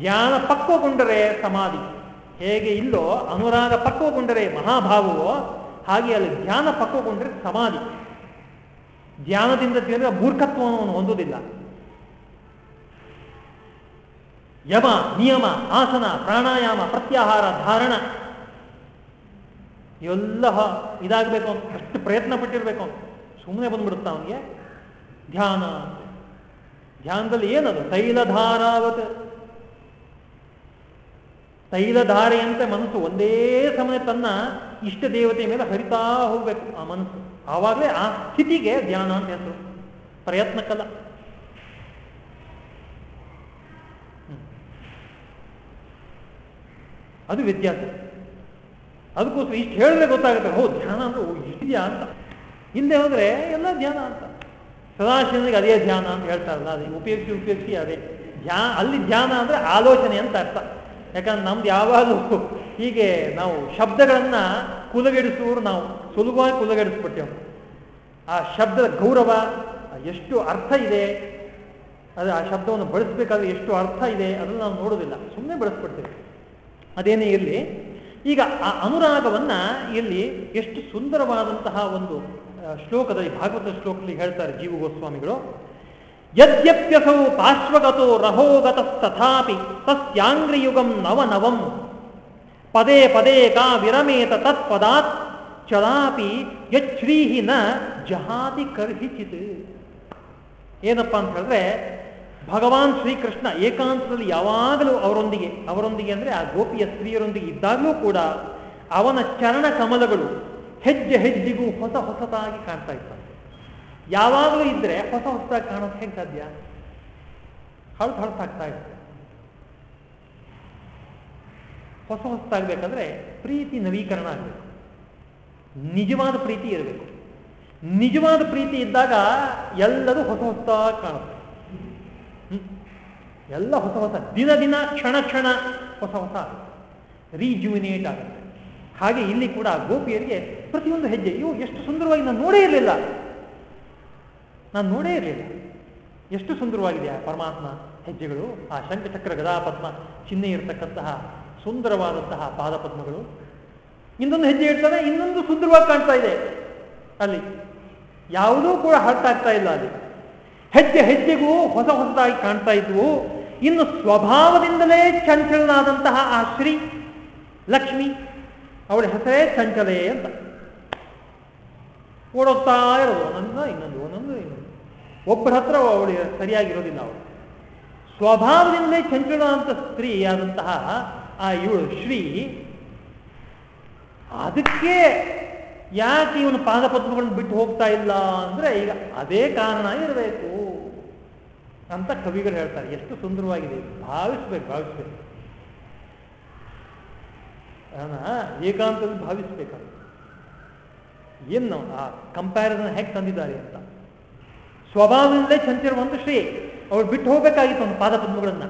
ಧ್ಯಾನ ಪಕ್ವಗೊಂಡರೆ ಸಮಾಧಿ. ಹೇಗೆ ಇಲ್ಲೋ ಅನುರಾಗ ಪಕ್ವಗೊಂಡರೆ ಮಹಾಭಾವವೋ, ಹಾಗೆ ಅಲ್ಲಿ ಧ್ಯಾನ ಪಕ್ವಗೊಂಡರೆ ಸಮಾಧಿ. ಧ್ಯಾನದಿಂದ ತಿಳಿದ್ರೆ ಮೂರ್ಖತ್ವವನ್ನು ಹೊಂದುವುದಿಲ್ಲ. ಯಮ, ನಿಯಮ, ಆಸನ, ಪ್ರಾಣಾಯಾಮ, ಪ್ರತ್ಯಾಹಾರ, ಧಾರಣ. ಎಲ್ಲ ಇದಾಗಬೇಕು ಅಂತ ಅಷ್ಟು ಪ್ರಯತ್ನ ಪಟ್ಟಿರ್ಬೇಕು ಸುಮ್ಮನೆ ಬಂದ್ಬಿಡುತ್ತ ಅವನಿಗೆ? ಧ್ಯಾನ ಅಂತ. ಧ್ಯಾನದಲ್ಲಿ ಏನದು? ತೈಲಧಾರಾವತ್. ತೈಲಧಾರೆಯಂತೆ ಮನಸ್ಸು ಒಂದೇ ಸಮಯ ತನ್ನ ಇಷ್ಟ ದೇವತೆ ಮೇಲೆ ಹರಿತಾ ಹೋಗ್ಬೇಕು ಆ ಮನಸ್ಸು. ಆವಾಗಲೇ ಆ ಸ್ಥಿತಿಗೆ ಧ್ಯಾನ ಅಂತ ಪ್ರಯತ್ನ ಪ್ರಯತ್ನಕ್ಕಲ್ಲ ಅದು ವ್ಯತ್ಯಾಸ. ಅದಕ್ಕೋಸ್ಕರ ಇಷ್ಟು ಹೇಳಿದ್ರೆ ಗೊತ್ತಾಗುತ್ತೆ ಹೋ ಧ್ಯಾನ ಅಂದ್ರೆ ಇದೆಯಾ ಅಂತ. ಹಿಂದೆ ಹೋದ್ರೆ ಎಲ್ಲ ಧ್ಯಾನ ಅಂತ. ಸದಾಶಿವನಿಗೆ ಅದೇ ಧ್ಯಾನ ಅಂತ ಹೇಳ್ತಾರಲ್ಲ, ಅದೇ ಉಪಯೋಗಿಸಿ ಉಪಯೋಗಿಸಿ ಅದೇ ಧ್ಯಾ ಅಲ್ಲಿ ಧ್ಯಾನ ಅಂದ್ರೆ ಆಲೋಚನೆ ಅಂತ ಅರ್ಥ. ಯಾಕಂದ್ರೆ ನಮ್ದು ಯಾವಾಗಲೂ ಹೀಗೆ ನಾವು ಶಬ್ದಗಳನ್ನ ಕುಲಗೆಡಿಸುವರು ನಾವು, ಸುಲಭವಾಗಿ ಕುಲಗೆಡಿಸ್ಬಿಟ್ಟೆವು ಆ ಶಬ್ದದ ಗೌರವ ಎಷ್ಟು ಅರ್ಥ ಇದೆ, ಅದು ಆ ಶಬ್ದವನ್ನು ಬಳಸಬೇಕಾದ್ರೆ ಎಷ್ಟು ಅರ್ಥ ಇದೆ ಅದನ್ನು ನಾವು ನೋಡೋದಿಲ್ಲ ಸುಮ್ಮನೆ ಬಳಸ್ಬಿಡ್ತೇವೆ. ಅದೇನೇ ಇರಲಿ, ಈಗ ಆ ಅನುರಾಗವನ್ನ ಇಲ್ಲಿ ಎಷ್ಟು ಸುಂದರವಾದಂತಹ ಒಂದು ಶ್ಲೋಕದಲ್ಲಿ, ಭಾಗವತ ಶ್ಲೋಕದಲ್ಲಿ ಹೇಳ್ತಾರೆ ಜೀವ ಗೋಸ್ವಾಮಿಗಳು ಯದ್ಯಪ್ಯಸೌ ಪಾರ್ಶ್ವಗತೋ ರಹೋಗತಸ್ತಥಾಪಿ ತಸ್ಯಾಂಗ್ರಿಯುಗಂ ನವನವಂ, ಪದೇ ಪದೇ ಕಾ ವಿರಮೇತ ತತ್ಪದಾತ್ ಚಲಾಪಿ ಯಚ್ಛ್ರೀಹಿ ನ ಜಹಾತಿ ಕರ್ಹಿಚಿತ್. ಏನಪ್ಪ ಅಂತ ಹೇಳಿದ್ರೆ, ಭಗವಾನ್ ಶ್ರೀಕೃಷ್ಣ ಏಕಾಂತದಲ್ಲಿ ಯಾವಾಗಲೂ ಅವರೊಂದಿಗೆ ಅವರೊಂದಿಗೆ ಅಂದ್ರೆ ಆ ಗೋಪಿಯ ಸ್ತ್ರೀಯರೊಂದಿಗೆ ಇದ್ದಾಗಲೂ ಕೂಡ ಅವನ ಚರಣ ಕಮಲಗಳು ಹೆಜ್ಜೆ ಹೆಜ್ಜೆಗೂ ಹೊಸ ಹೊಸತಾಗಿ ಕಾಣ್ತಾ ಇರ್ತಾರೆ ಯಾವಾಗಲೂ ಇದ್ರೆ ಹೊಸ ಹೊಸದಾಗಿ ಕಾಣೋದು ಹೆಂಗೆ ಸಾಧ್ಯ? ಹಳತು ಹಳತಾಗ್ತಾ ಇರುತ್ತೆ. ಹೊಸ ಹೊಸದಾಗಬೇಕಂದ್ರೆ ಪ್ರೀತಿ ನವೀಕರಣ ಆಗಬೇಕು. ನಿಜವಾದ ಪ್ರೀತಿ ಇರಬೇಕು. ನಿಜವಾದ ಪ್ರೀತಿ ಇದ್ದಾಗ ಎಲ್ಲರೂ ಹೊಸ ಹೊಸದಾಗಿ ಕಾಣುತ್ತೆ. ಎಲ್ಲ ಹೊಸ ಹೊಸ ದಿನ ದಿನ ಕ್ಷಣ ಕ್ಷಣ ಹೊಸ ಹೊಸ ರೀಜುವಿನೇಟ್ ಆಗುತ್ತೆ. ಹಾಗೆ ಇಲ್ಲಿ ಕೂಡ ಗೋಪಿಯರಿಗೆ ಪ್ರತಿಯೊಂದು ಹೆಜ್ಜೆ ಇವು ಎಷ್ಟು ಸುಂದರವಾಗಿ ನಾನು ನೋಡೇ ಇರಲಿಲ್ಲ. ನಾನು ನೋಡೇ ಇರಲಿಲ್ಲ. ಎಷ್ಟು ಸುಂದರವಾಗಿದೆ ಆ ಪರಮಾತ್ಮ ಹೆಜ್ಜೆಗಳು, ಆ ಶಂಖಚಕ್ರ ಗದಾಪದ್ಮ ಚಿಹ್ನೆ ಇರತಕ್ಕಂತಹ ಸುಂದರವಾದಂತಹ ಪಾದಪದ್ಮಗಳು. ಇನ್ನೊಂದು ಹೆಜ್ಜೆ ಇಡ್ತಾನೆ, ಇನ್ನೊಂದು ಸುಂದರವಾಗಿ ಕಾಣ್ತಾ ಇದೆ ಅಲ್ಲಿ. ಯಾವುದೂ ಕೂಡ ಹರ್ಟಾಗ್ತಾ ಇಲ್ಲ ಅಲ್ಲಿ. ಹೆಜ್ಜೆ ಹೆಜ್ಜೆಗೂ ಹೊಸ ಹೊಸದಾಗಿ ಕಾಣ್ತಾ ಇದ್ವು. ಇನ್ನು ಸ್ವಭಾವದಿಂದಲೇ ಚಂಚಲನಾದಂತಹ ಆ ಶ್ರೀ ಲಕ್ಷ್ಮಿ ಅವಳ ಹೆಸರೇ ಚಂಚಲೆ ಅಂತ. ಓಡೋಗ್ತಾ ಇರೋದು, ಒಂದೊಂದು, ಇನ್ನೊಂದು ಒಂದೊಂದು, ಇನ್ನೊಂದು. ಒಬ್ಬರ ಹತ್ರ ಅವಳು ಸರಿಯಾಗಿರೋದಿಲ್ಲ ಅವಳು. ಸ್ವಭಾವದಿಂದಲೇ ಚಂಚಲ ಅಂತ ಸ್ತ್ರೀ ಆದಂತಹ ಆ ಇವಳು ಶ್ರೀ, ಅದಕ್ಕೆ ಯಾಕೆ ಇವನು ಪಾದಪದ್ಮಗಳನ್ನು ಬಿಟ್ಟು ಹೋಗ್ತಾ ಇಲ್ಲ ಅಂದ್ರೆ ಈಗ ಅದೇ ಕಾರಣ ಇರಬೇಕು ಅಂತ ಕವಿಗಳು ಹೇಳ್ತಾರೆ. ಎಷ್ಟು ಸುಂದರವಾಗಿದೆ ಭಾವಿಸ್ಬೇಕು ಭಾವಿಸ್ಬೇಕು. ಏಕಾಂತದಲ್ಲಿ ಭಾವಿಸ್ಬೇಕಂತ ಏನು ಆ ಕಂಪ್ಯಾರಿಸನ್ ಹೇಗೆ ತಂದಿದ್ದಾರೆ ಅಂತ. ಸ್ವಭಾವದಿಂದಲೇ ಚಂಚಲವಂತ ಶ್ರೀ ಅವಳು ಬಿಟ್ಟು ಹೋಗಬೇಕಾಗಿತ್ತು ಒಂದು ಪಾದಪದ್ಮಗಳನ್ನ.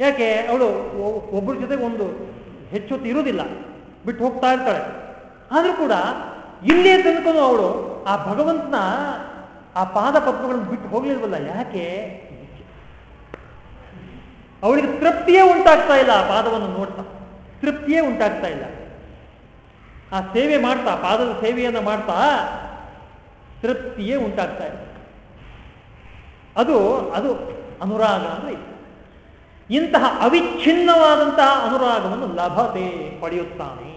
ಯಾಕೆ? ಅವಳು ಒಬ್ಬರ ಜೊತೆಗೆ ಒಂದು ಹೆಚ್ಚೊತ್ತು ಇರುವುದಿಲ್ಲ. ಬಿಟ್ಟು ಹೋಗ್ತಾ ಇರ್ತಾಳೆ. ಆದ್ರೂ ಕೂಡ ಇಲ್ಲೇ ತಂದ್ಕೊಂಡು ಅವಳು ಆ ಭಗವಂತನ ಆ ಪಾದ ಪದ್ಮಗಳನ್ನು ಬಿಟ್ಟು ಹೋಗ್ಲಿಲ್ವಲ್ಲ? ಯಾಕೆ? ಅವಳಿಗೆ ತೃಪ್ತಿಯೇ ಉಂಟಾಗ್ತಾ ಇಲ್ಲ ಆ ಪಾದವನ್ನು ನೋಡ್ತಾ. ತೃಪ್ತಿಯೇ ಉಂಟಾಗ್ತಾ ಇಲ್ಲ. ಆ ಸೇವೆ ಮಾಡ್ತಾ, ಪಾದದ ಸೇವೆಯನ್ನು ಮಾಡ್ತಾ ತೃಪ್ತಿಯೇ ಉಂಟಾಗ್ತಾ ಇಲ್ಲ. ಅದು ಅದು ಅನುರಾಗ ಅಂದ್ರೆ ಇಂತಹ ಅವಿಚ್ಛಿನ್ನವಾದಂತಹ ಅನುರಾಗವನ್ನು ಲಭತೆ ಪಡೆಯುತ್ತಾನೆ.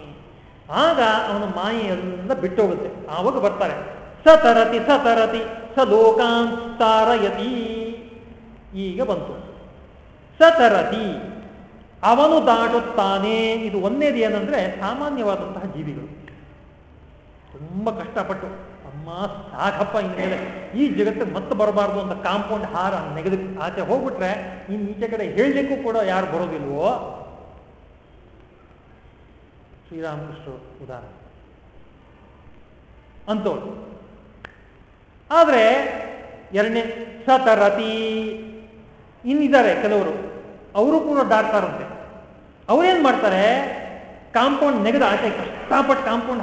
ಆಗ ಅವನ ಮಾಯೆಯೆಲ್ಲ ಬಿಟ್ಟೋಗುತ್ತೆ. ಆವಾಗ ಬರ್ತಾರೆ. ಸತರತಿ ಸತರತಿ ಸ ಲೋಕಾಂತಾರಯತಿ ಈಗ ಬಂತು. ಸತರತಿ. ಅವನು ದಾಟುತ್ತಾನೆ. ಇದು ಒಂದೇದು ಏನಂದ್ರೆ ಸಾಮಾನ್ಯವಾದಂತಹ ಜೀವಿಗಳು. ತುಂಬ ಕಷ್ಟಪಟ್ಟು, ಅಮ್ಮ ಸಾಕಪ್ಪ ಇನ್ಮೇಲೆ ಈ ಜಗತ್ತಿಗೆ ಮತ್ತೆ ಬರಬಾರ್ದು ಅಂತ ಕಾಂಪೌಂಡ್ ಹಾರ ನೆಗೆದು ಆಚೆ ಹೋಗ್ಬಿಟ್ರೆ ಇನ್ನು ಈಚೆ ಕಡೆ ಹೇಳಲಿಕ್ಕೂ ಕೂಡ ಯಾರು ಬರೋದಿಲ್ವೋ? ಶ್ರೀರಾಮಕೃಷ್ಣ ಉದಾಹರಣೆ. ಅಂತೋಳು ಆದರೆ ಎರಡನೇ ಸತರತಿ ಇನ್ನಿದ್ದಾರೆ ಕೆಲವರು. ಅವರು ಕೂಡ ದಾಟ್ತಾರಂತೆ ಅವ್ರೇನ್ ಮಾಡ್ತಾರೆ? ಕಾಂಪೌಂಡ್ ನೆಗದ ಆಚೆ ಕಷ್ಟಪಟ್ಟು ಕಾಂಪೌಂಡ್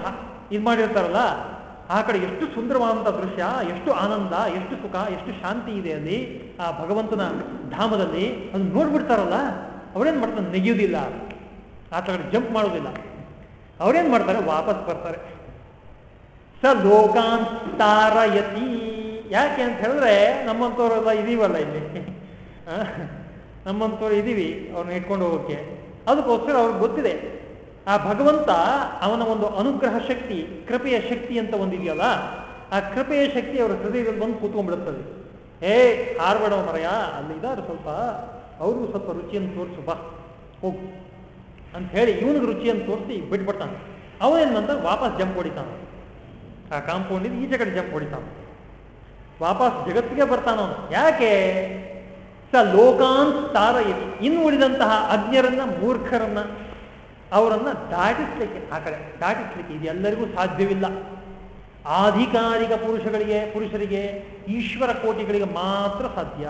ಇದು ಮಾಡಿರ್ತಾರಲ್ಲ, ಆ ಕಡೆ ಎಷ್ಟು ಸುಂದರವಾದಂಥ ದೃಶ್ಯ, ಎಷ್ಟು ಆನಂದ, ಎಷ್ಟು ಸುಖ, ಎಷ್ಟು ಶಾಂತಿ ಇದೆ ಅಲ್ಲಿ, ಆ ಭಗವಂತನ ಧಾಮದಲ್ಲಿ. ಅದು ನೋಡ್ಬಿಡ್ತಾರಲ್ಲ, ಅವ್ರೇನ್ ಮಾಡ್ತಾರೆ? ನೆಗೆಯುವುದಿಲ್ಲ ಆ ಕಡೆ ಜಂಪ್ ಮಾಡೋದಿಲ್ಲ. ಅವ್ರೇನು ಮಾಡ್ತಾರೆ? ವಾಪಸ್ ಬರ್ತಾರೆ. ಸ ಲೋಕಾಂತಾರಯತಿ ಯಾಕೆ ಅಂತ ಹೇಳಿದ್ರೆ ನಮ್ಮಂಥವ್ರೆಲ್ಲ ಇದೀವಲ್ಲ ಇಲ್ಲಿ. ನಮ್ಮಂಥವ್ರು ಇದ್ದೀವಿ ಅವ್ರನ್ನ ಇಟ್ಕೊಂಡು ಹೋಗೋಕೆ. ಅದಕ್ಕೋಸ್ಕರ ಅವ್ರಿಗೆ ಗೊತ್ತಿದೆ, ಆ ಭಗವಂತ ಅವನ ಒಂದು ಅನುಗ್ರಹ ಶಕ್ತಿ, ಕೃಪೆಯ ಶಕ್ತಿ ಅಂತ ಒಂದಿದೆಯಲ್ಲ ಆ ಕೃಪೆಯ ಶಕ್ತಿ ಅವ್ರ ಹೃದಯದಲ್ಲಿ ಬಂದು ಕೂತ್ಕೊಂಡ್ಬಿಡುತ್ತದೆ. ಹೇ ಹಾರ್ಬೇಡ ಮರಯ ಅಲ್ಲಿದ್ದಾರೆ ಸ್ವಲ್ಪ, ಅವ್ರಿಗೂ ಸ್ವಲ್ಪ ರುಚಿಯನ್ನು ತೋರಿಸು, ಬಾ, ಹೋಗು. ಅಂತ ಹೇಳಿ ಇವನಿಗೆ ರುಚಿಯನ್ನು ತೋರಿಸಿ ಬಿಟ್ಬಿಡ್ತಾನೆ ಅವನೇನು ಬಂದ, ವಾಪಸ್ ಜಂಪ್ ಹೊಡಿತಾನ. ಆ ಕಾಂಪೌಂಡಿಂದ ಈಚೆ ಕಡೆ ಜಂಪ್ ಹೊಡಿತಾನ. ವಾಪಸ್ ಜಗತ್ತಿಗೆ ಬರ್ತಾನವನು ಯಾಕೆ? ಸ ಲೋಕಾನ್ ತಾರಯತಿ. ಇನ್ನು ಉಳಿದಂತಹ ಅಜ್ಞರನ್ನ, ಮೂರ್ಖರನ್ನ ಅವರನ್ನು ದಾಟಿಸ್ಲಿಕ್ಕೆ, ಆ ಕಡೆ ದಾಟಿಸ್ಲಿಕ್ಕೆ ಇದೆಲ್ಲರಿಗೂ ಸಾಧ್ಯವಿಲ್ಲ. ಆಧಿಕಾರಿಕ ಪುರುಷಗಳಿಗೆ, ಪುರುಷರಿಗೆ, ಈಶ್ವರ ಕೋಟಿಗಳಿಗೆ ಮಾತ್ರ ಸಾಧ್ಯ.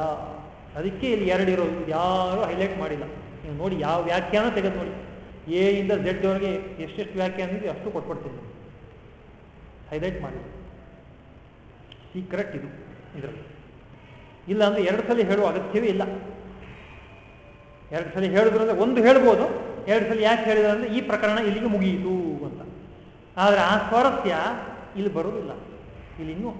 ಅದಕ್ಕೆ ಇಲ್ಲಿ ಎರಡಿರೋದು. ಯಾರು ಹೈಲೈಟ್ ಮಾಡಿಲ್ಲ. ನೀವು ನೋಡಿ ಯಾವ ವ್ಯಾಖ್ಯಾನ ತೆಗೆದು ನೋಡಿ. ಎ ಇಂದ ಝೆಡ್ ಅವರಿಗೆ ಎಷ್ಟೆಷ್ಟು ವ್ಯಾಖ್ಯಾನ ಇದೆ ಅಷ್ಟು ಕೊಟ್ಬಿಡ್ತೀನಿ. ಹೈಲೈಟ್ ಮಾಡಿ ಸೀಕ್ರೆಟ್ ಇದು. ಇದರಲ್ಲಿ. ಇಲ್ಲ ಅಂದ್ರೆ ಎರಡು ಸಲ ಹೇಳುವ ಅಗತ್ಯವೇ ಇಲ್ಲ. ಎರಡು ಸಲ ಹೇಳಿದ್ರು ಅಂದ್ರೆ ಒಂದು ಹೇಳ್ಬೋದು, ಎರಡು ಸಲ ಯಾಕೆ ಹೇಳಿದ್ರೆ ಅಂದ್ರೆ ಈ ಪ್ರಕರಣ ಇಲ್ಲಿಗೆ ಮುಗಿಯಿತು ಅಂತ. ಆದರೆ ಆ ಸ್ವಾರಸ್ಯ ಇಲ್ಲಿ ಬರುವುದಿಲ್ಲ. ಇಲ್ಲಿ ಇನ್ನೂ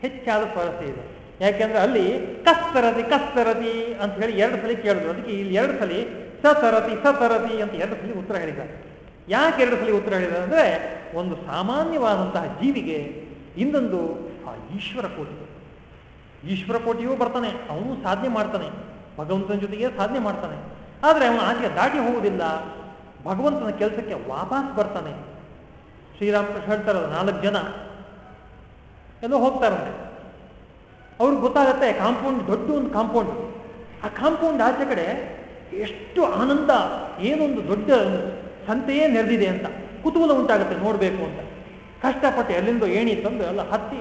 ಹೆಚ್ಚಾದ ಸ್ವಾರಸ್ಯ ಇದೆ. ಯಾಕೆಂದ್ರೆ ಅಲ್ಲಿ ಕಸ್ತರತಿ ಕಸ್ತರತಿ ಅಂತ ಹೇಳಿ ಎರಡು ಸಲ ಕೇಳಿದ್ರು. ಅದಕ್ಕೆ ಇಲ್ಲಿ ಎರಡು ಸಲ ಸತರತಿ ಸತರತಿ ಅಂತ ಎರಡು ಸಲ ಉತ್ತರ ಹೇಳಿದ್ದಾರೆ. ಯಾಕೆ ಎರಡು ಸಲ ಉತ್ತರ ಹೇಳಿದ್ದಾರೆ ಅಂದ್ರೆ ಒಂದು ಸಾಮಾನ್ಯವಾದಂತಹ ಜೀವಿಗೆ ಇನ್ನೊಂದು ಆ ಈಶ್ವರ ಕೋಟಿ ಈಶ್ವರ ಕೋಟಿಯೂ ಬರ್ತಾನೆ, ಅವನು ಸಾಧನೆ ಮಾಡ್ತಾನೆ, ಭಗವಂತನ ಜೊತೆಗೆ ಸಾಧನೆ ಮಾಡ್ತಾನೆ. ಆದರೆ ಅವನು ಆಚೆಗೆ ದಾಟಿ ಹೋಗುವುದಿಲ್ಲ. ಭಗವಂತನ ಕೆಲಸಕ್ಕೆ ವಾಪಸ್ ಬರ್ತಾನೆ. ಶ್ರೀರಾಮಕೃಷ್ಣ ಹೇಳ್ತಾರಲ್ಲ, ನಾಲ್ಕು ಜನ. ಎಲ್ಲೋ ಹೋಗ್ತಾರಂತೆ ಅವ್ರಿಗೆ ಗೊತ್ತಾಗತ್ತೆ, ಕಾಂಪೌಂಡ್ ದೊಡ್ಡ ಒಂದು ಕಾಂಪೌಂಡ್. ಆ ಕಾಂಪೌಂಡ್ ಆಚೆ ಕಡೆ ಎಷ್ಟು ಆನಂದ, ಏನೊಂದು ದೊಡ್ಡ ಸಂತೆಯೇ ನೆರೆದಿದೆ ಅಂತ. ಕುತೂಹಲ ಉಂಟಾಗುತ್ತೆ ನೋಡಬೇಕು ಅಂತ. ಕಷ್ಟಪಟ್ಟು ಎಲ್ಲಿಂದ ಏಣಿ ತಂದು ಎಲ್ಲ ಹತ್ತಿ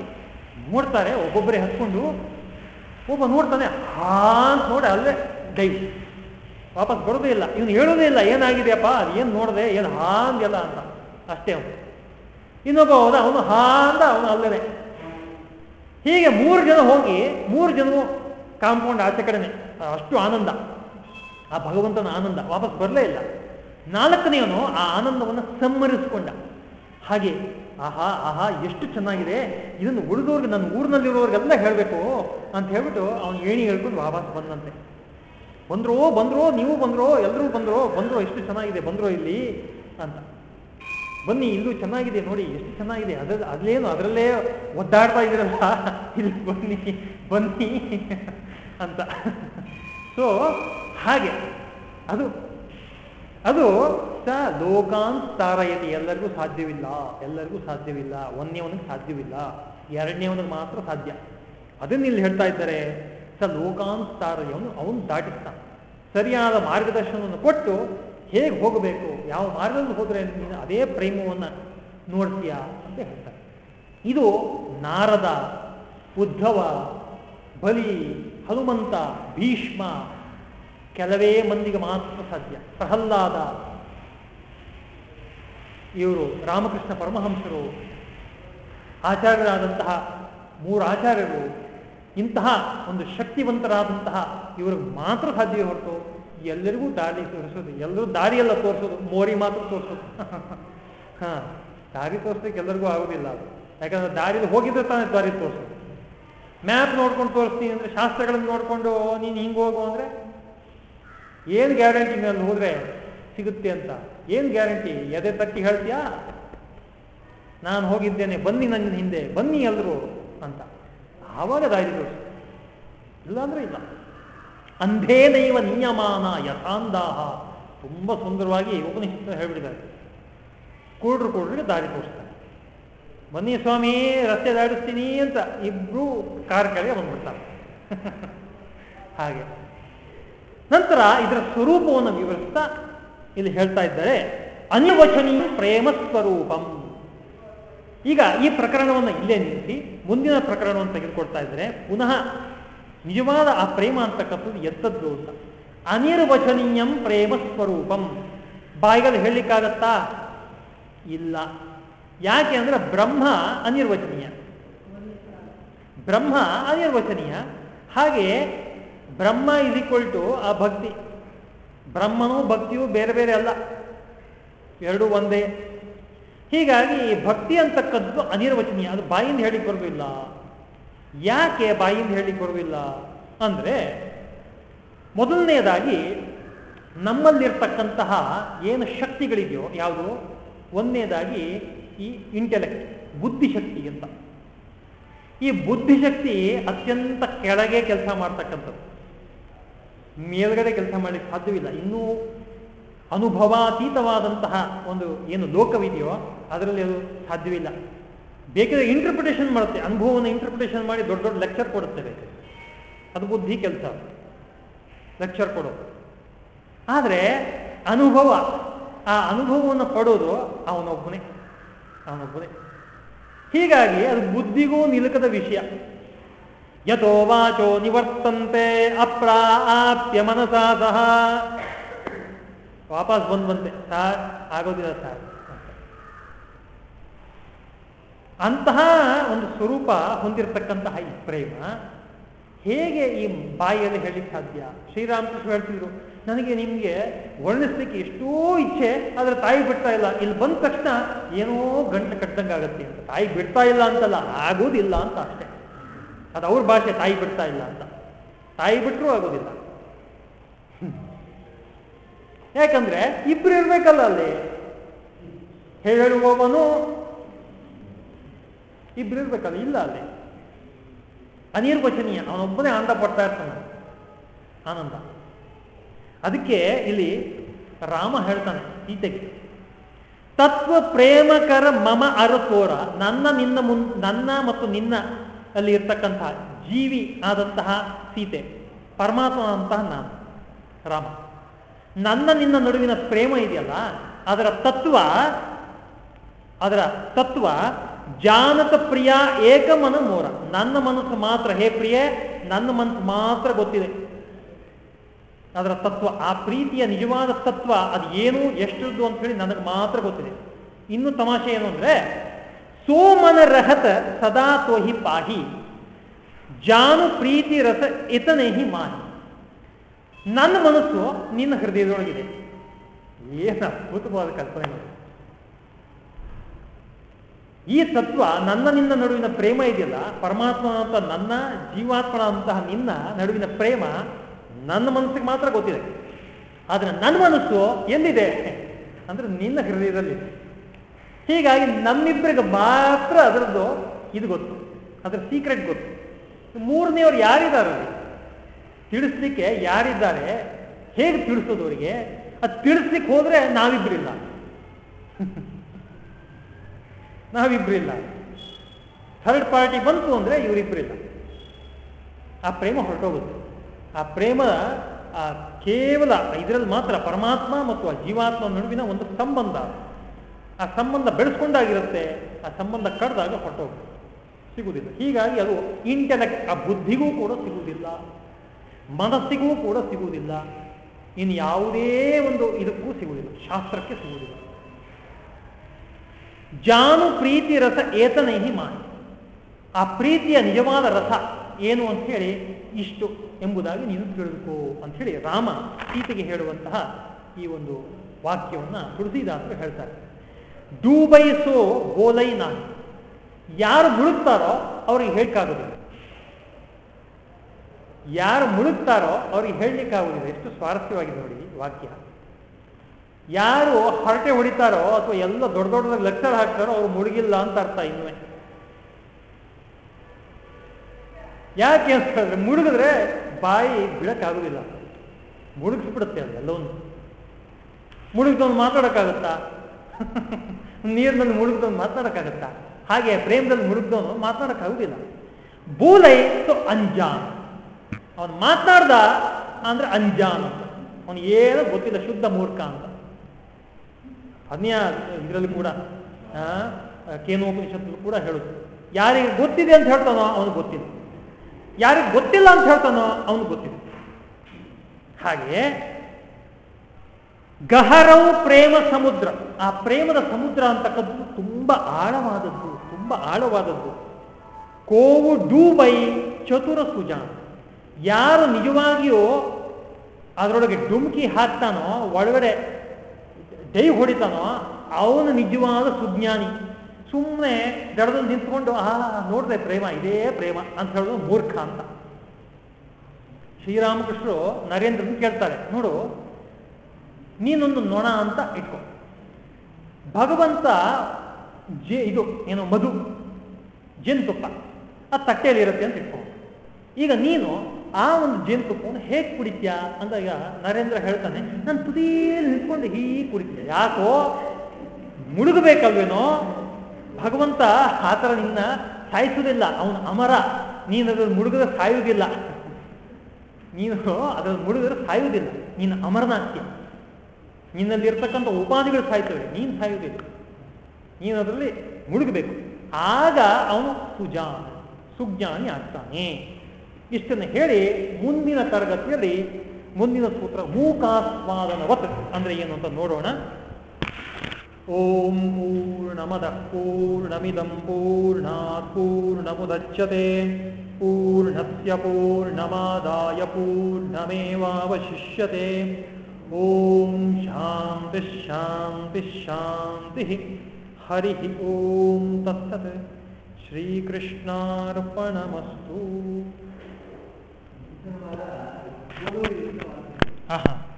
ನೋಡ್ತಾರೆ, ಒಬ್ಬೊಬ್ಬರೇ ಹತ್ಕೊಂಡು ಒಬ್ಬ ನೋಡ್ತಾನೆ, ಹಾ ಅಂತ ನೋಡಿ ಅಲ್ಲೇ ದೈವ ವಾಪಸ್ ಬರೋದೇ ಇಲ್ಲ. ಇವನು ಹೇಳೋದೇ ಇಲ್ಲ, ಏನಾಗಿದೆಯಪ್ಪ ಏನು ನೋಡಿದೆ, ಏನು ಹಾ ಅಂದೆಲ್ಲ ಅಂತ. ಅಷ್ಟೇ ಅವನು. ಇನ್ನೊಬ್ಬ ಹೋದ, ಅವನು ಹಾ ಅಂದ, ಅವನು ಅಲ್ಲೇ ಹೀಗೆ ಮೂರು ಜನ ಹೋಗಿ, ಮೂರು ಜನರು ಕಾಂಪೌಂಡ್ ಆಚೆ ಕಡೆನೆ. ಅಷ್ಟು ಆನಂದ. ಆ ಭಗವಂತನ ಆನಂದ. ವಾಪಸ್ ಬರಲೇ ಇಲ್ಲ. ನಾಲ್ಕನೆಯವನು ಆ ಆನಂದವನ್ನು ಸಮ್ಮರಿಸ್ಕೊಂಡ ಹಾಗೆ ಆಹಾ ಆಹಾ, ಎಷ್ಟು ಚೆನ್ನಾಗಿದೆ. ಇದನ್ನು ಉಳಿದವ್ರಿಗೆ, ನನ್ನ ಊರಿನಲ್ಲಿರೋರಿಗೆಲ್ಲ ಹೇಳಬೇಕು ಅಂತ ಹೇಳ್ಬಿಟ್ಟು ಅವನು ಏಣಿ ಹೇಳ್ಕೊಂಡು ವಾಪಸ್ ಬಂದಂತೆ. ಬಂದ್ರೋ ಬಂದ್ರೋ, ನೀವು ಬಂದ್ರೋ ಎಲ್ಲರೂ ಬಂದ್ರೋ ಬಂದ್ರೋ, ಎಷ್ಟು ಚೆನ್ನಾಗಿದೆ, ಬಂದ್ರೋ ಇಲ್ಲಿ ಅಂತ. ಬನ್ನಿ, ಇಲ್ಲೂ ಚೆನ್ನಾಗಿದೆ ನೋಡಿ, ಎಷ್ಟು ಚೆನ್ನಾಗಿದೆ. ಅದ್ರ, ಅದ್ಲೇನು, ಅದರಲ್ಲೇ ಒದ್ದಾಡ್ತಾ ಇದ್ರಲ್ಲ. ಇಲ್ಲಿ ಬನ್ನಿ ಬನ್ನಿ ಅಂತ. ಸೊ ಹಾಗೆ. ಅದು ಅದು ಸ ಲೋಕಾನ್ ತಾರಯತಿ ಎಲ್ಲರಿಗೂ ಸಾಧ್ಯವಿಲ್ಲ. ಎಲ್ಲರಿಗೂ ಸಾಧ್ಯವಿಲ್ಲ. ಒಂದನೇವನಿಗೆ ಸಾಧ್ಯವಿಲ್ಲ. ಎರಡನೇವನಿಗೆ ಮಾತ್ರ ಸಾಧ್ಯ. ಅದನ್ನ ಇಲ್ಲಿ ಹೇಳ್ತಾ ಇದ್ದಾರೆ. ಸ ಲೋಕಾನ್ ಅವನು ದಾಟಿಸ್ತಾನೆ. ಸರಿಯಾದ ಮಾರ್ಗದರ್ಶನವನ್ನು ಕೊಟ್ಟು ಹೇಗೆ ಹೋಗಬೇಕು? ಯಾವ ಮಾರ್ಗದಲ್ಲಿ ಹೋದರೆ ನೀನು ಅದೇ ಪ್ರೇಮವನ್ನು ನೋಡ್ತೀಯಾ ಅಂತ ಹೇಳ್ತಾರೆ. ಇದು ನಾರದ ಉದ್ಧವ, ಬಲಿ, ಹನುಮಂತ, ಭೀಷ್ಮ ಕೆಲವೇ ಮಂದಿಗೆ ಮಾತ್ರ ಸಾಧ್ಯ. ಪ್ರಹ್ಲಾದ. ಇವರು ರಾಮಕೃಷ್ಣ ಪರಮಹಂಸರು. ಆಚಾರ್ಯರಾದಂತಹ ಮೂರು ಆಚಾರ್ಯರು. ಇಂತಹ ಒಂದು ಶಕ್ತಿವಂತರಾದಂತಹ ಇವ್ರಿಗೆ ಮಾತ್ರ ಸಾಧ್ಯ ಹೊರತು ಎಲ್ಲರಿಗೂ ದಾರಿ ತೋರಿಸೋದು, ಎಲ್ಲರೂ ದಾರಿಯೆಲ್ಲ ತೋರಿಸೋದು, ಮೋರಿ ಮಾತ್ರ ತೋರಿಸೋದು. ಹಾ, ದಾರಿ ತೋರಿಸ್ಲಿಕ್ಕೆ ಎಲ್ಲರಿಗೂ ಆಗೋದಿಲ್ಲ ಅದು. ಯಾಕಂದ್ರೆ ದಾರಿಯಲ್ಲಿ ಹೋಗಿದ್ರೆ ತಾನೇ ದಾರಿ ತೋರಿಸೋದು. ಮ್ಯಾಪ್ ನೋಡ್ಕೊಂಡು ತೋರಿಸ್ತೀನಿ ಅಂದರೆ ಶಾಸ್ತ್ರಗಳನ್ನು ನೋಡಿಕೊಂಡು ನೀನು ಹಿಂಗೆ ಹೋಗು ಅಂದ್ರೆ ಏನು ಗ್ಯಾರಂಟಿ ಮೇಲೆ ಹೋದ್ರೆ ಸಿಗುತ್ತೆ ಅಂತ? ಏನು ಗ್ಯಾರಂಟಿ? ಎದೆ ತಟ್ಟಿ ಹೇಳ್ತೀಯಾ? ನಾನು ಹೋಗಿದ್ದೇನೆ, ಬನ್ನಿ ನನ್ನ ಹಿಂದೆ, ಬನ್ನಿ ಎಲ್ಲರೂ ಅಂತ. ಆವಾಗ ದಾರಿ ಇಲ್ಲ ಇಲ್ಲಾಂದ್ರೆ ಇಲ್ಲ. ಅಂಧೇನೈವ ನಿಯಮಾನ ಯಥಾಂದಾಹ. ತುಂಬ ಸುಂದರವಾಗಿ ಉಪನಿಷತ್ತು ಹೇಳ್ಬಿಟ್ಟಿದ್ದಾರೆ. ಕೂಡ್ರು ಕೂಡ್ರಿಗೆ ದಾರಿ ತೋರಿಸ್ತಾರೆ. ಬನ್ನಿ ಸ್ವಾಮಿ, ರಸ್ತೆ ದಾಡಿಸ್ತೀನಿ ಅಂತ ಇಬ್ರು ಕಾರ್ ಕೆಳಗೆ ಬಂದ್ಬಿಡ್ತಾರೆ. ಹಾಗೆ. ನಂತರ ಇದರ ಸ್ವರೂಪವನ್ನು ವಿವರಿಸ್ತಾ ಇಲ್ಲಿ ಹೇಳ್ತಾ ಇದ್ದಾರೆ, ಅನ್ವಚನೀಯ ಪ್ರೇಮ ಸ್ವರೂಪಂ. ಈಗ ಈ ಪ್ರಕರಣವನ್ನು ಇಲ್ಲೇ ನಿಲ್ಲಿಸಿ, ಮುಂದಿನ ಪ್ರಕರಣವನ್ನು ತೆಗೆದುಕೊಳ್ತಾ ಇದ್ದರೆ ಪುನಃ ನಿಜವಾದ ಆ ಪ್ರೇಮ ಅಂತಕ್ಕಂಥದ್ದು ಎತ್ತದ್ದು ಅಂತ. ಅನಿರ್ವಚನೀಯಂ ಪ್ರೇಮ ಸ್ವರೂಪಂ. ಬಾಯಿಗಳು ಹೇಳಲಿಕ್ಕಾಗತ್ತಾ? ಇಲ್ಲ. ಯಾಕೆ ಅಂದ್ರೆ ಬ್ರಹ್ಮ ಅನಿರ್ವಚನೀಯ. ಬ್ರಹ್ಮ ಅನಿರ್ವಚನೀಯ. ಹಾಗೆ ಬ್ರಹ್ಮ ಇಸ್ ಟು ಆ ಭಕ್ತಿ. ಬ್ರಹ್ಮನೂ ಭಕ್ತಿಯೂ ಬೇರೆ ಬೇರೆ ಅಲ್ಲ. ಎರಡೂ ಒಂದೇ. ಹೀಗಾಗಿ ಭಕ್ತಿ ಅಂತಕ್ಕದ್ದು ಅನಿರ್ವಚನೀಯ. ಅದು ಬಾಯಿಂದ ಹೇಳಿಕ್ ಬರುವುದಿಲ್ಲ ಯಾಕೆ ಬಾಯಿಂದ ಹೇಳಿಕ್ ಬರುವುದಿಲ್ಲ ಅಂದ್ರೆ ಮೊದಲನೆಯದಾಗಿ ನಮ್ಮಲ್ಲಿರ್ತಕ್ಕಂತಹ ಏನು ಶಕ್ತಿಗಳಿದೆಯೋ ಯಾವುದು? ಒಂದನೇದಾಗಿ ಈ ಇಂಟೆಲೆಕ್ಟ್ ಬುದ್ಧಿಶಕ್ತಿ ಅಂತ. ಈ ಬುದ್ಧಿಶಕ್ತಿ ಅತ್ಯಂತ ಕೆಳಗೆ ಕೆಲಸ ಮಾಡ್ತಕ್ಕಂಥದ್ದು. ಮೇಲ್ಗಡೆ ಕೆಲಸ ಮಾಡಲಿಕ್ಕೆ ಸಾಧ್ಯವಿಲ್ಲ. ಇನ್ನೂ ಅನುಭವಾತೀತವಾದಂತಹ ಒಂದು ಏನು ಲೋಕವಿದೆಯೋ ಅದರಲ್ಲಿ ಅದು ಸಾಧ್ಯವಿಲ್ಲ. ಬೇಕಾದ್ರೆ ಇಂಟರ್ಪ್ರಿಟೇಷನ್ ಮಾಡುತ್ತೆ. ಅನುಭವವನ್ನು ಇಂಟರ್ಪ್ರಿಟೇಷನ್ ಮಾಡಿ ದೊಡ್ಡ ದೊಡ್ಡ ಲೆಕ್ಚರ್ ಕೊಡುತ್ತೆ ಅದು ಬುದ್ಧಿ ಕೆಲಸ. ಲೆಕ್ಚರ್ ಕೊಡೋದು. ಆದರೆ ಅನುಭವ, ಆ ಅನುಭವವನ್ನು ಪಡೋದು ಅವನೊಬ್ಬನೇ. ಅವನೊಬ್ಬನೇ. ಹೀಗಾಗಿ ಅದು ಬುದ್ಧಿಗೂ ನಿಲುಕದ ವಿಷಯ. ಯಥೋ ವಾಚೋ ನಿವರ್ತಂತೆ ಅಪ್ರಾಪ್ಯ ಮನಸಾ ಸಹ ವಾಪಸ್ ಬಂದ್ವಂತೆ ಸಾರ್ ಆಗೋದಿಲ್ಲ ಸಾರ್ ಅಂತಹ ಒಂದು ಸ್ವರೂಪ ಹೊಂದಿರತಕ್ಕಂತಹ ಈ ಪ್ರೇಮ ಹೇಗೆ ಈ ಬಾಯಿಯಲ್ಲಿ ಹೇಳಿ ಸಾಧ್ಯ? ಶ್ರೀರಾಮಕೃಷ್ಣ ಹೇಳ್ತಿದ್ರು, ನನಗೆ ನಿಮಗೆ ವರ್ಣಿಸ್ಲಿಕ್ಕೆ ಎಷ್ಟೋ ಇಚ್ಛೆ, ಆದರೆ ತಾಯಿ ಬಿಡ್ತಾ ಇಲ್ಲ. ಇಲ್ಲಿ ಬಂದ ತಕ್ಷಣ ಏನೋ ಗಂಟೆ ಕಟ್ಟಂಗಾಗತ್ತೆ ಅಂತ. ತಾಯಿ ಬಿಡ್ತಾ ಇಲ್ಲ ಅಂತಲ್ಲ, ಆಗೋದಿಲ್ಲ ಅಂತ ಅಷ್ಟೇ. ಅದು ಅವ್ರ ಭಾಷೆ ತಾಯಿ ಬಿಡ್ತಾ ಇಲ್ಲ ಅಂತ. ತಾಯಿ ಬಿಟ್ಟರೂ ಆಗೋದಿಲ್ಲ. ಯಾಕಂದ್ರೆ ಇಬ್ರು ಇರ್ಬೇಕಲ್ಲ ಅಲ್ಲಿ. ಹೇಳುವವನು ಇಬ್ರು ಇರ್ಬೇಕಲ್ಲ, ಇಲ್ಲ ಅಲ್ಲಿ. ಅನಿರ್ವಚನೀಯ, ಅವನೊಬ್ಬನೇ ಆನಂದ ಪಡ್ತಾ ಇರ್ತಾನೆ. ಆನಂದ. ಅದಕ್ಕೆ ಇಲ್ಲಿ ರಾಮ ಹೇಳ್ತಾನೆ ಈತೆಗೆ ತತ್ವ ಪ್ರೇಮಕರ ಮಮ ಅರಸೋರ ನನ್ನ ನಿನ್ನ ಮುನ್, ನನ್ನ ಮತ್ತು ನಿನ್ನ ಅಲ್ಲಿ ಇರ್ತಕ್ಕಂತಹ ಜೀವಿ ಆದಂತಹ ಸೀತೆ, ಪರಮಾತ್ಮ ಅಂತಹ ನಾನು, ರಾಮ. ನನ್ನ ನಿನ್ನ ನಡುವಿನ ಪ್ರೇಮ ಇದೆಯಲ್ಲ, ಅದರ ತತ್ವ ಅದರ ತತ್ವ ಜಾನತ ಪ್ರಿಯ ಏಕಮನ ಮೋರ ನನ್ನ ಮನಸ್ಸು ಮಾತ್ರ, ಹೇ ಪ್ರಿಯೆ, ನನ್ನ ಮನಸ್ಸು ಮಾತ್ರ ಗೊತ್ತಿದೆ. ಅದರ ತತ್ವ, ಆ ಪ್ರೀತಿಯ ನಿಜವಾದ ತತ್ವ, ಅದು ಏನು ಎಷ್ಟುದ್ದು ಅಂತ ಹೇಳಿ ನನಗೆ ಮಾತ್ರ ಗೊತ್ತಿದೆ. ಇನ್ನು ತಮಾಷೆ ಏನು ಅಂದ್ರೆ ಸೋಮನ ರಹತ ಸದಾ ತೋಹಿ ಪಾಹಿ, ಜಾನು ಪ್ರೀತಿ ರಸ ಇತನೇಹಿ ಮಾಹಿ. ನನ್ನ ಮನಸ್ಸು ನಿನ್ನ ಹೃದಯದೊಳಗಿದೆ. ಏನು ಅದ್ಭುತವಾದ ಕಲ್ಪನೆ ನೋಡಿ. ಈ ತತ್ವ ನನ್ನ ನಿನ್ನ ನಡುವಿನ ಪ್ರೇಮ ಇದೆಯಲ್ಲ, ಪರಮಾತ್ಮ ಅಂತ ನನ್ನ ಜೀವಾತ್ಮನ ಅಂತಹ ನಿನ್ನ ನಡುವಿನ ಪ್ರೇಮ ನನ್ನ ಮನಸ್ಸಿಗೆ ಮಾತ್ರ ಗೊತ್ತಿದೆ. ಆದ್ರೆ ನನ್ನ ಮನಸ್ಸು ಎಲ್ಲಿದೆ ಅಂದ್ರೆ ನಿನ್ನ ಹೃದಯದಲ್ಲಿ ಹೀಗಾಗಿ ನಮ್ಮಿಬ್ಬರಿಗೆ ಮಾತ್ರ ಅದರದ್ದು ಇದು ಗೊತ್ತು. ಅದರ ಸೀಕ್ರೆಟ್ ಗೊತ್ತು. ಮೂರನೆಯವ್ರು ಯಾರಿದ್ದಾರೆ ತಿಳಿಸ್ಲಿಕ್ಕೆ ಯಾರಿದ್ದಾರೆ? ಹೇಗೆ ತಿಳಿಸೋದು ಅವರಿಗೆ? ಅದು ತಿಳಿಸ್ಲಿಕ್ಕೆ ಹೋದ್ರೆ ನಾವಿಬ್ಬರಿಲ್ಲ ನಾವಿಬ್ಬರಿಲ್ಲ ಥರ್ಡ್ ಪಾರ್ಟಿ ಬಂತು ಅಂದ್ರೆ ಇವರಿಬ್ಬರಿಲ್ಲ ಆ ಪ್ರೇಮ ಹೊರಟೋಗುತ್ತೆ. ಆ ಪ್ರೇಮ, ಆ ಕೇವಲ ಇದರಲ್ಲಿ ಮಾತ್ರ, ಪರಮಾತ್ಮ ಮತ್ತು ಆ ಜೀವಾತ್ಮ ನಡುವಿನ ಒಂದು ಸಂಬಂಧ. ಆ ಸಂಬಂಧ ಬೆಳೆಸ್ಕೊಂಡಾಗಿರುತ್ತೆ, ಆ ಸಂಬಂಧ ಕಡ್ದಾಗ ಹೊರಟೋಗುತ್ತೆ, ಸಿಗುವುದಿಲ್ಲ. ಹೀಗಾಗಿ ಅದು ಇಂಟೆಲೆಕ್ಟ್ ಆ ಬುದ್ಧಿಗೂ ಕೂಡ ಸಿಗುವುದಿಲ್ಲ, ಮನಸ್ಸಿಗೂ ಕೂಡ ಸಿಗುವುದಿಲ್ಲ, ಇನ್ನು ಯಾವುದೇ ಒಂದು ಇದಕ್ಕೂ ಸಿಗುವುದಿಲ್ಲ, ಶಾಸ್ತ್ರಕ್ಕೆ ಸಿಗುವುದಿಲ್ಲ. ಜಾನು ಪ್ರೀತಿ ರಸ ಏತನೈಹಿ ಮಾಡಿ ಆ ಪ್ರೀತಿಯ ನಿಜವಾದ ರಸ ಏನು ಅಂತ ಹೇಳಿ ಇಷ್ಟು ಎಂಬುದಾಗಿ ನೀನು ತಿಳಿದುಕೋ ಅಂತ ರಾಮ ಸೀತೆಗೆ ಹೇಳುವಂತಹ ಈ ಒಂದು ವಾಕ್ಯವನ್ನ ತುಳಸಿದಾಸರು ಹೇಳ್ತಾರೆ. ಡೂಬೈಸೋ ಗೋಲೈನ ಯಾರು ಮುಳುಗ್ತಾರೋ ಅವ್ರಿಗೆ ಹೇಳ್ಕಾಗೋದಿಲ್ಲ. ಯಾರು ಮುಳುಗ್ತಾರೋ ಅವ್ರಿಗೆ ಹೇಳಲಿಕ್ಕಾಗುದಿಲ್ಲ. ಎಷ್ಟು ಸ್ವಾರಸ್ಯವಾಗಿದೆ ನೋಡಿ ವಾಕ್ಯ. ಯಾರು ಹರಟೆ ಹೊಡಿತಾರೋ ಅಥವಾ ಎಲ್ಲ ದೊಡ್ಡ ದೊಡ್ಡ ಲೆಕ್ಚರ್ ಹಾಕ್ತಾರೋ ಅವ್ರು ಮುಳುಗಿಲ್ಲ ಅಂತ ಅರ್ಥ ಇನ್ನುವೆ ಯಾಕೆ ಅಂತ ಹೇಳಿದ್ರೆ ಮುಳುಗಿದ್ರೆ ಬಾಯಿ ಬಿಡಕ್ಕಾಗುದಿಲ್ಲ ಮುಳುಗಿಸ್ಬಿಡುತ್ತೆ ಅದು ಎಲ್ಲವನ್ನು. ಮುಳುಗಿದವನು ಮಾತಾಡೋಕ್ಕಾಗತ್ತಾ? ನೀರಿನಲ್ಲಿ ಮುಳುಗ್ದವನು ಮಾತಾಡೋಕ್ಕಾಗತ್ತಾ ಹಾಗೆ ಪ್ರೇಮದಲ್ಲಿ ಮುಳುಗ್ದವನು ಮಾತಾಡೋಕ್ಕಾಗುದಿಲ್ಲ ಬೂಲೈ ಸೊ ಅಂಜಾನ್ ಅವನು ಮಾತನಾಡ್ದ ಅಂದ್ರೆ ಅಂಜಾನ್ ಅಂತ. ಅವನು ಏನೋ ಗೊತ್ತಿಲ್ಲ, ಶುದ್ಧ ಮೂರ್ಖ ಅಂತ. ಅನ್ಯ ಇದರಲ್ಲಿ ಕೂಡ ಕೇನೋಪನಿಷತ್ತು ಕೂಡ ಹೇಳುದು. ಯಾರಿಗೆ ಗೊತ್ತಿದೆ ಅಂತ ಹೇಳ್ತಾನೋ ಅವನು ಗೊತ್ತಿಲ್ಲ. ಯಾರಿಗೆ ಗೊತ್ತಿಲ್ಲ ಅಂತ ಹೇಳ್ತಾನೋ ಅವನು ಗೊತ್ತಿದೆ ಹಾಗೆ ಗಹರವು ಪ್ರೇಮ ಸಮುದ್ರ. ಆ ಪ್ರೇಮದ ಸಮುದ್ರ ಅಂತಕ್ಕದ್ದು ತುಂಬಾ ಆಳವಾದದ್ದು ತುಂಬಾ ಆಳವಾದದ್ದು. ಕೋವು ಡೂಬೈ ಚತುರ ಸುಜಾನ್ ಯಾರು ನಿಜವಾಗಿಯೂ ಅದರೊಳಗೆ ಡುಮ್ಕಿ ಹಾಕ್ತಾನೋ, ಒಳಗಡೆ ಡೈ ಹೊಡಿತಾನೋ, ಅವನು ನಿಜವಾದ ಸುಜ್ಞಾನಿ. ಸುಮ್ಮನೆ ದಡದಲ್ಲಿ ನಿಂತ್ಕೊಂಡು, ಆ, ನೋಡಿದೆ ಪ್ರೇಮ, ಇದೇ ಪ್ರೇಮ ಅಂತ ಹೇಳೋದು ಮೂರ್ಖ ಅಂತ. ಶ್ರೀರಾಮಕೃಷ್ಣರು ನರೇಂದ್ರನ ಕೇಳ್ತಾರೆ, ನೋಡು ನೀನೊಂದು ನೊಣ ಅಂತ ಇಟ್ಕೊ. ಭಗವಂತ ಜೆ ಇದು ಏನೋ ಮಧು, ಜೇನುತುಪ್ಪ, ಆ ತಟ್ಟೆಯಲ್ಲಿರುತ್ತೆ ಅಂತ ಇಟ್ಕೊ. ಈಗ ನೀನು ಆ ಒಂದು ಜೇನುತುಪ್ಪವನ್ನು ಹೇಗೆ ಕುಡಿತ್ಯಾ ಅಂತ ಈಗ ನರೇಂದ್ರ ಹೇಳ್ತಾನೆ. ನಾನು ತುದೀಲಿ ನಿಂತ್ಕೊಂಡು ಹೀಗೆ ಕುಡಿತೀಯ. ಯಾಕೋ ಮುಳುಗಬೇಕಲ್ವೇನೋ? ಭಗವಂತ ಆ ಥರ ನಿನ್ನ ಸಾಯಿಸುವುದಿಲ್ಲ. ಅವನು ಅಮರ. ನೀನು ಅದ್ರಲ್ಲಿ ಮುಳುಗಿದ್ರೆ ಸಾಯುವುದಿಲ್ಲ. ನೀನು ಅದ್ರಲ್ಲಿ ಮುಳುಗಿದ್ರೆ ಸಾಯುವುದಿಲ್ಲ. ನೀನು ಅಮರನಾಗ್ತೀಯ. ನಿನ್ನಲ್ಲಿರ್ತಕ್ಕಂಥ ಉಪಾಧಿಗಳು ಸಾಯ್ತವೆ, ನೀನು ಸಾಯುವುದಿಲ್ಲ. ನೀನು ಅದರಲ್ಲಿ ಮುಳುಗಬೇಕು. ಆಗ ಅವನು ಸುಜಾ ಸುಜ್ಞಾನಿ ಆಗ್ತಾನೆ. ಇಷ್ಟನ್ನು ಹೇಳಿ ಮುಂದಿನ ತರಗತಿಯಲ್ಲಿ ಮುಂದಿನ ಸೂತ್ರ ಮೂಕಾಸ್ವಾದನವತ್ ಅಂದ್ರೆ ಏನು ಅಂತ ನೋಡೋಣ. ಓಂ ಪೂರ್ಣಮದ ಪೂರ್ಣಮಿದಂ ಪೂರ್ಣಾತ್ ಪೂರ್ಣಮುದಚ್ಯತೆ. ಪೂರ್ಣಸ್ಯ ಪೂರ್ಣಮಾದಾಯ ಪೂರ್ಣಮೇವಾವಶಿಷ್ಯತೆ. ಓಂ ಶಾಂತಿ ಶಾಂತಿ ಶಾಂತಿ ಹರಿ ಓಂ ತತ್ಸತ್ ಶ್ರೀಕೃಷ್ಣಾರ್ಪಣಮಸ್ತು ಆಹಾ